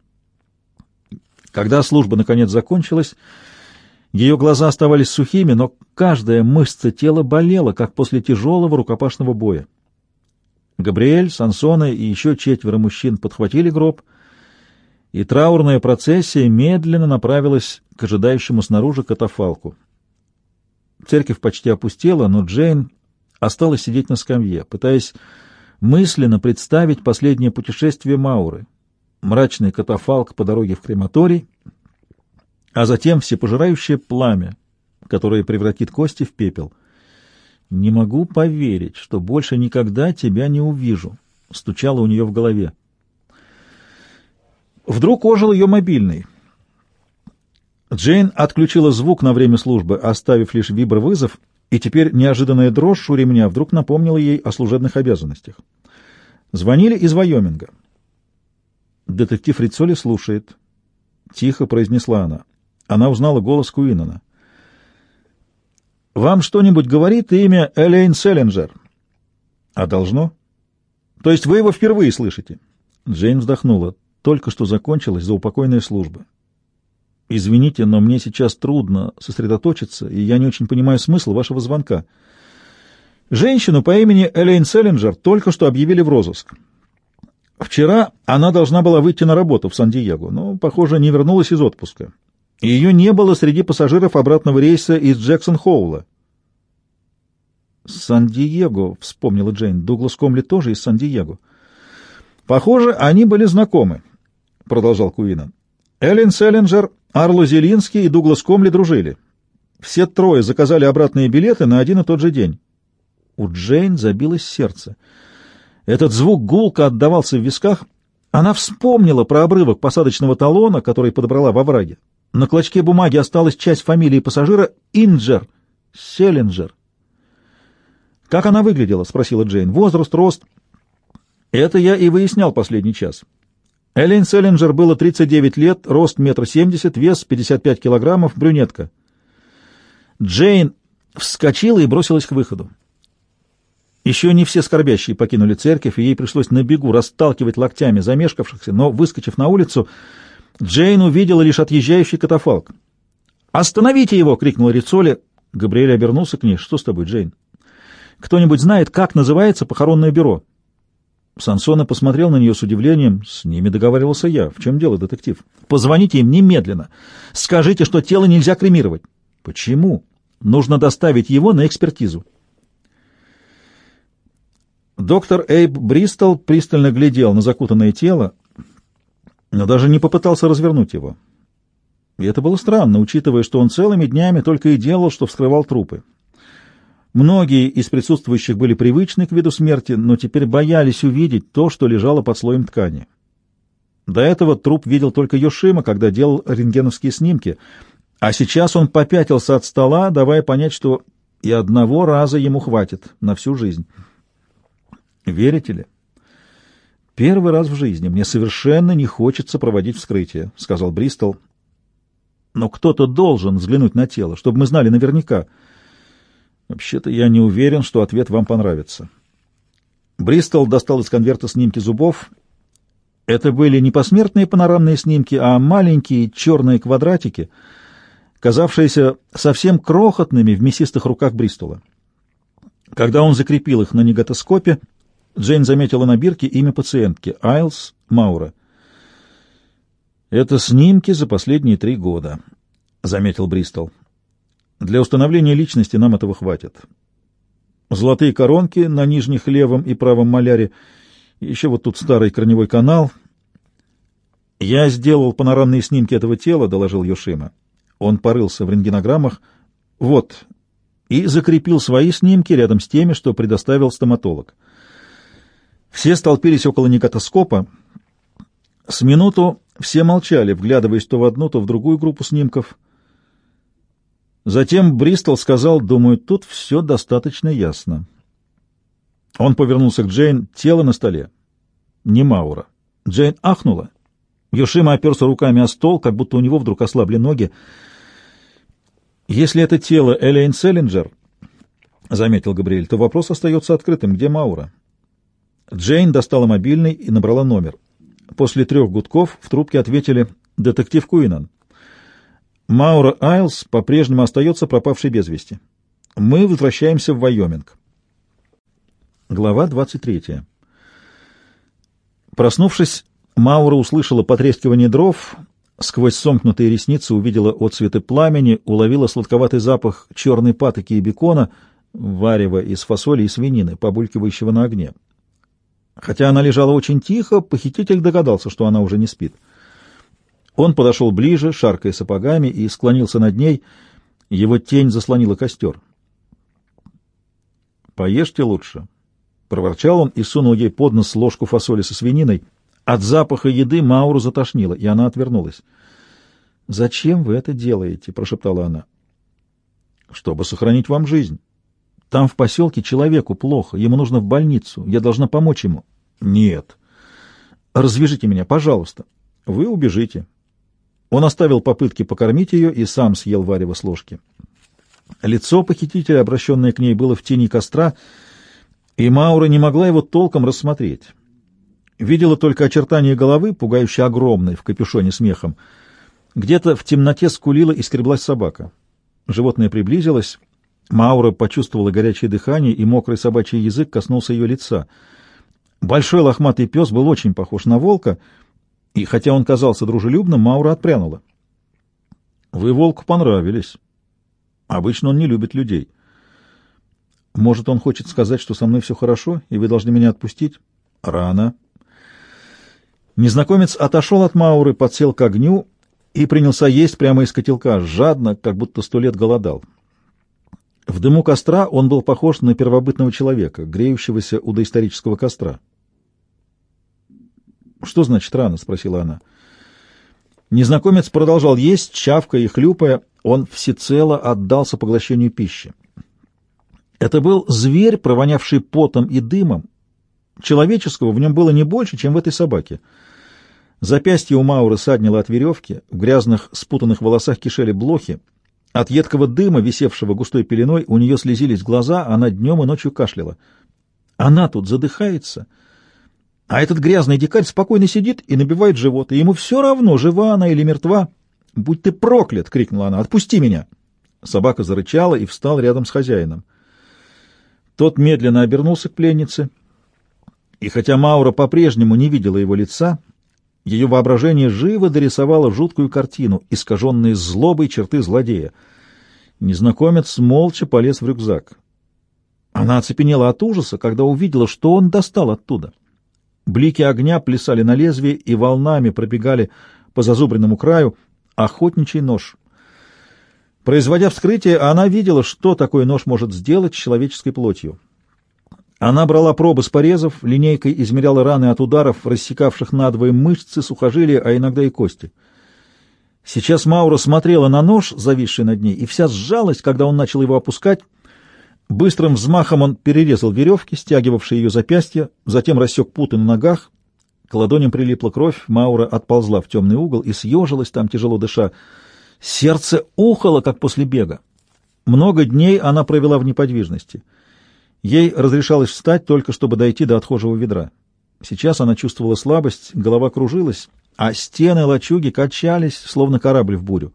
Когда служба наконец закончилась, ее глаза оставались сухими, но каждая мышца тела болела, как после тяжелого рукопашного боя. Габриэль, Сансона и еще четверо мужчин подхватили гроб, и траурная процессия медленно направилась к ожидающему снаружи катафалку. Церковь почти опустела, но Джейн осталась сидеть на скамье, пытаясь мысленно представить последнее путешествие Мауры, мрачный катафалк по дороге в крематорий, а затем всепожирающее пламя, которое превратит кости в пепел. «Не могу поверить, что больше никогда тебя не увижу», — стучало у нее в голове. Вдруг ожил ее мобильный. Джейн отключила звук на время службы, оставив лишь вибровызов, и теперь неожиданная дрожь у ремня вдруг напомнила ей о служебных обязанностях. Звонили из Вайоминга. Детектив Рицоли слушает. Тихо произнесла она. Она узнала голос Куинона. «Вам что-нибудь говорит имя Элейн Селлинджер?» «А должно?» «То есть вы его впервые слышите?» Джейн вздохнула. «Только что закончилась заупокойная служба. Извините, но мне сейчас трудно сосредоточиться, и я не очень понимаю смысл вашего звонка. Женщину по имени Элейн Селлинджер только что объявили в розыск. Вчера она должна была выйти на работу в Сан-Диего, но, похоже, не вернулась из отпуска. Ее не было среди пассажиров обратного рейса из Джексон-Хоула. «Сан-Диего», — вспомнила Джейн, — «Дуглас Комли тоже из Сан-Диего». «Похоже, они были знакомы», — продолжал Куинан. «Эллен Селлинджер, Арло Зелинский и Дуглас Комли дружили. Все трое заказали обратные билеты на один и тот же день». У Джейн забилось сердце. Этот звук гулко отдавался в висках. Она вспомнила про обрывок посадочного талона, который подобрала во враге. На клочке бумаги осталась часть фамилии пассажира Инджер, Селлинджер. «Как она выглядела?» — спросила Джейн. «Возраст, рост?» «Это я и выяснял последний час. Эллен Селлинджер было 39 лет, рост метр семьдесят, вес 55 килограммов, брюнетка». Джейн вскочила и бросилась к выходу. Еще не все скорбящие покинули церковь, и ей пришлось на бегу расталкивать локтями замешкавшихся, но, выскочив на улицу, Джейн увидела лишь отъезжающий катафалк. «Остановите его!» — крикнула Рицоли. Габриэль обернулся к ней. «Что с тобой, Джейн?» «Кто-нибудь знает, как называется похоронное бюро?» Сансона посмотрел на нее с удивлением. «С ними договаривался я. В чем дело, детектив?» «Позвоните им немедленно. Скажите, что тело нельзя кремировать». «Почему?» «Нужно доставить его на экспертизу». Доктор Эйб Бристол пристально глядел на закутанное тело, но даже не попытался развернуть его. И это было странно, учитывая, что он целыми днями только и делал, что вскрывал трупы. Многие из присутствующих были привычны к виду смерти, но теперь боялись увидеть то, что лежало под слоем ткани. До этого труп видел только Йошима, когда делал рентгеновские снимки, а сейчас он попятился от стола, давая понять, что и одного раза ему хватит на всю жизнь. Верите ли? Первый раз в жизни мне совершенно не хочется проводить вскрытие, сказал Бристол. Но кто-то должен взглянуть на тело, чтобы мы знали наверняка. Вообще-то я не уверен, что ответ вам понравится. Бристол достал из конверта снимки зубов. Это были не посмертные панорамные снимки, а маленькие черные квадратики, казавшиеся совсем крохотными в мясистых руках Бристола. Когда он закрепил их на негатоскопе, Джейн заметила на бирке имя пациентки — Айлс Маура. «Это снимки за последние три года», — заметил Бристол. «Для установления личности нам этого хватит. Золотые коронки на нижних левом и правом маляре, еще вот тут старый корневой канал. Я сделал панорамные снимки этого тела», — доложил Йошима. Он порылся в рентгенограммах. «Вот». И закрепил свои снимки рядом с теми, что предоставил стоматолог. Все столпились около никотоскопа. С минуту все молчали, вглядываясь то в одну, то в другую группу снимков. Затем Бристол сказал, думаю, тут все достаточно ясно. Он повернулся к Джейн, тело на столе. Не Маура. Джейн ахнула. Йошима оперся руками о стол, как будто у него вдруг ослабли ноги. «Если это тело Элейн Селлинджер, — заметил Габриэль, — то вопрос остается открытым. Где Маура?» Джейн достала мобильный и набрала номер. После трех гудков в трубке ответили «Детектив Куинан». Маура Айлс по-прежнему остается пропавшей без вести. Мы возвращаемся в Вайоминг. Глава 23. Проснувшись, Маура услышала потрескивание дров, сквозь сомкнутые ресницы увидела отцветы пламени, уловила сладковатый запах черной патоки и бекона, варева из фасоли и свинины, побулькивающего на огне. Хотя она лежала очень тихо, похититель догадался, что она уже не спит. Он подошел ближе, шаркая сапогами, и склонился над ней. Его тень заслонила костер. «Поешьте лучше», — проворчал он и сунул ей под нос ложку фасоли со свининой. От запаха еды Мауру затошнило, и она отвернулась. «Зачем вы это делаете?» — прошептала она. «Чтобы сохранить вам жизнь». Там в поселке человеку плохо, ему нужно в больницу, я должна помочь ему. Нет. Развяжите меня, пожалуйста. Вы убежите. Он оставил попытки покормить ее и сам съел варево с ложки. Лицо похитителя, обращенное к ней, было в тени костра, и Маура не могла его толком рассмотреть. Видела только очертания головы, пугающе огромной, в капюшоне с мехом. Где-то в темноте скулила и скреблась собака. Животное приблизилось, Маура почувствовала горячее дыхание, и мокрый собачий язык коснулся ее лица. Большой лохматый пес был очень похож на волка, и хотя он казался дружелюбным, Маура отпрянула. — Вы волку понравились. Обычно он не любит людей. Может, он хочет сказать, что со мной все хорошо, и вы должны меня отпустить? Рано. Незнакомец отошел от Мауры, подсел к огню и принялся есть прямо из котелка, жадно, как будто сто лет голодал. В дыму костра он был похож на первобытного человека, греющегося у доисторического костра. «Что значит рано?» — спросила она. Незнакомец продолжал есть, чавкая и хлюпая, он всецело отдался поглощению пищи. Это был зверь, провонявший потом и дымом. Человеческого в нем было не больше, чем в этой собаке. Запястье у Мауры саднило от веревки, в грязных спутанных волосах кишели блохи, от едкого дыма, висевшего густой пеленой, у нее слезились глаза, она днем и ночью кашляла. Она тут задыхается, а этот грязный дикарь спокойно сидит и набивает живот, и ему все равно, жива она или мертва. «Будь ты проклят!» — крикнула она. «Отпусти меня!» Собака зарычала и встал рядом с хозяином. Тот медленно обернулся к пленнице, и хотя Маура по-прежнему не видела его лица, ее воображение живо дорисовало жуткую картину, искаженные злобой черты злодея. Незнакомец молча полез в рюкзак. Она оцепенела от ужаса, когда увидела, что он достал оттуда. Блики огня плясали на лезвие и волнами пробегали по зазубренному краю охотничий нож. Производя вскрытие, она видела, что такой нож может сделать с человеческой плотью. Она брала пробы с порезов, линейкой измеряла раны от ударов, рассекавших надвое мышцы, сухожилия, а иногда и кости. Сейчас Маура смотрела на нож, зависший над ней, и вся сжалась, когда он начал его опускать. Быстрым взмахом он перерезал веревки, стягивавшие ее запястья, затем рассек путы на ногах. К ладоням прилипла кровь, Маура отползла в темный угол и съежилась там, тяжело дыша. Сердце ухало, как после бега. Много дней она провела в неподвижности — Ей разрешалось встать только, чтобы дойти до отхожего ведра. Сейчас она чувствовала слабость, голова кружилась, а стены лачуги качались, словно корабль в бурю.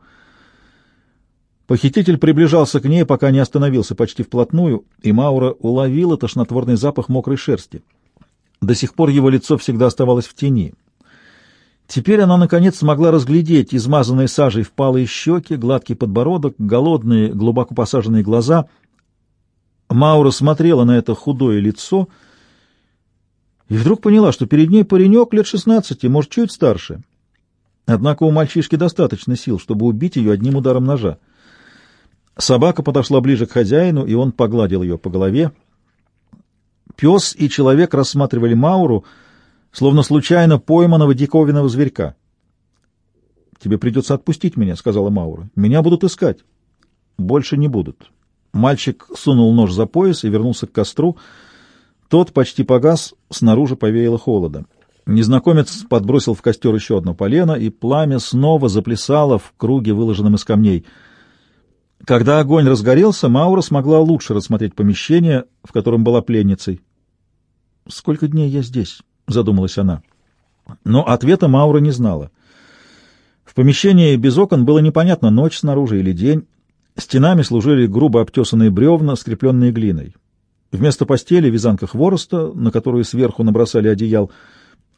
Похититель приближался к ней, пока не остановился почти вплотную, и Маура уловила тошнотворный запах мокрой шерсти. До сих пор его лицо всегда оставалось в тени. Теперь она, наконец, смогла разглядеть измазанные сажей впалые щеки, гладкий подбородок, голодные, глубоко посаженные глаза. Маура смотрела на это худое лицо и вдруг поняла, что перед ней паренек лет шестнадцати, может, чуть старше. Однако у мальчишки достаточно сил, чтобы убить ее одним ударом ножа. Собака подошла ближе к хозяину, и он погладил ее по голове. Пес и человек рассматривали Мауру, словно случайно пойманного диковинного зверька. «Тебе придется отпустить меня», — сказала Маура. «Меня будут искать». «Больше не будут». Мальчик сунул нож за пояс и вернулся к костру. Тот почти погас, снаружи повеяло холодом. Незнакомец подбросил в костер еще одно полено, и пламя снова заплясало в круге, выложенном из камней. Когда огонь разгорелся, Маура смогла лучше рассмотреть помещение, в котором была пленницей. «Сколько дней я здесь?» — задумалась она. Но ответа Маура не знала. В помещении без окон было непонятно, ночь снаружи или день. Стенами служили грубо обтесанные бревна, скрепленные глиной. Вместо постели — вязанка хвороста, на которую сверху набросали одеял.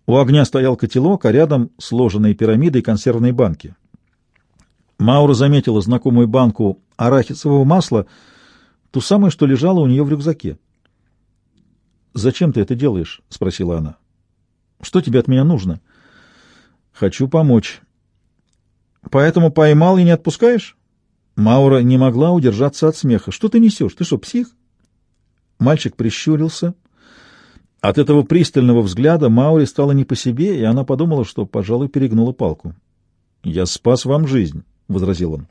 У огня стоял котелок, а рядом — сложенные пирамидой консервные банки. Маура заметила знакомую банку арахисового масла, ту самую, что лежала у нее в рюкзаке. «Зачем ты это делаешь?» — спросила она. «Что тебе от меня нужно?» «Хочу помочь». «Поэтому поймал и не отпускаешь?» Маура не могла удержаться от смеха. «Что ты несешь? Ты что, псих?» Мальчик прищурился. От этого пристального взгляда Мауре стало не по себе, и она подумала, что, пожалуй, перегнула палку. «Я спас вам жизнь», — возразил он.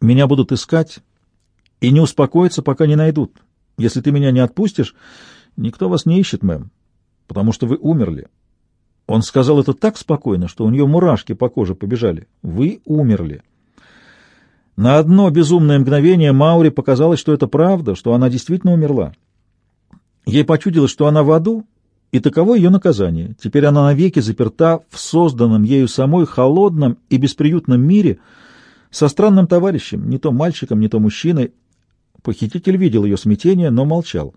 «Меня будут искать и не успокоятся, пока не найдут. Если ты меня не отпустишь, никто вас не ищет, мэм, потому что вы умерли». Он сказал это так спокойно, что у нее мурашки по коже побежали. «Вы умерли». На одно безумное мгновение Маури показалось, что это правда, что она действительно умерла. Ей почудилось, что она в аду, и таково ее наказание. Теперь она навеки заперта в созданном ею самой холодном и бесприютном мире со странным товарищем, не то мальчиком, не то мужчиной. Похититель видел ее смятение, но молчал.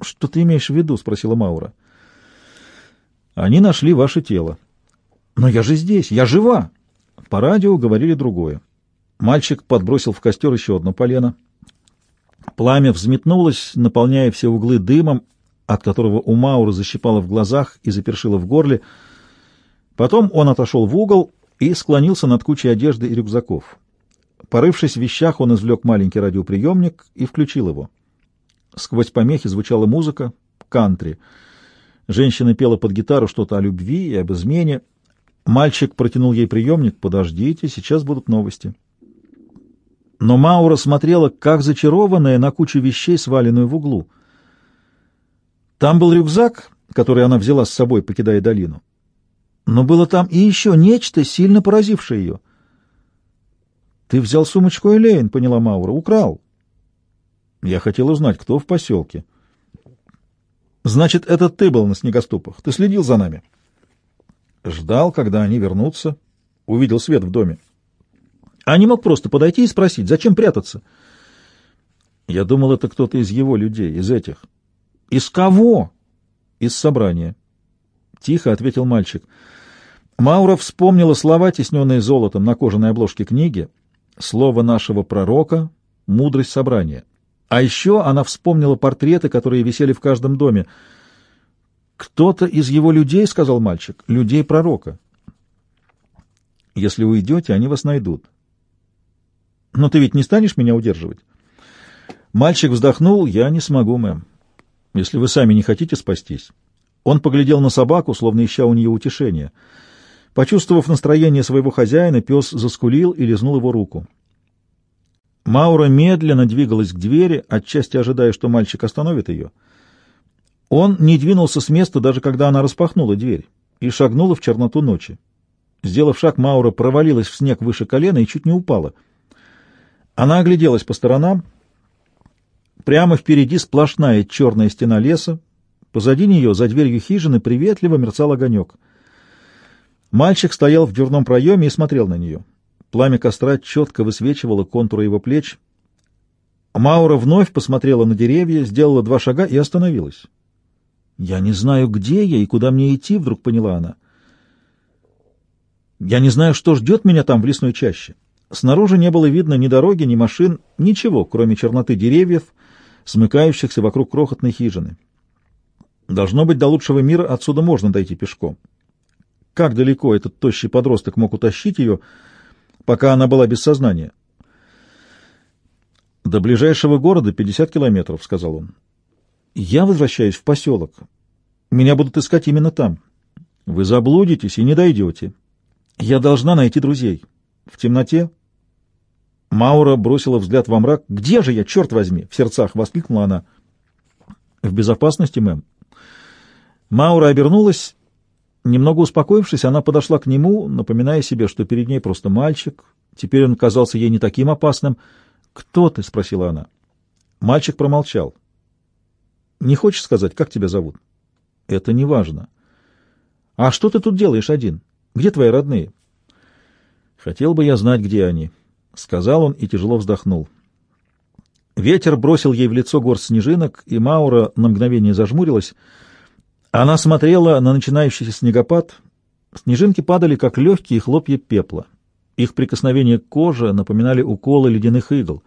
«Что ты имеешь в виду?» — спросила Маура. «Они нашли ваше тело». «Но я же здесь, я жива!» По радио говорили другое. Мальчик подбросил в костер еще одно полено. Пламя взметнулось, наполняя все углы дымом, от которого у Мауры защипало в глазах и запершило в горле. Потом он отошел в угол и склонился над кучей одежды и рюкзаков. Порывшись в вещах, он извлек маленький радиоприемник и включил его. Сквозь помехи звучала музыка, кантри. Женщина пела под гитару что-то о любви и об измене. Мальчик протянул ей приемник. «Подождите, сейчас будут новости». Но Маура смотрела, как зачарованная, на кучу вещей, сваленную в углу — там был рюкзак, который она взяла с собой, покидая долину. Но было там и еще нечто, сильно поразившее ее. «Ты взял сумочку Элейн», — поняла Маура, — «украл». Я хотел узнать, кто в поселке. «Значит, это ты был на снегоступах. Ты следил за нами?» Ждал, когда они вернутся. Увидел свет в доме. А не мог просто подойти и спросить, зачем прятаться? Я думал, это кто-то из его людей, из этих. «Из кого?» «Из собрания». Тихо ответил мальчик. Маура вспомнила слова, тесненные золотом на кожаной обложке книги, слово нашего пророка, мудрость собрания. А еще она вспомнила портреты, которые висели в каждом доме. «Кто-то из его людей, — сказал мальчик, — людей пророка. Если уйдете, они вас найдут. Но ты ведь не станешь меня удерживать?» Мальчик вздохнул. «Я не смогу, мэм если вы сами не хотите спастись. Он поглядел на собаку, словно ища у нее утешения. Почувствовав настроение своего хозяина, пес заскулил и лизнул его руку. Маура медленно двигалась к двери, отчасти ожидая, что мальчик остановит ее. Он не двинулся с места, даже когда она распахнула дверь, и шагнула в черноту ночи. Сделав шаг, Маура провалилась в снег выше колена и чуть не упала. Она огляделась по сторонам, Прямо впереди сплошная черная стена леса, позади нее, за дверью хижины, приветливо мерцал огонек. Мальчик стоял в дверном проеме и смотрел на нее. Пламя костра четко высвечивало контуры его плеч. Маура вновь посмотрела на деревья, сделала два шага и остановилась. «Я не знаю, где я и куда мне идти», — вдруг поняла она. «Я не знаю, что ждет меня там в лесной чаще. Снаружи не было видно ни дороги, ни машин, ничего, кроме черноты деревьев, смыкающихся вокруг крохотной хижины. Должно быть, до лучшего мира отсюда можно дойти пешком. Как далеко этот тощий подросток мог утащить ее, пока она была без сознания? «До ближайшего города 50 километров», — сказал он. «Я возвращаюсь в поселок. Меня будут искать именно там. Вы заблудитесь и не дойдете. Я должна найти друзей. В темноте?» Маура бросила взгляд во мрак. «Где же я, черт возьми?» — в сердцах воскликнула она. «В безопасности, мэм». Маура обернулась Немного успокоившись, она подошла к нему, напоминая себе, что перед ней просто мальчик. Теперь он казался ей не таким опасным. «Кто ты?» — спросила она. Мальчик промолчал. «Не хочешь сказать, как тебя зовут?» «Это не важно». «А что ты тут делаешь один? Где твои родные?» «Хотел бы я знать, где они», — сказал он и тяжело вздохнул. Ветер бросил ей в лицо горсть снежинок, и Маура на мгновение зажмурилась — она смотрела на начинающийся снегопад. Снежинки падали, как легкие хлопья пепла. Их прикосновение к коже напоминали уколы ледяных игл.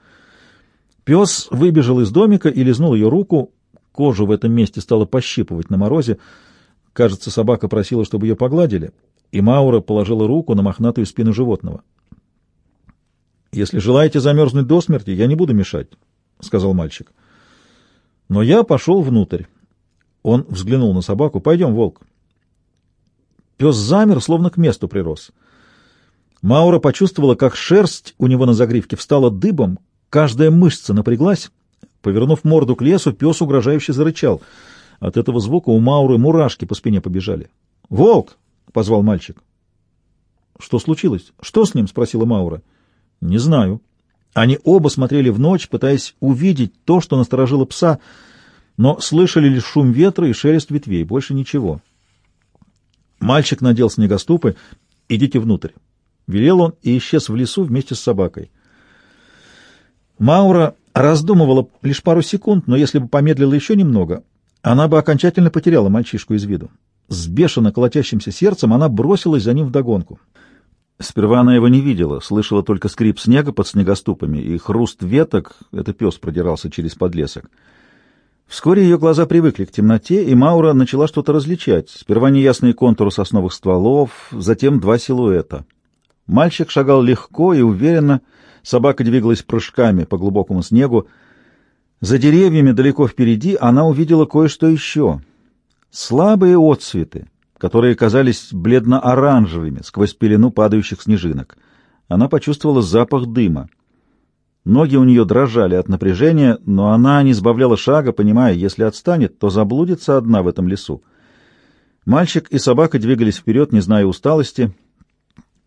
Пес выбежал из домика и лизнул ее руку. Кожу в этом месте стало пощипывать на морозе. Кажется, собака просила, чтобы ее погладили, и Маура положила руку на мохнатую спину животного. «Если желаете замерзнуть до смерти, я не буду мешать», — сказал мальчик. Но я пошел внутрь. Он взглянул на собаку. «Пойдем, волк». Пес замер, словно к месту прирос. Маура почувствовала, как шерсть у него на загривке встала дыбом, каждая мышца напряглась. Повернув морду к лесу, пес угрожающе зарычал. От этого звука у Мауры мурашки по спине побежали. «Волк!» — позвал мальчик. «Что случилось? Что с ним?» — спросила Маура. «Не знаю». Они оба смотрели в ночь, пытаясь увидеть то, что насторожило пса — но слышали лишь шум ветра и шелест ветвей, больше ничего. Мальчик надел снегоступы. «Идите внутрь». Велел он и исчез в лесу вместе с собакой. Маура раздумывала лишь пару секунд, но если бы помедлила еще немного, она бы окончательно потеряла мальчишку из виду. С бешено колотящимся сердцем она бросилась за ним вдогонку. Сперва она его не видела, слышала только скрип снега под снегоступами и хруст веток, это пес продирался через подлесок. Вскоре ее глаза привыкли к темноте, и Маура начала что-то различать. Сперва неясные контуры сосновых стволов, затем два силуэта. Мальчик шагал легко и уверенно, собака двигалась прыжками по глубокому снегу. За деревьями далеко впереди она увидела кое-что еще. Слабые отцветы, которые казались бледно-оранжевыми сквозь пелену падающих снежинок. Она почувствовала запах дыма. Ноги у нее дрожали от напряжения, но она не сбавляла шага, понимая, если отстанет, то заблудится одна в этом лесу. Мальчик и собака двигались вперед, не зная усталости,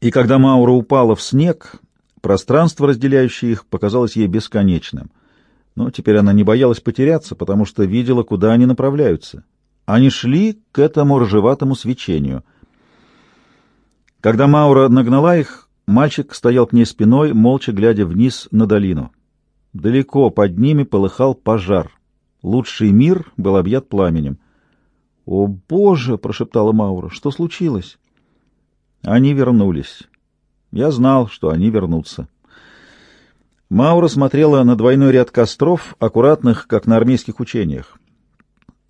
и когда Маура упала в снег, пространство, разделяющее их, показалось ей бесконечным. Но теперь она не боялась потеряться, потому что видела, куда они направляются. Они шли к этому рыжеватому свечению. Когда Маура нагнала их, Мальчик стоял к ней спиной, молча глядя вниз на долину. Далеко под ними полыхал пожар. Лучший мир был объят пламенем. «О, Боже!» — прошептала Маура. «Что случилось?» Они вернулись. Я знал, что они вернутся. Маура смотрела на двойной ряд костров, аккуратных, как на армейских учениях.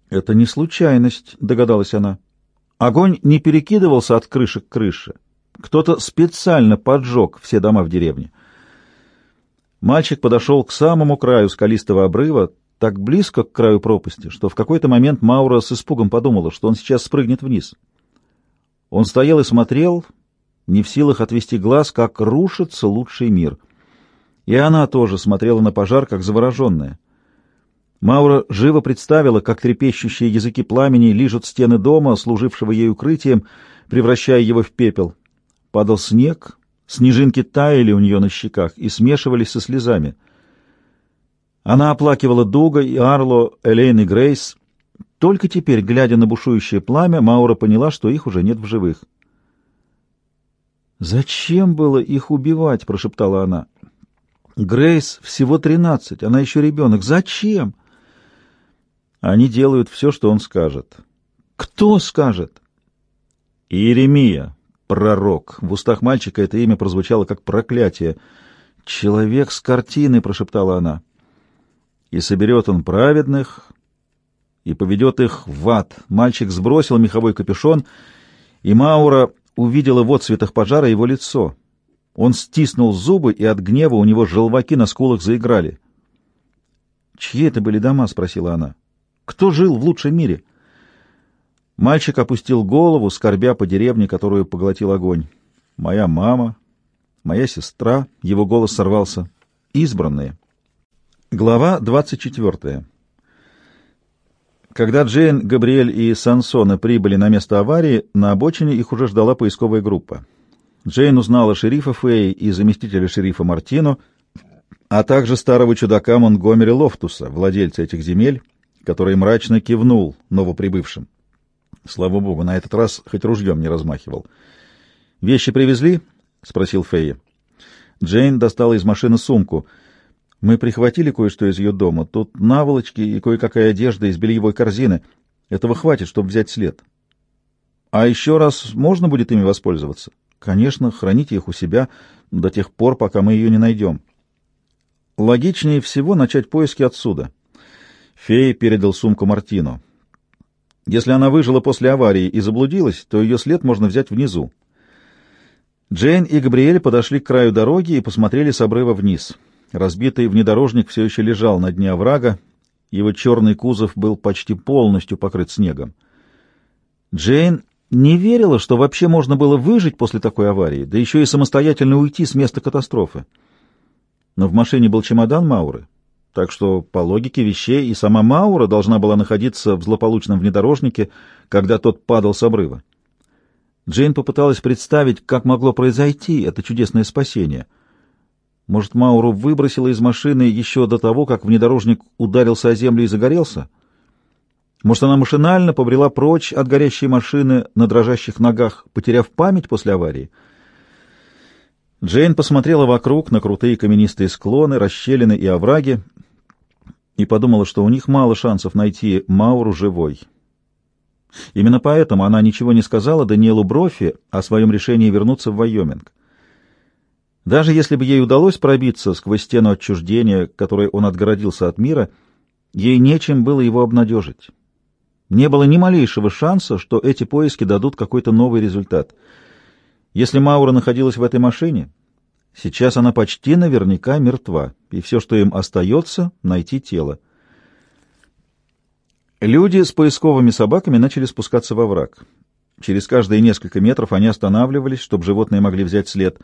«Это не случайность», — догадалась она. Огонь не перекидывался от крыши к крыше. Кто-то специально поджег все дома в деревне. Мальчик подошел к самому краю скалистого обрыва, так близко к краю пропасти, что в какой-то момент Маура с испугом подумала, что он сейчас спрыгнет вниз. Он стоял и смотрел, не в силах отвести глаз, как рушится лучший мир. И она тоже смотрела на пожар, как завороженная. Маура живо представила, как трепещущие языки пламени лижут стены дома, служившего ей укрытием, превращая его в пепел. Падал снег, снежинки таяли у нее на щеках и смешивались со слезами. Она оплакивала Дуга и Арло, Элейн и Грейс. Только теперь, глядя на бушующее пламя, Маура поняла, что их уже нет в живых. «Зачем было их убивать?» — прошептала она. «Грейс всего тринадцать, она еще ребенок. Зачем?» «Они делают все, что он скажет», Кто скажет? Иеремия, пророк. В устах мальчика это имя прозвучало как проклятие. «Человек с картины», — прошептала она. «И соберет он праведных, и поведет их в ад». Мальчик сбросил меховой капюшон, и Маура увидела в отцветах пожара его лицо. Он стиснул зубы, и от гнева у него желваки на скулах заиграли. «Чьи это были дома?» — спросила она. «Кто жил в лучшем мире?» Мальчик опустил голову, скорбя по деревне, которую поглотил огонь. «Моя мама, моя сестра», — его голос сорвался, — «избранные». Глава двадцать четвертая. Когда Джейн, Габриэль и Сансона прибыли на место аварии, на обочине их уже ждала поисковая группа. Джейн узнала шерифа Фэй и заместителя шерифа Мартино, а также старого чудака Монгомери Лофтуса, владельца этих земель, который мрачно кивнул новоприбывшим. Слава богу, на этот раз хоть ружьем не размахивал. «Вещи привезли?» — спросил Фейя. Джейн достала из машины сумку. «Мы прихватили кое-что из ее дома. Тут наволочки и кое-какая одежда из бельевой корзины. Этого хватит, чтобы взять след». «А еще раз можно будет ими воспользоваться?» «Конечно, храните их у себя до тех пор, пока мы ее не найдем». «Логичнее всего начать поиски отсюда». Фея передал сумку Мартину. Если она выжила после аварии и заблудилась, то ее след можно взять внизу. Джейн и Габриэль подошли к краю дороги и посмотрели с обрыва вниз. Разбитый внедорожник все еще лежал на дне оврага, его черный кузов был почти полностью покрыт снегом. Джейн не верила, что вообще можно было выжить после такой аварии, да еще и самостоятельно уйти с места катастрофы. Но в машине был чемодан Мауры, так что, по логике вещей, и сама Маура должна была находиться в злополучном внедорожнике, когда тот падал с обрыва. Джейн попыталась представить, как могло произойти это чудесное спасение. Может, Мауру выбросила из машины еще до того, как внедорожник ударился о землю и загорелся? Может, она машинально побрела прочь от горящей машины на дрожащих ногах, потеряв память после аварии — Джейн посмотрела вокруг на крутые каменистые склоны, расщелины и овраги и подумала, что у них мало шансов найти Мауру живой. Именно поэтому она ничего не сказала Даниэлу Брофи о своем решении вернуться в Вайоминг. Даже если бы ей удалось пробиться сквозь стену отчуждения, которой он отгородился от мира, ей нечем было его обнадежить. Не было ни малейшего шанса, что эти поиски дадут какой-то новый результат — если Маура находилась в этой машине, сейчас она почти наверняка мертва, и все, что им остается, — найти тело. Люди с поисковыми собаками начали спускаться во враг. Через каждые несколько метров они останавливались, чтобы животные могли взять след.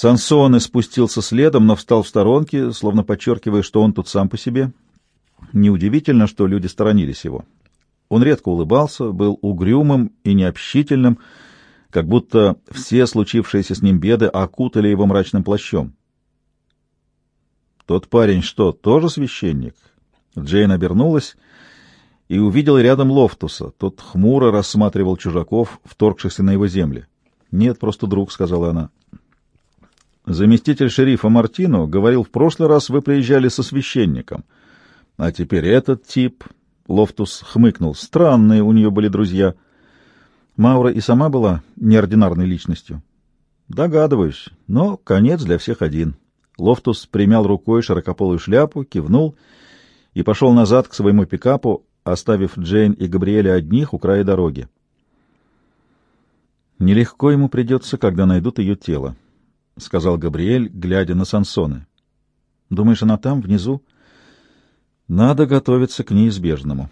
Сансоне спустился следом, но встал в сторонке, словно подчеркивая, что он тут сам по себе. Неудивительно, что люди сторонились его. Он редко улыбался, был угрюмым и необщительным, — как будто все случившиеся с ним беды окутали его мрачным плащом. «Тот парень что, тоже священник?» Джейн обернулась и увидела рядом Лофтуса. Тот хмуро рассматривал чужаков, вторгшихся на его земли. «Нет, просто друг», — сказала она. «Заместитель шерифа Мартино говорил, в прошлый раз вы приезжали со священником. А теперь этот тип...» Лофтус хмыкнул. «Странные у нее были друзья». Маура и сама была неординарной личностью. Догадываюсь, но конец для всех один. Лофтус примял рукой широкополую шляпу, кивнул и пошел назад к своему пикапу, оставив Джейн и Габриэля одних у края дороги. «Нелегко ему придется, когда найдут ее тело», — сказал Габриэль, глядя на Сансоне. «Думаешь, она там, внизу?» «Надо готовиться к неизбежному».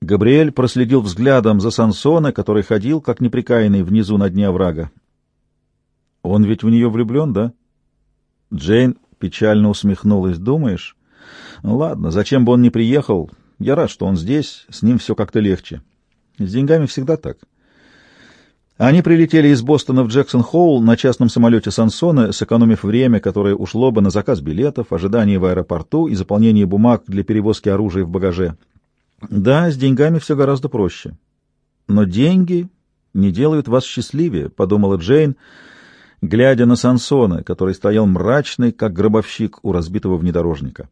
Габриэль проследил взглядом за Сансона, который ходил, как неприкаянный, внизу на дне оврага. «Он ведь в нее влюблен, да?» Джейн печально усмехнулась. «Думаешь? Ну, ладно, зачем бы он не приехал? Я рад, что он здесь, с ним все как-то легче. С деньгами всегда так». Они прилетели из Бостона в Джексон-Хоул на частном самолете Сансона, сэкономив время, которое ушло бы на заказ билетов, ожидание в аэропорту и заполнение бумаг для перевозки оружия в багаже. Да, с деньгами все гораздо проще. Но деньги не делают вас счастливее, — подумала Джейн, глядя на Сансона, который стоял мрачный, как гробовщик у разбитого внедорожника.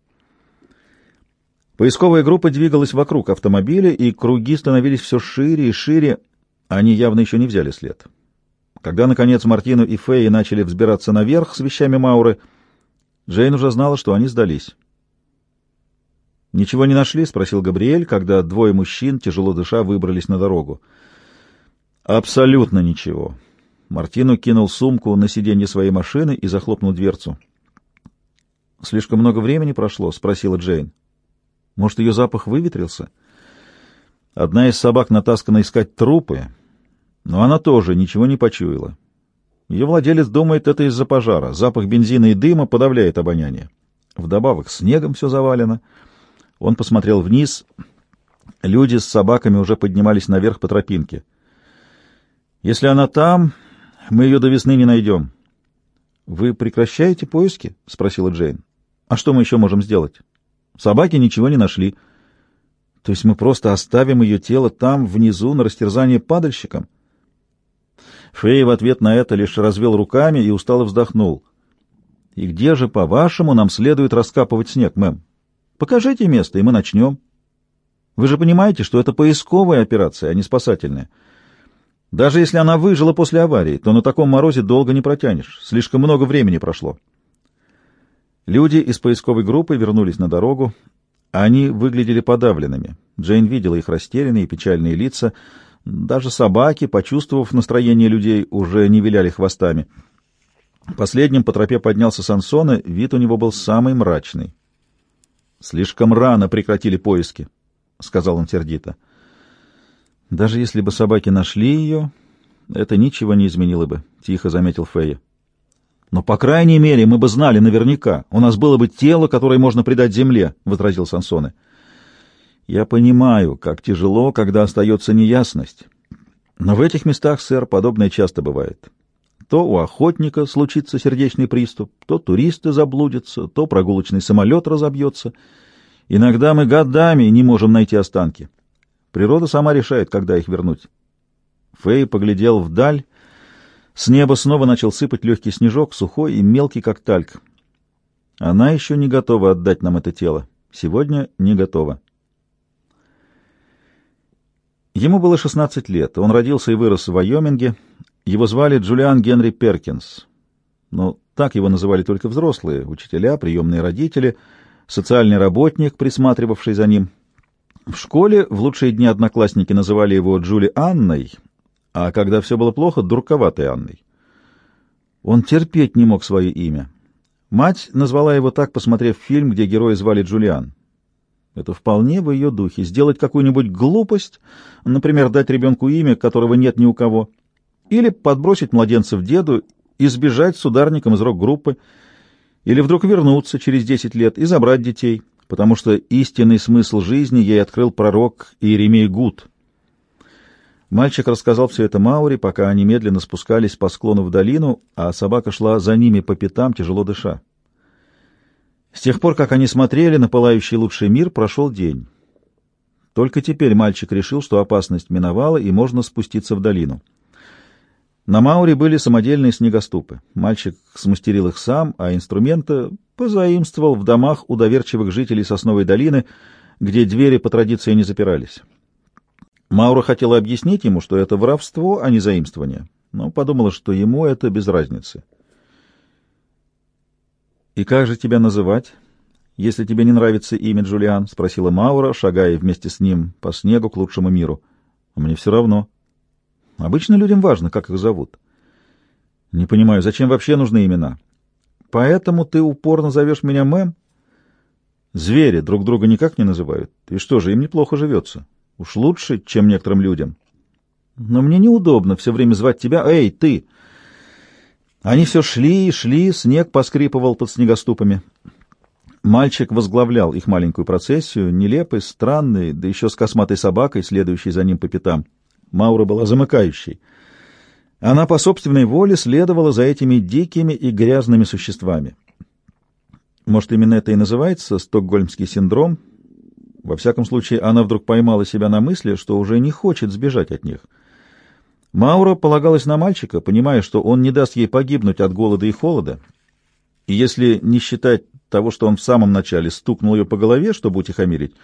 Поисковая группа двигалась вокруг автомобиля, и круги становились все шире и шире. Они явно еще не взяли след. Когда, наконец, Мартину и Фэй начали взбираться наверх с вещами Мауры, Джейн уже знала, что они сдались. «Ничего не нашли?» — спросил Габриэль, когда двое мужчин, тяжело дыша, выбрались на дорогу. «Абсолютно ничего». Мартину кинул сумку на сиденье своей машины и захлопнул дверцу. «Слишком много времени прошло?» — спросила Джейн. Может, ее запах выветрился? Одна из собак натаскана искать трупы, но она тоже ничего не почуяла. Ее владелец думает, это из-за пожара. Запах бензина и дыма подавляет обоняние. Вдобавок снегом все завалено. Он посмотрел вниз. Люди с собаками уже поднимались наверх по тропинке. «Если она там, мы ее до весны не найдем». «Вы прекращаете поиски?» — спросила Джейн. «А что мы еще можем сделать?» Собаки ничего не нашли. То есть мы просто оставим ее тело там, внизу, на растерзание падальщикам? Фей в ответ на это лишь развел руками и устало вздохнул. «И где же, по-вашему, нам следует раскапывать снег, мэм? Покажите место, и мы начнем. Вы же понимаете, что это поисковая операция, а не спасательная. Даже если она выжила после аварии, то на таком морозе долго не протянешь. Слишком много времени прошло». Люди из поисковой группы вернулись на дорогу. Они выглядели подавленными. Джейн видела их растерянные и печальные лица. Даже собаки, почувствовав настроение людей, уже не виляли хвостами. Последним по тропе поднялся Сансона, вид у него был самый мрачный. «Слишком рано прекратили поиски», — сказал он сердито. «Даже если бы собаки нашли ее, это ничего не изменило бы», — тихо заметил Фея. Но, по крайней мере, мы бы знали наверняка. У нас было бы тело, которое можно предать земле, — возразил Сансоне. Я понимаю, как тяжело, когда остается неясность. Но в этих местах, сэр, подобное часто бывает. То у охотника случится сердечный приступ, то туристы заблудятся, то прогулочный самолет разобьется. Иногда мы годами не можем найти останки. Природа сама решает, когда их вернуть. Фэй поглядел вдаль, с неба снова начал сыпать легкий снежок, сухой и мелкий, как тальк. Она еще не готова отдать нам это тело. Сегодня не готова. Ему было 16 лет. Он родился и вырос в Вайоминге. Его звали Джулиан Генри Перкинс. Но так его называли только взрослые, учителя, приемные родители, социальный работник, присматривавший за ним. В школе в лучшие дни одноклассники называли его Джули Анной, а когда все было плохо, дурковатой Анной. Он терпеть не мог свое имя. Мать назвала его так, посмотрев фильм, где героя звали Джулиан. Это вполне в ее духе. Сделать какую-нибудь глупость, например, дать ребенку имя, которого нет ни у кого, или подбросить младенца в деду и сбежать с ударником из рок-группы, или вдруг вернуться через десять лет и забрать детей, потому что истинный смысл жизни ей открыл пророк Иеремей Гуд — Мальчик рассказал все это Маури, пока они медленно спускались по склону в долину, а собака шла за ними по пятам, тяжело дыша. С тех пор, как они смотрели на пылающий лучший мир, прошел день. Только теперь мальчик решил, что опасность миновала, и можно спуститься в долину. На Мауре были самодельные снегоступы. Мальчик смастерил их сам, а инструменты позаимствовал в домах у доверчивых жителей Сосновой долины, где двери по традиции не запирались. Маура хотела объяснить ему, что это воровство, а не заимствование, но подумала, что ему это без разницы. «И как же тебя называть, если тебе не нравится имя Джулиан?» — спросила Маура, шагая вместе с ним по снегу к лучшему миру. «Мне все равно. Обычно людям важно, как их зовут. Не понимаю, зачем вообще нужны имена? Поэтому ты упорно зовешь меня Мэм? Звери друг друга никак не называют. И что же, им неплохо живется». Уж лучше, чем некоторым людям. Но мне неудобно все время звать тебя «Эй, ты!» Они все шли и шли, снег поскрипывал под снегоступами. Мальчик возглавлял их маленькую процессию, нелепый, странный, да еще с косматой собакой, следующей за ним по пятам. Маура была замыкающей. Она по собственной воле следовала за этими дикими и грязными существами. Может, именно это и называется стокгольмский синдром — во всяком случае, она вдруг поймала себя на мысли, что уже не хочет сбежать от них. Маура полагалась на мальчика, понимая, что он не даст ей погибнуть от голода и холода. И если не считать того, что он в самом начале стукнул ее по голове, чтобы утихомирить,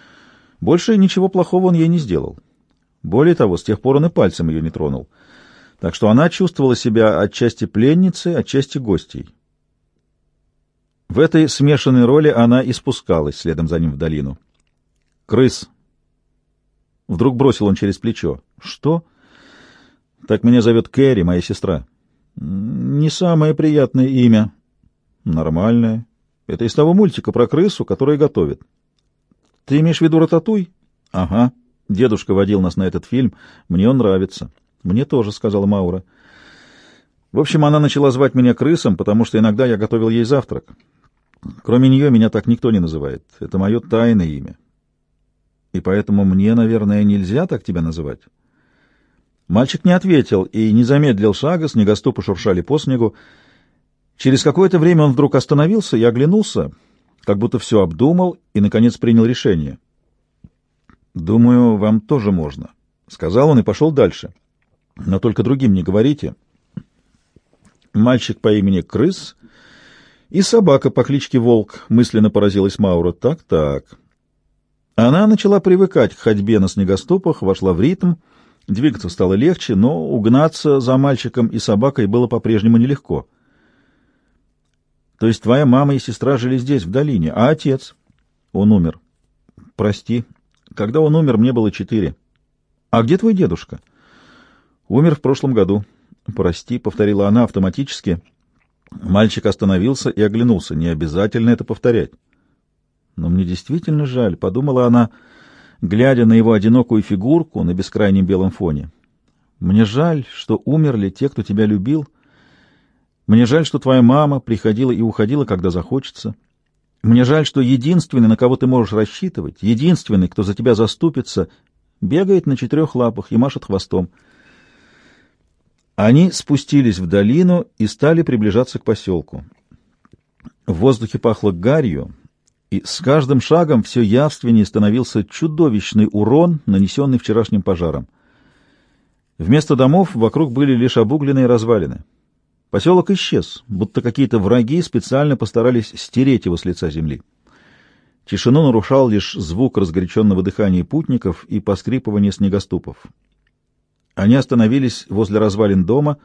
больше ничего плохого он ей не сделал. Более того, с тех пор он и пальцем ее не тронул. Так что она чувствовала себя отчасти пленницей, отчасти гостьей. В этой смешанной роли она и спускалась следом за ним в долину. «Крыс!» Вдруг бросил он через плечо. «Что?» «Так меня зовет Кэрри, моя сестра». «Не самое приятное имя». «Нормальное. Это из того мультика про крысу, которая готовит». «Ты имеешь в виду рататуй?» «Ага. Дедушка водил нас на этот фильм. Мне он нравится». «Мне тоже», — сказала Маура. В общем, она начала звать меня крысом, потому что иногда я готовил ей завтрак. Кроме нее меня так никто не называет. Это мое тайное имя. И поэтому мне, наверное, нельзя так тебя называть. Мальчик не ответил и не замедлил шага, снегоступы шуршали по снегу. Через какое-то время он вдруг остановился и оглянулся, как будто все обдумал и, наконец, принял решение. «Думаю, вам тоже можно», — сказал он и пошел дальше. «Но только другим не говорите». Мальчик по имени Крыс и собака по кличке Волк, мысленно поразилась Маура. Так-так. Она начала привыкать к ходьбе на снегоступах, вошла в ритм, двигаться стало легче, но угнаться за мальчиком и собакой было по-прежнему нелегко. То есть твоя мама и сестра жили здесь, в долине, а отец? Он умер. Прости. Когда он умер, мне было четыре. А где твой дедушка? Умер в прошлом году. Прости, повторила она автоматически, — Мальчик остановился и оглянулся. Не обязательно это повторять. Но мне действительно жаль, — подумала она, глядя на его одинокую фигурку на бескрайнем белом фоне. Мне жаль, что умерли те, кто тебя любил. Мне жаль, что твоя мама приходила и уходила, когда захочется. Мне жаль, что единственный, на кого ты можешь рассчитывать, единственный, кто за тебя заступится, бегает на четырех лапах и машет хвостом. Они спустились в долину и стали приближаться к поселку. В воздухе пахло гарью, и с каждым шагом все явственнее становился чудовищный урон, нанесенный вчерашним пожаром. Вместо домов вокруг были лишь обугленные развалины. Поселок исчез, будто какие-то враги специально постарались стереть его с лица земли. Тишину нарушал лишь звук разгоряченного дыхания путников и поскрипывание снегоступов. Они остановились возле развалин дома,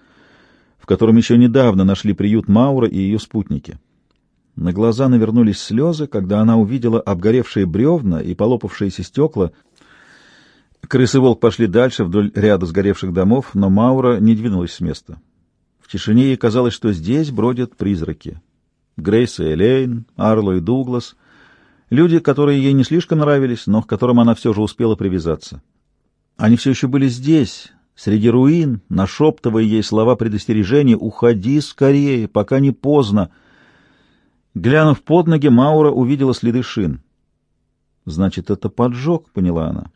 в котором еще недавно нашли приют Маура и ее спутники. На глаза навернулись слезы, когда она увидела обгоревшие бревна и полопавшиеся стекла. Крыс и волк пошли дальше вдоль ряда сгоревших домов, но Маура не двинулась с места. В тишине ей казалось, что здесь бродят призраки. Грейс и Элейн, Арло и Дуглас — люди, которые ей не слишком нравились, но к которым она все же успела привязаться. Они все еще были здесь, Среди руин, нашептывая ей слова предостережения, «Уходи скорее, пока не поздно!» Глянув под ноги, Маура увидела следы шин. «Значит, это поджог», — поняла она.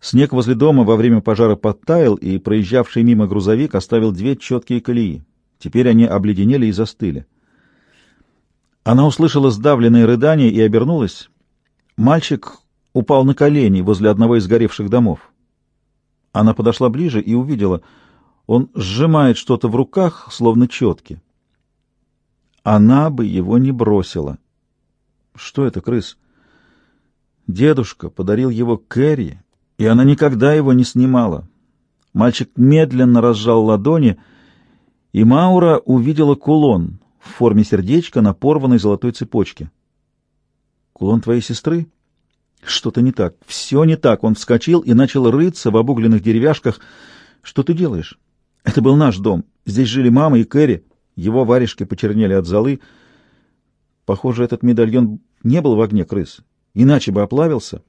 Снег возле дома во время пожара подтаял, и проезжавший мимо грузовик оставил две четкие колеи. Теперь они обледенели и застыли. Она услышала сдавленное рыдание и обернулась. Мальчик упал на колени возле одного из горевших домов. Она подошла ближе и увидела, он сжимает что-то в руках, словно четки. Она бы его не бросила. Что это, крыс? Дедушка подарил его Кэрри, и она никогда его не снимала. Мальчик медленно разжал ладони, и Маура увидела кулон в форме сердечка на порванной золотой цепочке. «Кулон твоей сестры?» Что-то не так. Все не так. Он вскочил и начал рыться в обугленных деревяшках. Что ты делаешь? Это был наш дом. Здесь жили мама и Кэрри. Его варежки почернели от золы. Похоже, этот медальон не был в огне крыс. Иначе бы оплавился.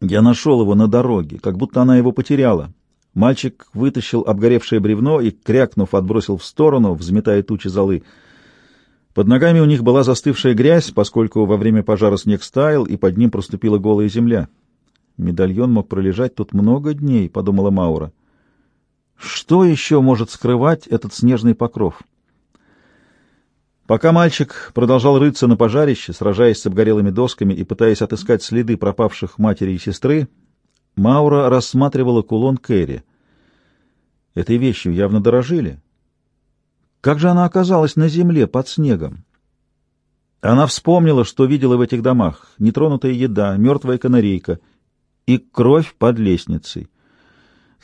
Я нашел его на дороге, как будто она его потеряла. Мальчик вытащил обгоревшее бревно и, крякнув, отбросил в сторону, взметая тучи золы. Под ногами у них была застывшая грязь, поскольку во время пожара снег стаял, и под ним проступила голая земля. Медальон мог пролежать тут много дней, — подумала Маура. Что еще может скрывать этот снежный покров? Пока мальчик продолжал рыться на пожарище, сражаясь с обгорелыми досками и пытаясь отыскать следы пропавших матери и сестры, Маура рассматривала кулон Кэрри. Этой вещью явно дорожили. Как же она оказалась на земле под снегом? Она вспомнила, что видела в этих домах. Нетронутая еда, мертвая канарейка и кровь под лестницей.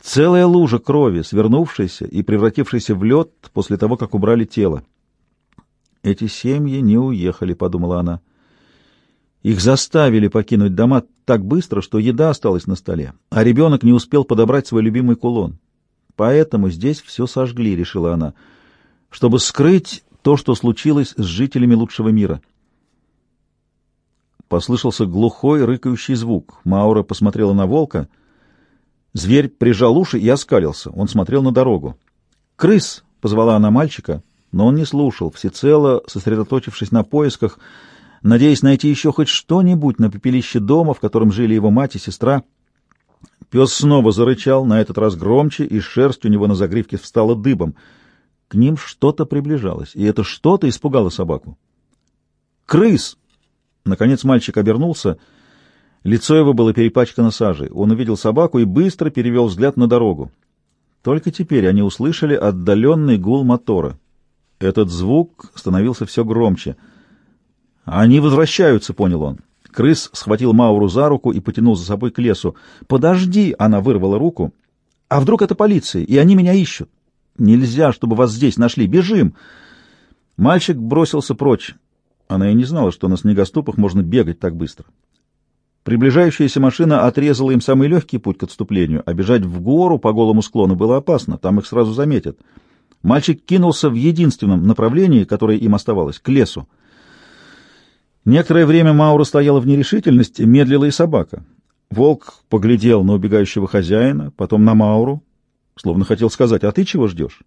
Целая лужа крови, свернувшаяся и превратившаяся в лед после того, как убрали тело. «Эти семьи не уехали», — подумала она. Их заставили покинуть дома так быстро, что еда осталась на столе, а ребенок не успел подобрать свой любимый кулон. Поэтому здесь все сожгли, решила она, чтобы скрыть то, что случилось с жителями лучшего мира. Послышался глухой, рыкающий звук. Маура посмотрела на волка. Зверь прижал уши и оскалился. Он смотрел на дорогу. «Крыс!» — позвала она мальчика, но он не слушал, всецело сосредоточившись на поисках, надеясь найти еще хоть что-нибудь на пепелище дома, в котором жили его мать и сестра. Пес снова зарычал, на этот раз громче, и шерсть у него на загривке встала дыбом. К ним что-то приближалось, и это что-то испугало собаку. «Крыс!» Наконец мальчик обернулся. Лицо его было перепачкано сажей. Он увидел собаку и быстро перевел взгляд на дорогу. Только теперь они услышали отдаленный гул мотора. Этот звук становился все громче. «Они возвращаются», — понял он. Крыс схватил Мауру за руку и потянул за собой к лесу. «Подожди!» — она вырвала руку. «А вдруг это полиция, и они меня ищут?» «Нельзя, чтобы вас здесь нашли! Бежим!» Мальчик бросился прочь. Она и не знала, что на снегоступах можно бегать так быстро. Приближающаяся машина отрезала им самый легкий путь к отступлению, а бежать в гору по голому склону было опасно, там их сразу заметят. Мальчик кинулся в единственном направлении, которое им оставалось, к лесу. Некоторое время Маура стояла в нерешительности, медлила и собака. Волк поглядел на убегающего хозяина, потом на Мауру, словно хотел сказать, «А ты чего ждешь?»